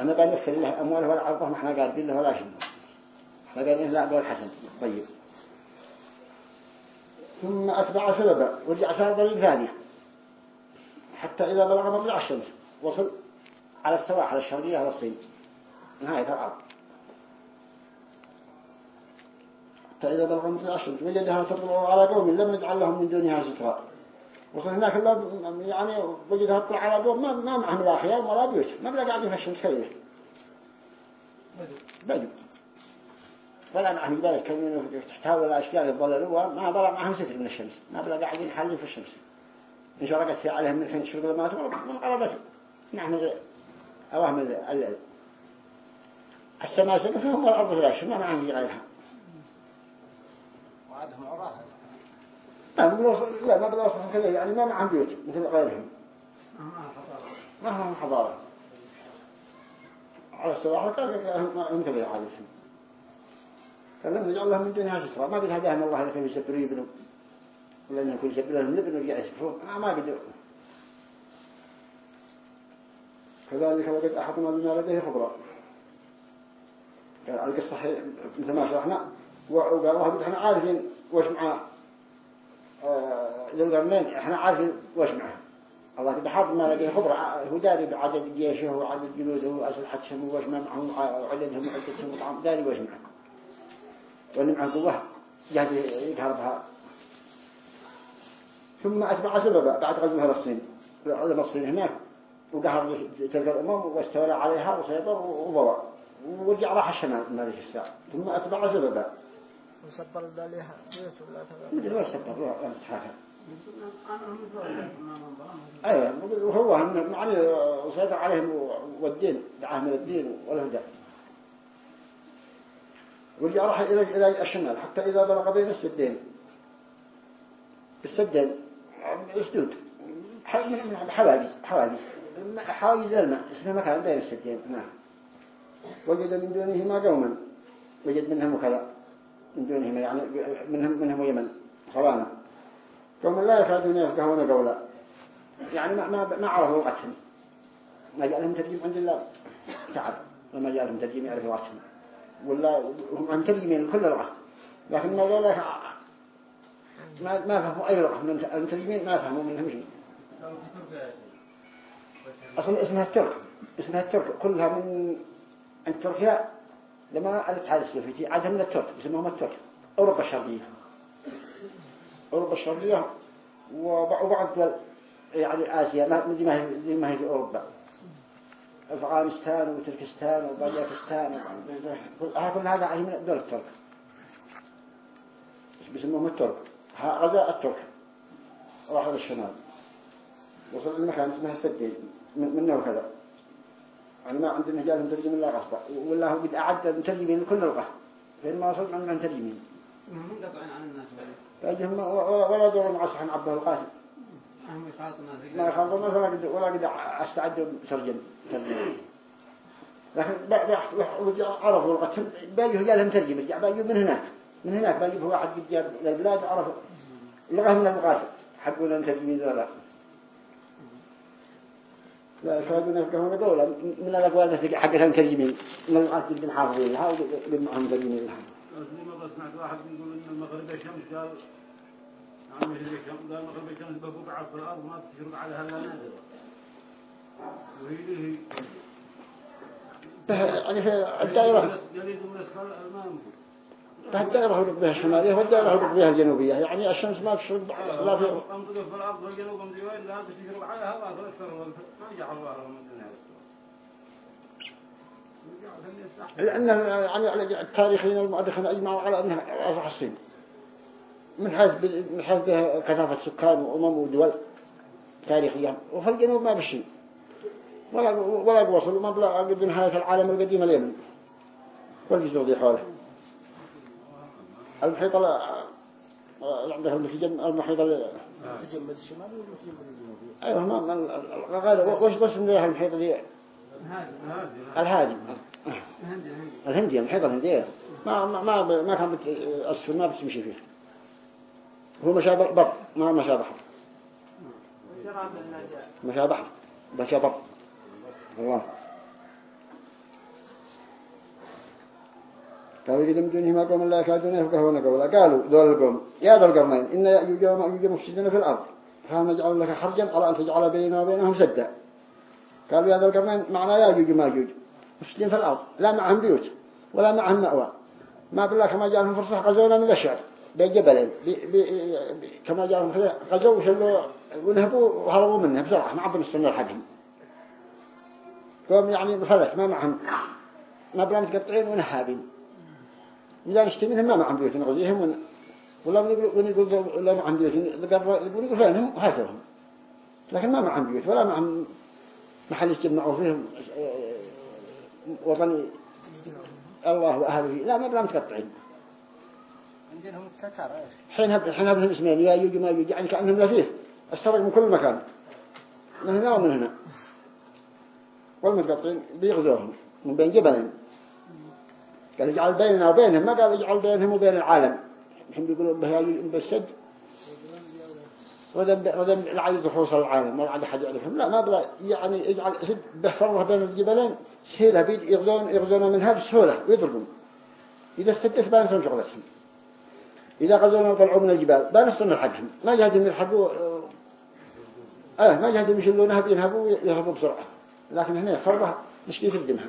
أنا بان نفر له أمواله ولا عرضه ما إحنا قادرين له ولا شيء. فقال لا قول حسن. طيب. ثم أتبع سببا ورجع سبب طريق ثانية حتى إذا بلغ مطلع الشمس. وصل على السواحل الشرقية على الصين. نهاية الأرض. حتى إذا بلغ مطلع الشمس. وجدها تطلع على قوم لم يجعل لهم من دونها سترا. وصل هناك يعني وجدها تطلع على قوم ما, ما معهم لا خيام ولا بيوت. ما بلا قاعدين في الشمس خير بدو. ولا معهم ذلك كانوا تحتاول الأشياء يضللوا ما بلا معهم ستر من الشمس. ما بلا قاعدين حالين في الشمس. إن شرقت في عليهم من حين تغرب من قربت نحن أوهم الليل السماء سقفهم والأرض فلاش ما معهم غيرها. وعدهم عراها. لا ما بلا كذا. يعني ما معهم بيوت مثل غيرهم. ما هم حضارة. على السواحل كان هم كذا عادتهم فلم يجعل لهم من دونها سترة ما قد هداهم الله لكي يسبروا يبنوا ولا أن يكون يسبر لهم لبن ورجع يسبرون ما قدروا. كذلك وقد أحطنا بما لديه خبرا. قال القصة مثل ما شرحنا. وقال الله إحنا عارفين وش مع ذو القرنين إحنا عارفين وش معه الله قد حاط ما لديه خبرة هو داري بعدد جيشه وعدد جنوده وأسلحتهم وش معهم وعددهم وعدتهم وطعام. داري وش معه وأن معه قوة جهد يكهربها ثم أتبع سببا بعد غزوها للصين علم الصين هناك وقهر تلك الأمم واستولى عليها وسيطر وضوى ورجع راح الشمال من هذه الساعة. ثم أتبع سببا. وسبر ولا مثل تبع ما لا تتحاكم أيوة وهو هم يعني وسيطر عليهم والدين دعاهم من الدين والهدى. ورجع راح إلى إلى الشمال حتى إذا بلغ بين السدين. السدين اسدود حواجز حواجز حواجز الماء اسمه مكان بين السدين نعم. وجد من دونهما قوما. وجد منهم كذا من دونهما يعني منهم منهم يمن صوانا قوم لا يكادون يفقهون قولا. يعني ما ما ما عرفوا لغتهم ما جاء لهم ترجم عند الله. تعب. وما جاء لهم ترجم يعرفوا لغتهم ولا هم عن ترجمين كل لغة لكن ما قال ما ما فهموا أي لغة من المترجمين ما فهموا منهم شيء أصلا اسمها الترك. اسمها الترك. كلها من تركيا لما الاتحاد السوفيتي عادها من الترك. يسموهم الترك. أوروبا الشرقية. أوروبا الشرقية وبع- وبعض يعني آسيا. ما ما هي ما هي أوروبا. أفغانستان وتركستان وباجاكستان وبعض- كل هذا هي من دول الترك. بيسموهم الترك. ها- غزا الترك. راح إلى الشمال. وصل المكان اسمه السدين من منه وكذا يعني ما عندنا رجال مترجم إلا غصبا ولا هو قد أعد مترجمين كل لغة. فين ما وصل عندنا مترجمين. هم منقطعين عن الناس ولا فأجهم ولا دور مع صحن عبد القاسم هم يخاطبون الناس ما يخافون ولا قد ولا قد استعدوا ترجم ترجم لكن ب- ب- عرفوا لغتهم باجوا جالهم مترجم رجع باجوا من هناك. من هناك باجوا واحد قد جاب للبلاد عرفوا. اللغة من اللغات حقونا مترجمين ذولا لا يكادون يفقهون قولا من الأقوال التي حقتها مترجمين من اللغات جدا حافظين لها وبمعهم مترجمين لها ما سمعت واحد يقول إن المغرب الشمس قال مغرب الشمس في ما نادر وهي ليه؟ يعني في الدائرة. الدائرة هو بها الشمالية والدائرة هو بها الجنوبية. يعني الشمس ما تشرق لا في الأرض والجنوب لا تشرب عليها الله فأكثر جعل الله لأن يعني التاريخيين والمؤرخين أجمعوا على أنها أصح الصين من حيث من حيث كثافة سكان وأمم ودول تاريخيا وفي الجنوب ما بشي ولا ولا وصلوا ما بلا قد نهاية العالم القديم اليمن. والجزر دي حوله. المحيط عنده المسجد المحيط ال- تجمد الشمالي والتجمد الجنوبي أيوه ما ما غير وش بس من ذي المحيط ذي الهادي. الهندي الهندي. الهندي المحيط الهندي ما ما ما, ما كان بت- أسفل ما بتمشي فيه هو مشى بر ما مشى بحر مشى بحر مشى بر الله. قالوا إذا من دونهما قوم لا يكادون يفقهون. قولا قالوا ذول القوم يا ذا القرنين إن يأجوج ومأجوج مفسدون في الأرض. فهل نجعل لك خرجا على أن تجعل بيننا وبينهم سدا. قالوا يا ذا القرنين معنا يأجوج ومأجوج مفسدين في الأرض. لا معهم بيوت ولا معهم مأوى. ما بالله كما جاء لهم فرصة غزونا من الشعب بي كما جاء فرصة غزوا وشلوا ونهبوا وهربوا منه بسرعة ما عبوا السنة الحقهم قوم يعني بفلت ما معهم. ما بلا متقطعين ونهابين إذا نشتي منهم ما معهم بيوت نغزيهم ون... ولا نقول لا معهم بيوت نقول نقول فينهم؟ وهاتهم لكن ما معهم بيوت ولا معهم محل يجمعوا فيهم وطني الله وأهله لا ما بلا متقطعين عندهم التتر إيش؟ حين هب حين هبهم اسمين يا يوج ما يوج يعني كأنهم لفيه السرق من كل مكان. من هنا ومن هنا. والمتقطعين بيغزوهم من بين جبلين. قال اجعل بيننا وبينهم ما قال اجعل بينهم وبين العالم. الحين بيقولوا به بالسد. وذن وذن العيد دخول العالم ما عاد أحد يعرفهم. لا ما بلا يعني اجعل سد بحفره بين الجبلين. سهيلة بيد يغزون يغزون منها بسهولة ويضربون. إذا استدت بأنسون شغلتهم. إذا غزونا وطلعوا من الجبال بانسون حقهم ما جهدهم يلحقوا آه ما جهدهم يشلونها بينهبوا يهربوا بسرعة. لكن هنا خربة مشكلة الدمها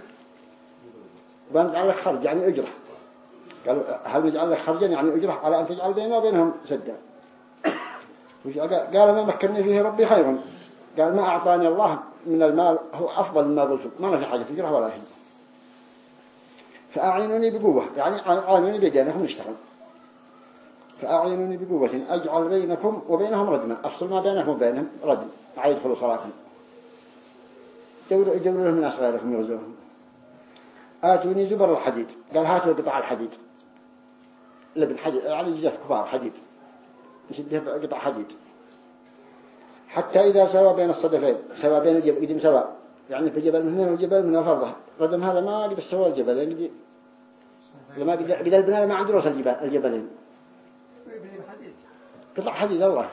بنجعل لك خرج يعني أجرة. قالوا هل نجعل لك خرجا؟ يعني أجرة على أن تجعل بيننا وبينهم سدا. قال؟ ما مكنني فيه ربي خيرا. قال ما أعطاني الله من المال هو أفضل مما قلت ما في حاجة تجرة ولا شيء. فأعينوني بقوة يعني أعينوني بيدينكم نشتغل فأعينوني بقوة. أجعل بينكم وبينهم ردما أفصل ما بينكم وبينهم ردم يدخلوا صلاة. يدوروا لهم ناس غيركم يغزوهم. آتوني زبر الحديد. قال هاتوا قطع الحديد. لبن حديد. يعني جزف كبار حديد. نشده قطع حديد. حتى إذا سوى بين الصدفين. سوى بين الجبل قدم سوى يعني في جبل من هنا وجبل من الفرضة ردم هذا ما قد سوى الجبل لما قد البناء ما عنده رأس الجبل الجبلين. قطع حديد الله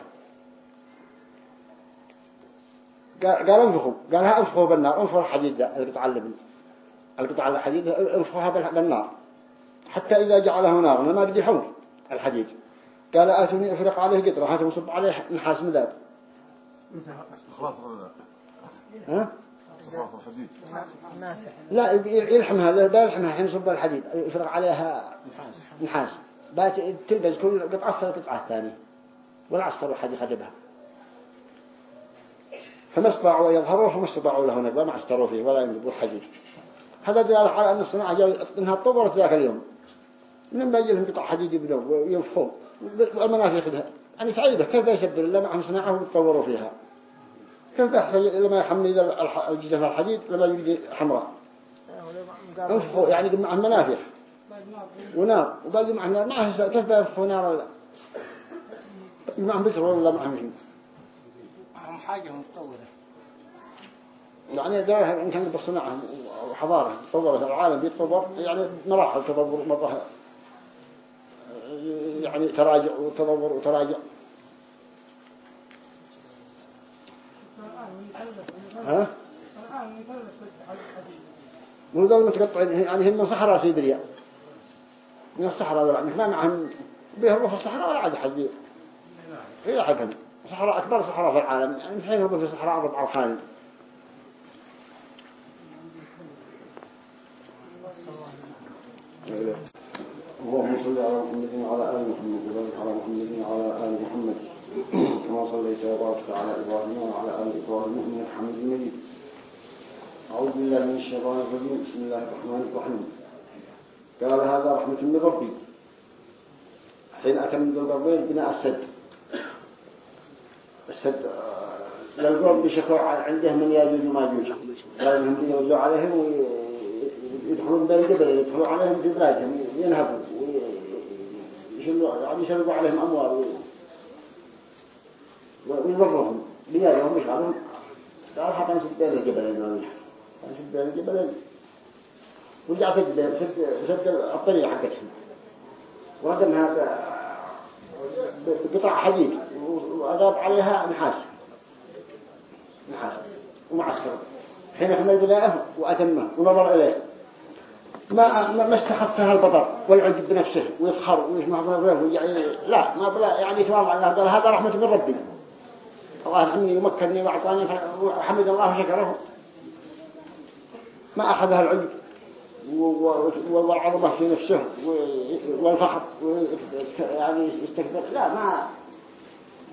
قال انفخوا قال ها انفخوا بالنار. انفخوا الحديد القطع اللبن القطع الحديد انفخوها بالنار. حتى إذا جعله نار ما بدي حمر الحديد. قال آتوني أفرق عليه قطرة. هاتوا صب عليه نحاس مذاب خلاص ها؟ لا يلحمها لا يلحمها حين يصب الحديد يفرغ عليها نحاس. بات تلبس كل قطعة في القطعة الثانية والعصر واحد يخدبها فما استطاعوا يظهروا فما استطاعوا له نقوى ما عسكروا فيه ولا ينقبوا الحديد هذا دلالة على أن الصناعة إنها تطورت ذاك اليوم. لما يجي لهم قطع حديد يبنوا وينفخوا. والمنافق ده يعني تعيبة كيف يسبر إلا معهم صناعة ويتطوروا فيها؟ كيف يحصل لما يحمل الجزء الحديد لما يجي حمراء؟ انفخوا يعني معهم منافخ ونار. وباقي معهم نار معه كيف ينفخوا نار ولا معهم بترول ولا معهم شيء معهم حاجة متطورة. يعني ده إن كان بالصناعة وحضارة تطورت العالم بيتطور يعني مراحل تطور مرة يعني تراجع وتطور وتراجع. ها؟ مو ذول متقطعين يعني هم صحراء سيبريا من الصحراء ولا ما معهم بيهربوا في الصحراء ولا عاد حد إيه حقهم صحراء أكبر صحراء في العالم. يعني الحين هم في صحراء أربع الخالد اللهم صل على محمد وعلى آل محمد وبارك على محمد وعلى آل محمد. كما صليت وباركت على إبراهيم وعلى آل إبراهيم إنك حميد مجيد. أعوذ بالله من الشيطان الرجيم. بسم الله الرحمن الرحيم. قال هذا رحمة من ربي. حين أتم ذو القربين بناء السد للقوم بشكوى عنده من ياجوج وماجوج قال انهم يوزعوا عليهم ويدخلون بين الجبل يدخلوا عليهم بلادهم ينهبوا ويشلوا يعني عليهم أموال وي- ويضرهم. بيالهم يشعرون قال حتى نسد بين الجبلين ما نجح نسد بين الجبلين. ورجع سد سد الطريق حقتهم. وردمها ب- بقطع حديد. وأضاب عليها نحاس نحاس ومعسكر حين كما البداية وأتمه ونظر إليه. ما ما استخفها البطر والعجب بنفسه ويفخر ويسمع بنفسه يعني لا ما بلا يعني تواضع الله. قال هذا رحمة من ربي. الله يرحمني ومكنني وأعطاني وحمد الله وشكره. ما أخذها العجب والعظمة في نفسه. والفخر. يعني يستكبر لا ما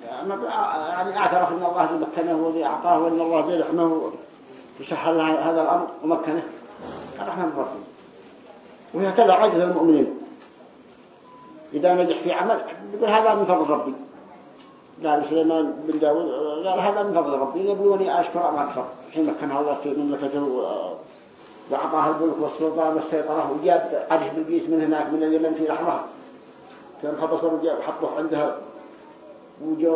يعني اعترف ان الله مكنه وذي أعطاه وإن الله ذي رحمه وسهل هذا الأمر ومكنه. الرحمن الرحيم وهكذا عجز المؤمنين. إذا نجح في عمل يقول هذا من فضل ربي. قال سليمان بن داود قال هذا من فضل ربي. يبلوني أشكر أم أكثر حين مكنها الله في مملكته و- وأعطاها الملك والسلطان والسيطرة وجاب عرش بلقيس من هناك من اليمن في لحظة كان حبصر وجاب حطه عندها وجو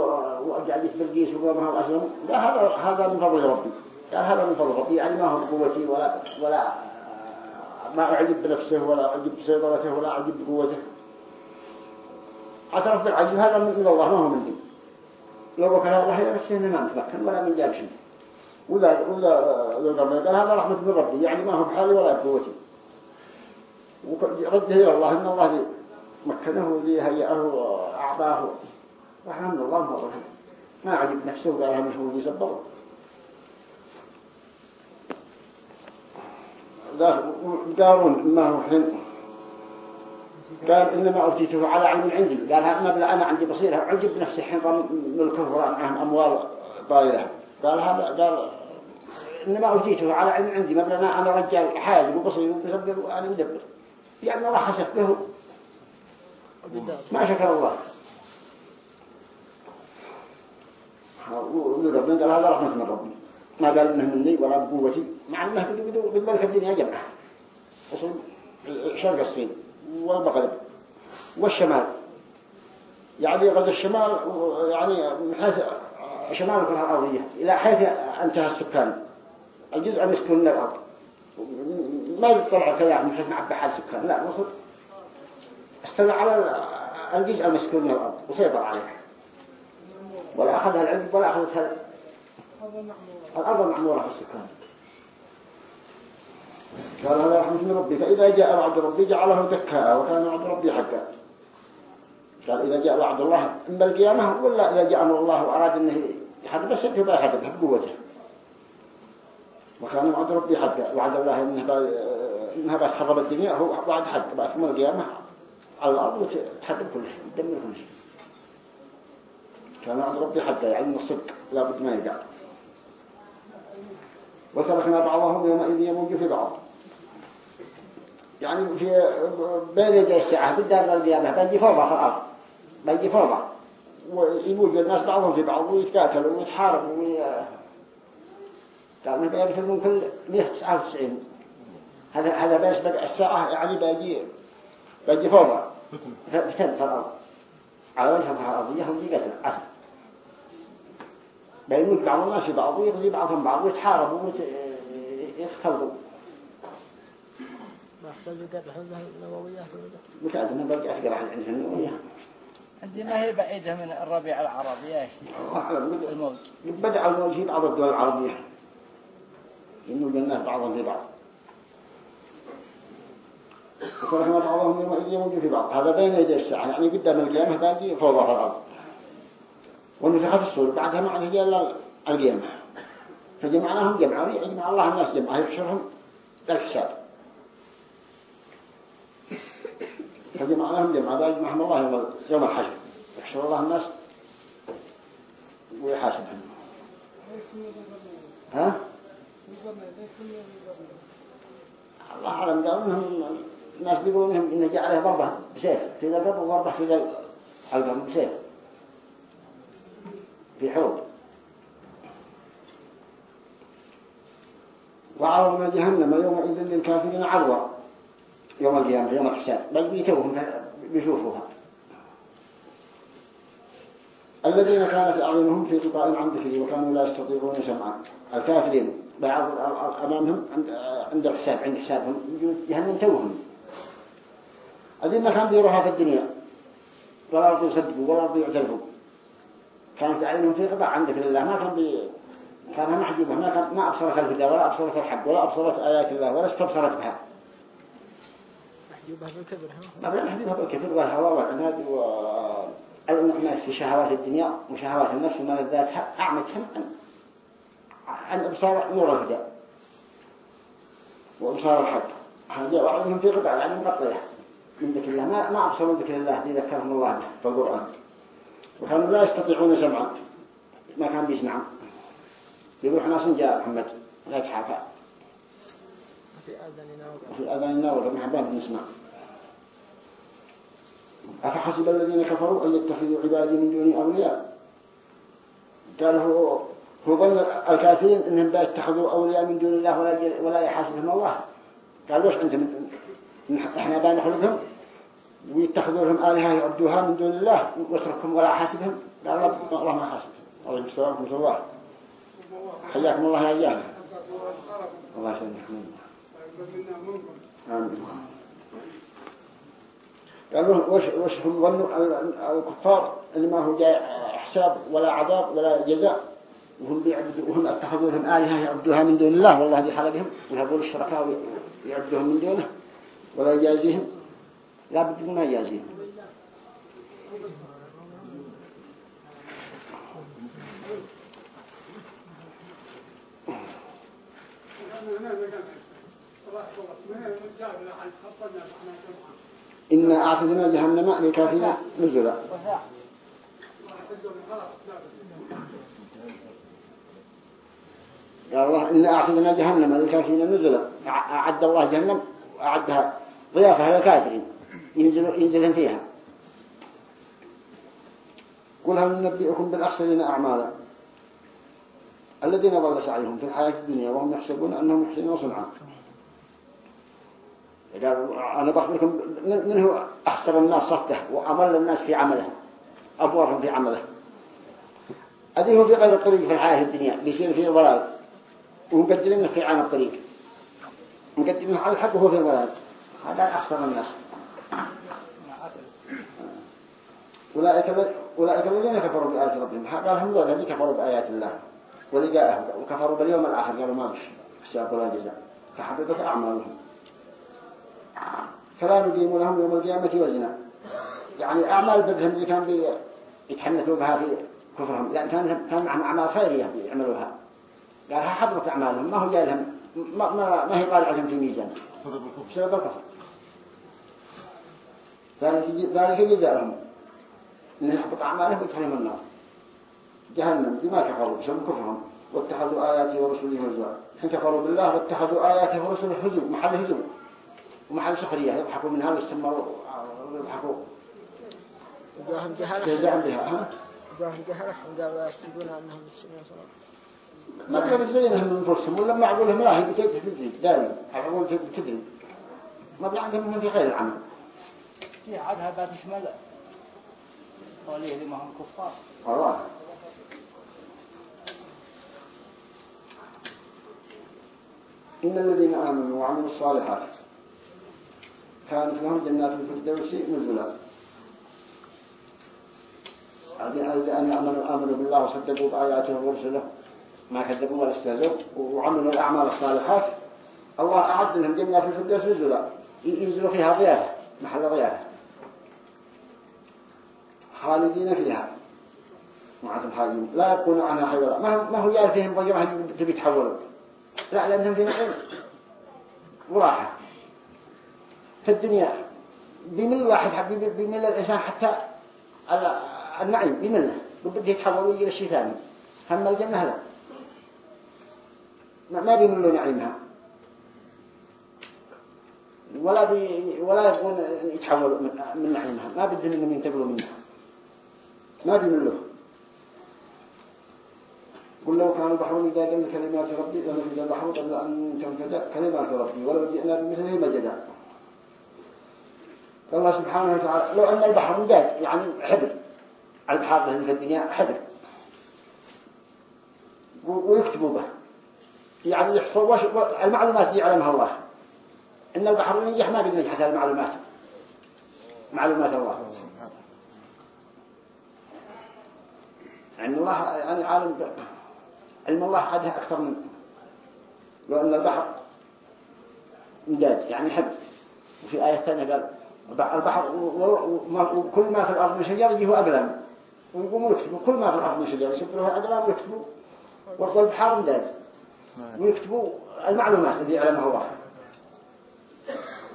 وقعد بلقيس وقامها وأسلموا لا هذا هذا من فضل ربي. قال هذا من فضل ربي. يعني ما هو بقوتي ولا ولا ما أعجب بنفسه ولا أعجب بسيطرته ولا أعجب بقوته. اعترف بالعجب. هذا من الله ما هو من دين. لو كان الله يرسل ما نتمكن ولا من جاب شيء. ولا ولا ذو قال هذا رحمة من ربي. يعني ما هو بحالي ولا بقوتي. ورده إلى الله إن الله مكنه ذي هيئه رحمه الله ما عجب نفسه قال هذا هو يزبره قارون ما هو حين؟ قال إنما أوتيته على علم عندي. قال هذا مبلغ أنا عندي بصيرة. عجب نفسي حين ملكه ومعهم أموال طائلة قال هذا قال إنما أوتيته على علم عندي. مبلغ أنا رجال حاجب وبصير ومدبر وأنا مدبر. يعني الله حسب له ما شكر الله. وربنا قال هذا رحمة من ربي ما قال إنه مني ولا بقوتي مع أنه بالملك الدنيا جمعه أصل شرق الصين والمغرب والشمال يعني غزو الشمال يعني من حيث شمال الكرة الأرضية إلى حيث انتهى السكان الجزء المسكون من الأرض ما يطلع كذا من حيث معبى حال السكان لا وصل استولى على الجزء المسكون من الأرض وسيطر عليه ولا أخذها العلم ولا أخذتها الأرض معمورة في السكان. قال هذا رحمة من ربي. فإذا جاء وعد ربي جعله دكاء وكان وعد ربي حقا. قال إذا جاء وعد الله إما القيامة ولا إذا جاء الله وأراد أنه يحارب بس يكتب يحاربها بقوته وكان وعد ربي حقا. وعد الله إنها با... إنها بس حضر الدنيا هو وعد حق. بعد يوم القيامة على الأرض وتحدث كل شيء تدمر كل شيء. كان وعد ربي حقا يعني الصدق. لابد ما يقع وتركنا بعضهم يومئذ يموج في بعض. يعني في بين يدي الساعة بالدار القيامة بيجي فوضى في الأرض بيجي فوضى. ويموج الناس بعضهم في بعض ويتقاتلوا ويتحاربوا وي... كانوا بيرفضون كل 199 هذا هذا بس بدأ الساعة يعني بيجي بيجي فوضى. فتن في الأرض على وجه الأرضية هم يقتل أصل بيموت بعض الناس بعض ويغزي بعضهم بعض ويتحاربوا ويختلطوا ما أحتاج قبل حوزة النووية؟ متعد انه برجع اسقر عن النووية. عندي ما هي بعيدة من الربيع العربي يا شيخ الله أعلم. الموت بدأ الموت في بعض الدول العربية. إنه الناس بعضهم في بعض. وكلما بعضهم يموت في بعض. هذا بين يدي الساعة. يعني قدام القيامة باقي فوضى في الأرض. في الصور بعدها ما عاد إلا القيامة. فجمعناهم جمعا يجمع الله الناس جمعا يحشرهم للحساب فجمعناهم جمعا يجمعهم الله يوم- الحشر. يحشر الله الناس ويحاسبهم ها؟ الله أعلم. قالوا إنهم الناس بيقولوا إنهم إنه جعله ضربة بسيف. في القبر ضربة في ذا القبر بسيف. في حوض. وعرضنا جهنم يومئذ للكافرين عرضا يوم القيامة يوم الحساب. بل بيتوهم بيشوفوها. الذين كانت أعينهم في قطاع عن ذكري وكانوا لا يستطيعون سمعا. الكافرين بعض أمامهم عند الحساب عند حسابهم. جهنم توهم. الذين ما كان بيروها في الدنيا. ولا رضوا يصدقوا ولا رضوا يعترفوا. كانت أعينهم في قطاع عن ذكر الله ما كان بي كانها محجوبة ما كان ما أبصرت الهدى ولا أبصرت الحق ولا أبصرت آيات الله ولا استبصرت بها. محجوبة بين حبيبها بالكفر والهوى والعناد والناس في شهوات الدنيا وشهوات النفس وملذاتها أعمتهم عن عن إبصار نور الهدى. وإبصار الحق. هذا وعلمهم في قطع مقطعة من ذكر الله. ما ما أبصروا ذكر الله الذي ذكرهم الله به في القرآن. وكانوا لا يستطيعون سمعا. ما كان بيسمعوا يقول ناس جاء محمد. لا يتحافى في وفي أذاننا وفي محبان بنسمع أفحسب الذين كفروا أن يتخذوا عبادي من دوني أولياء؟ قال هو هو ظن الكافرين أنهم بيتخذوا أولياء من دون الله ولا ولا يحاسبهم الله. قال وش أنت من إحنا بنخلقهم ويتخذوا لهم آلهة يعبدوها من دون الله ويتركهم ولا يحاسبهم قال الله ما حاسبهم الله يستر لكم الله. حياكم الله يا أيام الله يسلمكم آمين. قالوا وش وش هم ظنوا ال- الكفار اللي ما هو جاي حساب ولا عذاب ولا جزاء؟ وهم بيعبدوا وهم اتخذوا لهم آلهة يعبدوها من دون الله والله بحال بهم. يهبوا الشركاء ويعبدوهم من دونه ولا يجازيهم. ما يجازيهم إنا أعتدنا جهنم للكافرين نزلا۔ قال الله إنا أعتدنا جهنم للكافرين نزلا۔ أع- أعد الله جهنم وأعدها ضيافة للكافرين۔ ينزل ينزلهم فيها. قل هل ننبئكم بالأخسرين أعمالا؟ الذين ضل سعيهم في الحياة الدنيا وهم يحسبون أنهم يحسنون صنعا قال أنا بخبركم من هو أخسر الناس صفته وأضل الناس في عمله؟ أبورهم في عمله. أديه في غير الطريق في الحياة الدنيا بيصير في ضلال. ومقدرين في عن الطريق. مقدرين على الحق وهو في الضلال. هذا أخسر الناس. أولئك ال- أولئك الذين كفروا بآيات ربهم. قال هم الذين كفروا بآيات الله ولقاءه وكفروا باليوم الآخر قالوا ما بش حساب ولا جزاء. فحبطت أعمالهم. فلا نقيم لهم يوم القيامة وزنا. يعني أعمال بدهم اللي كان بي- يتحنثوا بها في كفرهم. لأن كان كان معهم أعمال خيرية يعملوها. قال ها حضرت أعمالهم. ما هو جاي لهم ما, ما, ما هي طالعة لهم في الميزان. الكفر. بسبب الكفر. ذلك جزاؤهم إن يحبط أعمالهم ويدخلهم النار. جهنم بما كفروا بسبب كفرهم واتخذوا آياتي ورسلي هزوا. حين كفروا بالله واتخذوا آياته ورسله هزوا. محل هزوا. ومحل سخرية. يضحكوا منها ويستمروا ويضحكوا. جزاء بها. يحسبون أنهم يحسنون ما تقدر تزينهم من انفسهم ولا ما عقولهم لا هي تدري دائما. عقول تدري ما بيعندهم منهم في خير العمل. عادها بتشمل وليه اللي ما هم كفار إن الذين آمنوا وعملوا الصالحات كانت لهم جنات الفردوس نزلا. الذين آمنوا آمنوا بالله وصدقوا بآياته ورسله. ما كذبوا ولا استهزوا وعملوا الأعمال الصالحات. الله أعد لهم جنات الفردوس نزلا. ينزلوا فيها ضيافة محل ضيافة. خالدين فيها. معهم خالدين لا يكون عنها حيولا ما هو- جال فيهم ضيافة تبي تحولوا لا لأنهم في نعيم. وراحة. في الدنيا. بمل واحد حبيبي بمل الإنسان حتى النعيم. بملة. وبده يتحول ويجي لشيء ثاني. هم الجنة لا ما بيملوا نعيمها. ولا بي ولا يبغون يتحولوا من, من نعيمها. ما بدهم إنهم ينتقلوا منها. ما بيملوا قل لو كان البحر مدادا لكلمات ربي لنفذ البحر قبل أن تنفذ كلمات ربي ولو جئنا بمثله مجدا. الله سبحانه وتعالى لو أن البحر مداد يعني حبر البحار في الدنيا حبر ويكتبوا به. يعني يحصل وش... المعلومات دي يعلمها الله. إن البحر ينجح ما قد نجحت المعلومات. معلومات الله. يعني الله يعني عالم. علم الله عادها أكثر من لو أن البحر مداد يعني حب وفي آية ثانية قال البحر وكل ما في الأرض من شجر يجيه أقلام. ويقوموا يكتبوا كل ما في الأرض من شجر يسبروها أقلام ويكتبوا والبحر مداد. ويكتبوا المعلومات اللي يعلمها الله.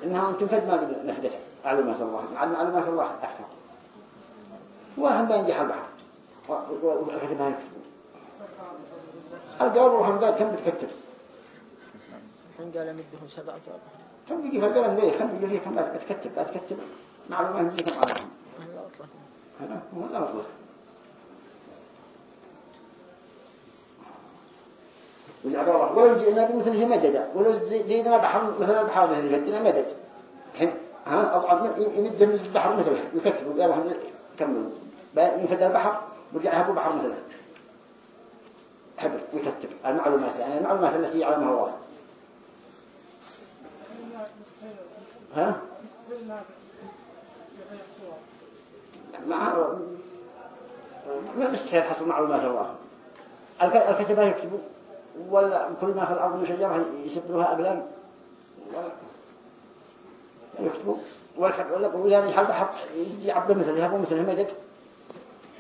إنها تنفذ ما نفذت معلومات الله. مع معلومات الله أكثر. واحد ما ينجح البحر. و- و- وكتبها يكتبوا القول وهم قال كم بتكتب الحين قال يمدهم سبعة. كم بيجي في القلم ليه كم بيجي كم بتكتب بتكتب معلومات اللي كم عليهم أهل أطلق هذا هو لا مطلق والعبارة ولو جئنا بمثله مددا ولو زيدنا بحر مثل البحر مثل جدنا مدد. ها؟ أضعف يمد من البحر مثله يكتبوا قالوا هم كملوا يفد البحر. ورجع يهبوا بحر مثله حبر يكتب المعلومات يعني المعلومات التي يعلمها الله. ها؟ مع ما مستحيل حصل معلومات الله؟ الك- الكتبة يكتبوا. ولا كل ما في الأرض من شجرة يسبروها أقلام. يكتبوا. ولا ولا يحب حق يعبد مثل يهبوا مثل مدد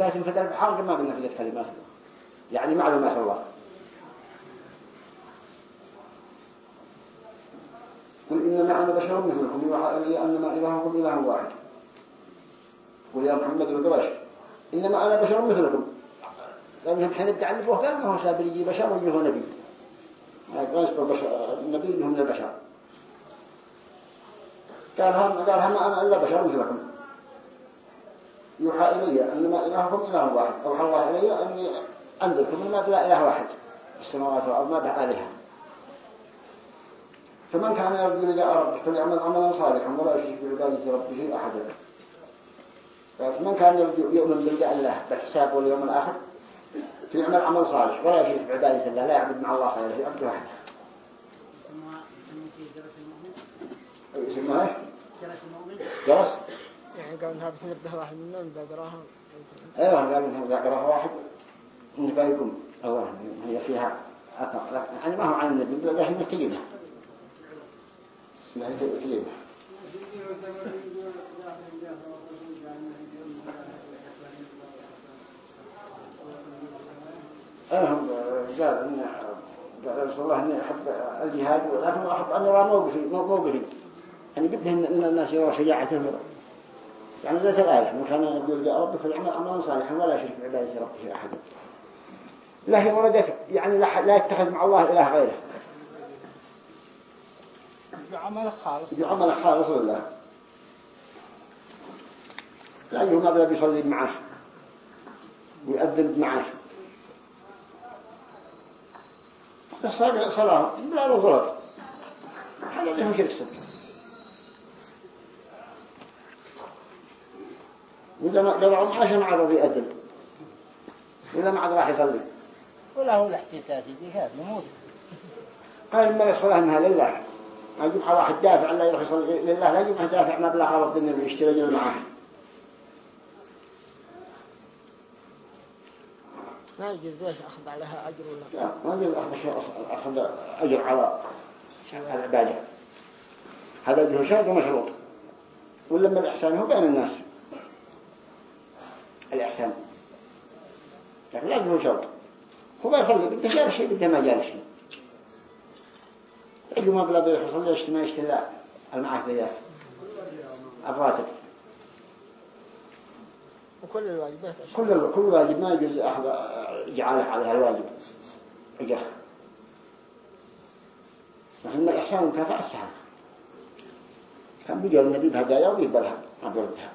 لكن في البحر ما قلنا في كلمات يعني معلومات الله قل إنما أنا بشر مثلكم يوحى إلي أنما إلهكم إله واحد. قل يا محمد القرش إنما أنا بشر مثلكم. لأنهم حين تعلفوه قال ما هو سابر يجي بشر ويجي هو نبي ما هم من البشر. قال هم قال هم أنا إلا بشر مثلكم. يوحى إلي أنما إلهكم إله واحد أوحى الله إلي أني أنذركم ما لا إله واحد. في السماوات والأرض ما به آلهة فمن كان يرجو لقاء ربه فليعمل عملا صالحا ولا يشرك بعبادة ربه أحدا. فمن كان يرجو يؤمن بلقاء الله بالحساب واليوم الآخر فليعمل عمل صالح ولا يشرك بعبادة الله لا يعبد مع الله خيره يعبد المؤمن؟ يسمى إيش؟ جرس المؤمن؟ جرس. يعني قالوا إنها بتنبه واحد منهم إذا قراها. أيوه قالوا انه ذاكرها واحد. من بايكم أو هي فيها لكن يعني ما هو عن النبي كلمه ما هي كلمه أنهم قال إن قال رسول الله إني أحب الجهاد ولكن أحب أن يرى موقفي موقفي. يعني بده إن الناس يروا شجاعتهم. يعني ذات الآية وكان يقول يا رب في العمل أمرا صالحا ولا شرك بعبادة ربه أحد. لا هي وردت يعني لا لا يتخذ مع الله إله غيره. بعمل خالص. بعمل خالص لله لا؟ يهم أبدا بيصلي معه ويؤذن معه. الصلاة صلاة بلا نظرات هذا لهم شرك سبب وإذا ما قدروا معاه ما عرض يأذن وإذا ما عاد راح يصلي. ولا هو الاحتساب يجي هذا نموت قال ما الصلاة إنها لله. ما يجمع واحد دافع لا يروح يصلي لله لا يجمع دافع ما بلا غرض إنه يشتري معه. ما يجوز ليش أخذ عليها أجر ولا؟ لا ما يجوز أخذ أجر على العبادة. هذا له شرط ومشروط. ولما الإحسان هو بين الناس. الإحسان. لكن لا له شرط هو ما يصلي بده جال شيء بده ما جال شيء. يجوا ما بلا بده يصلي يشتي ما يشتي لا المعافيات الراتب وكل الواجبات. كل كل واجب ما يجوز أخذ جعله عليها الواجب أجر لكن الإحسان مكافأة السحر كان بيجي النبي بهدايا ويقبلها ما بيردها.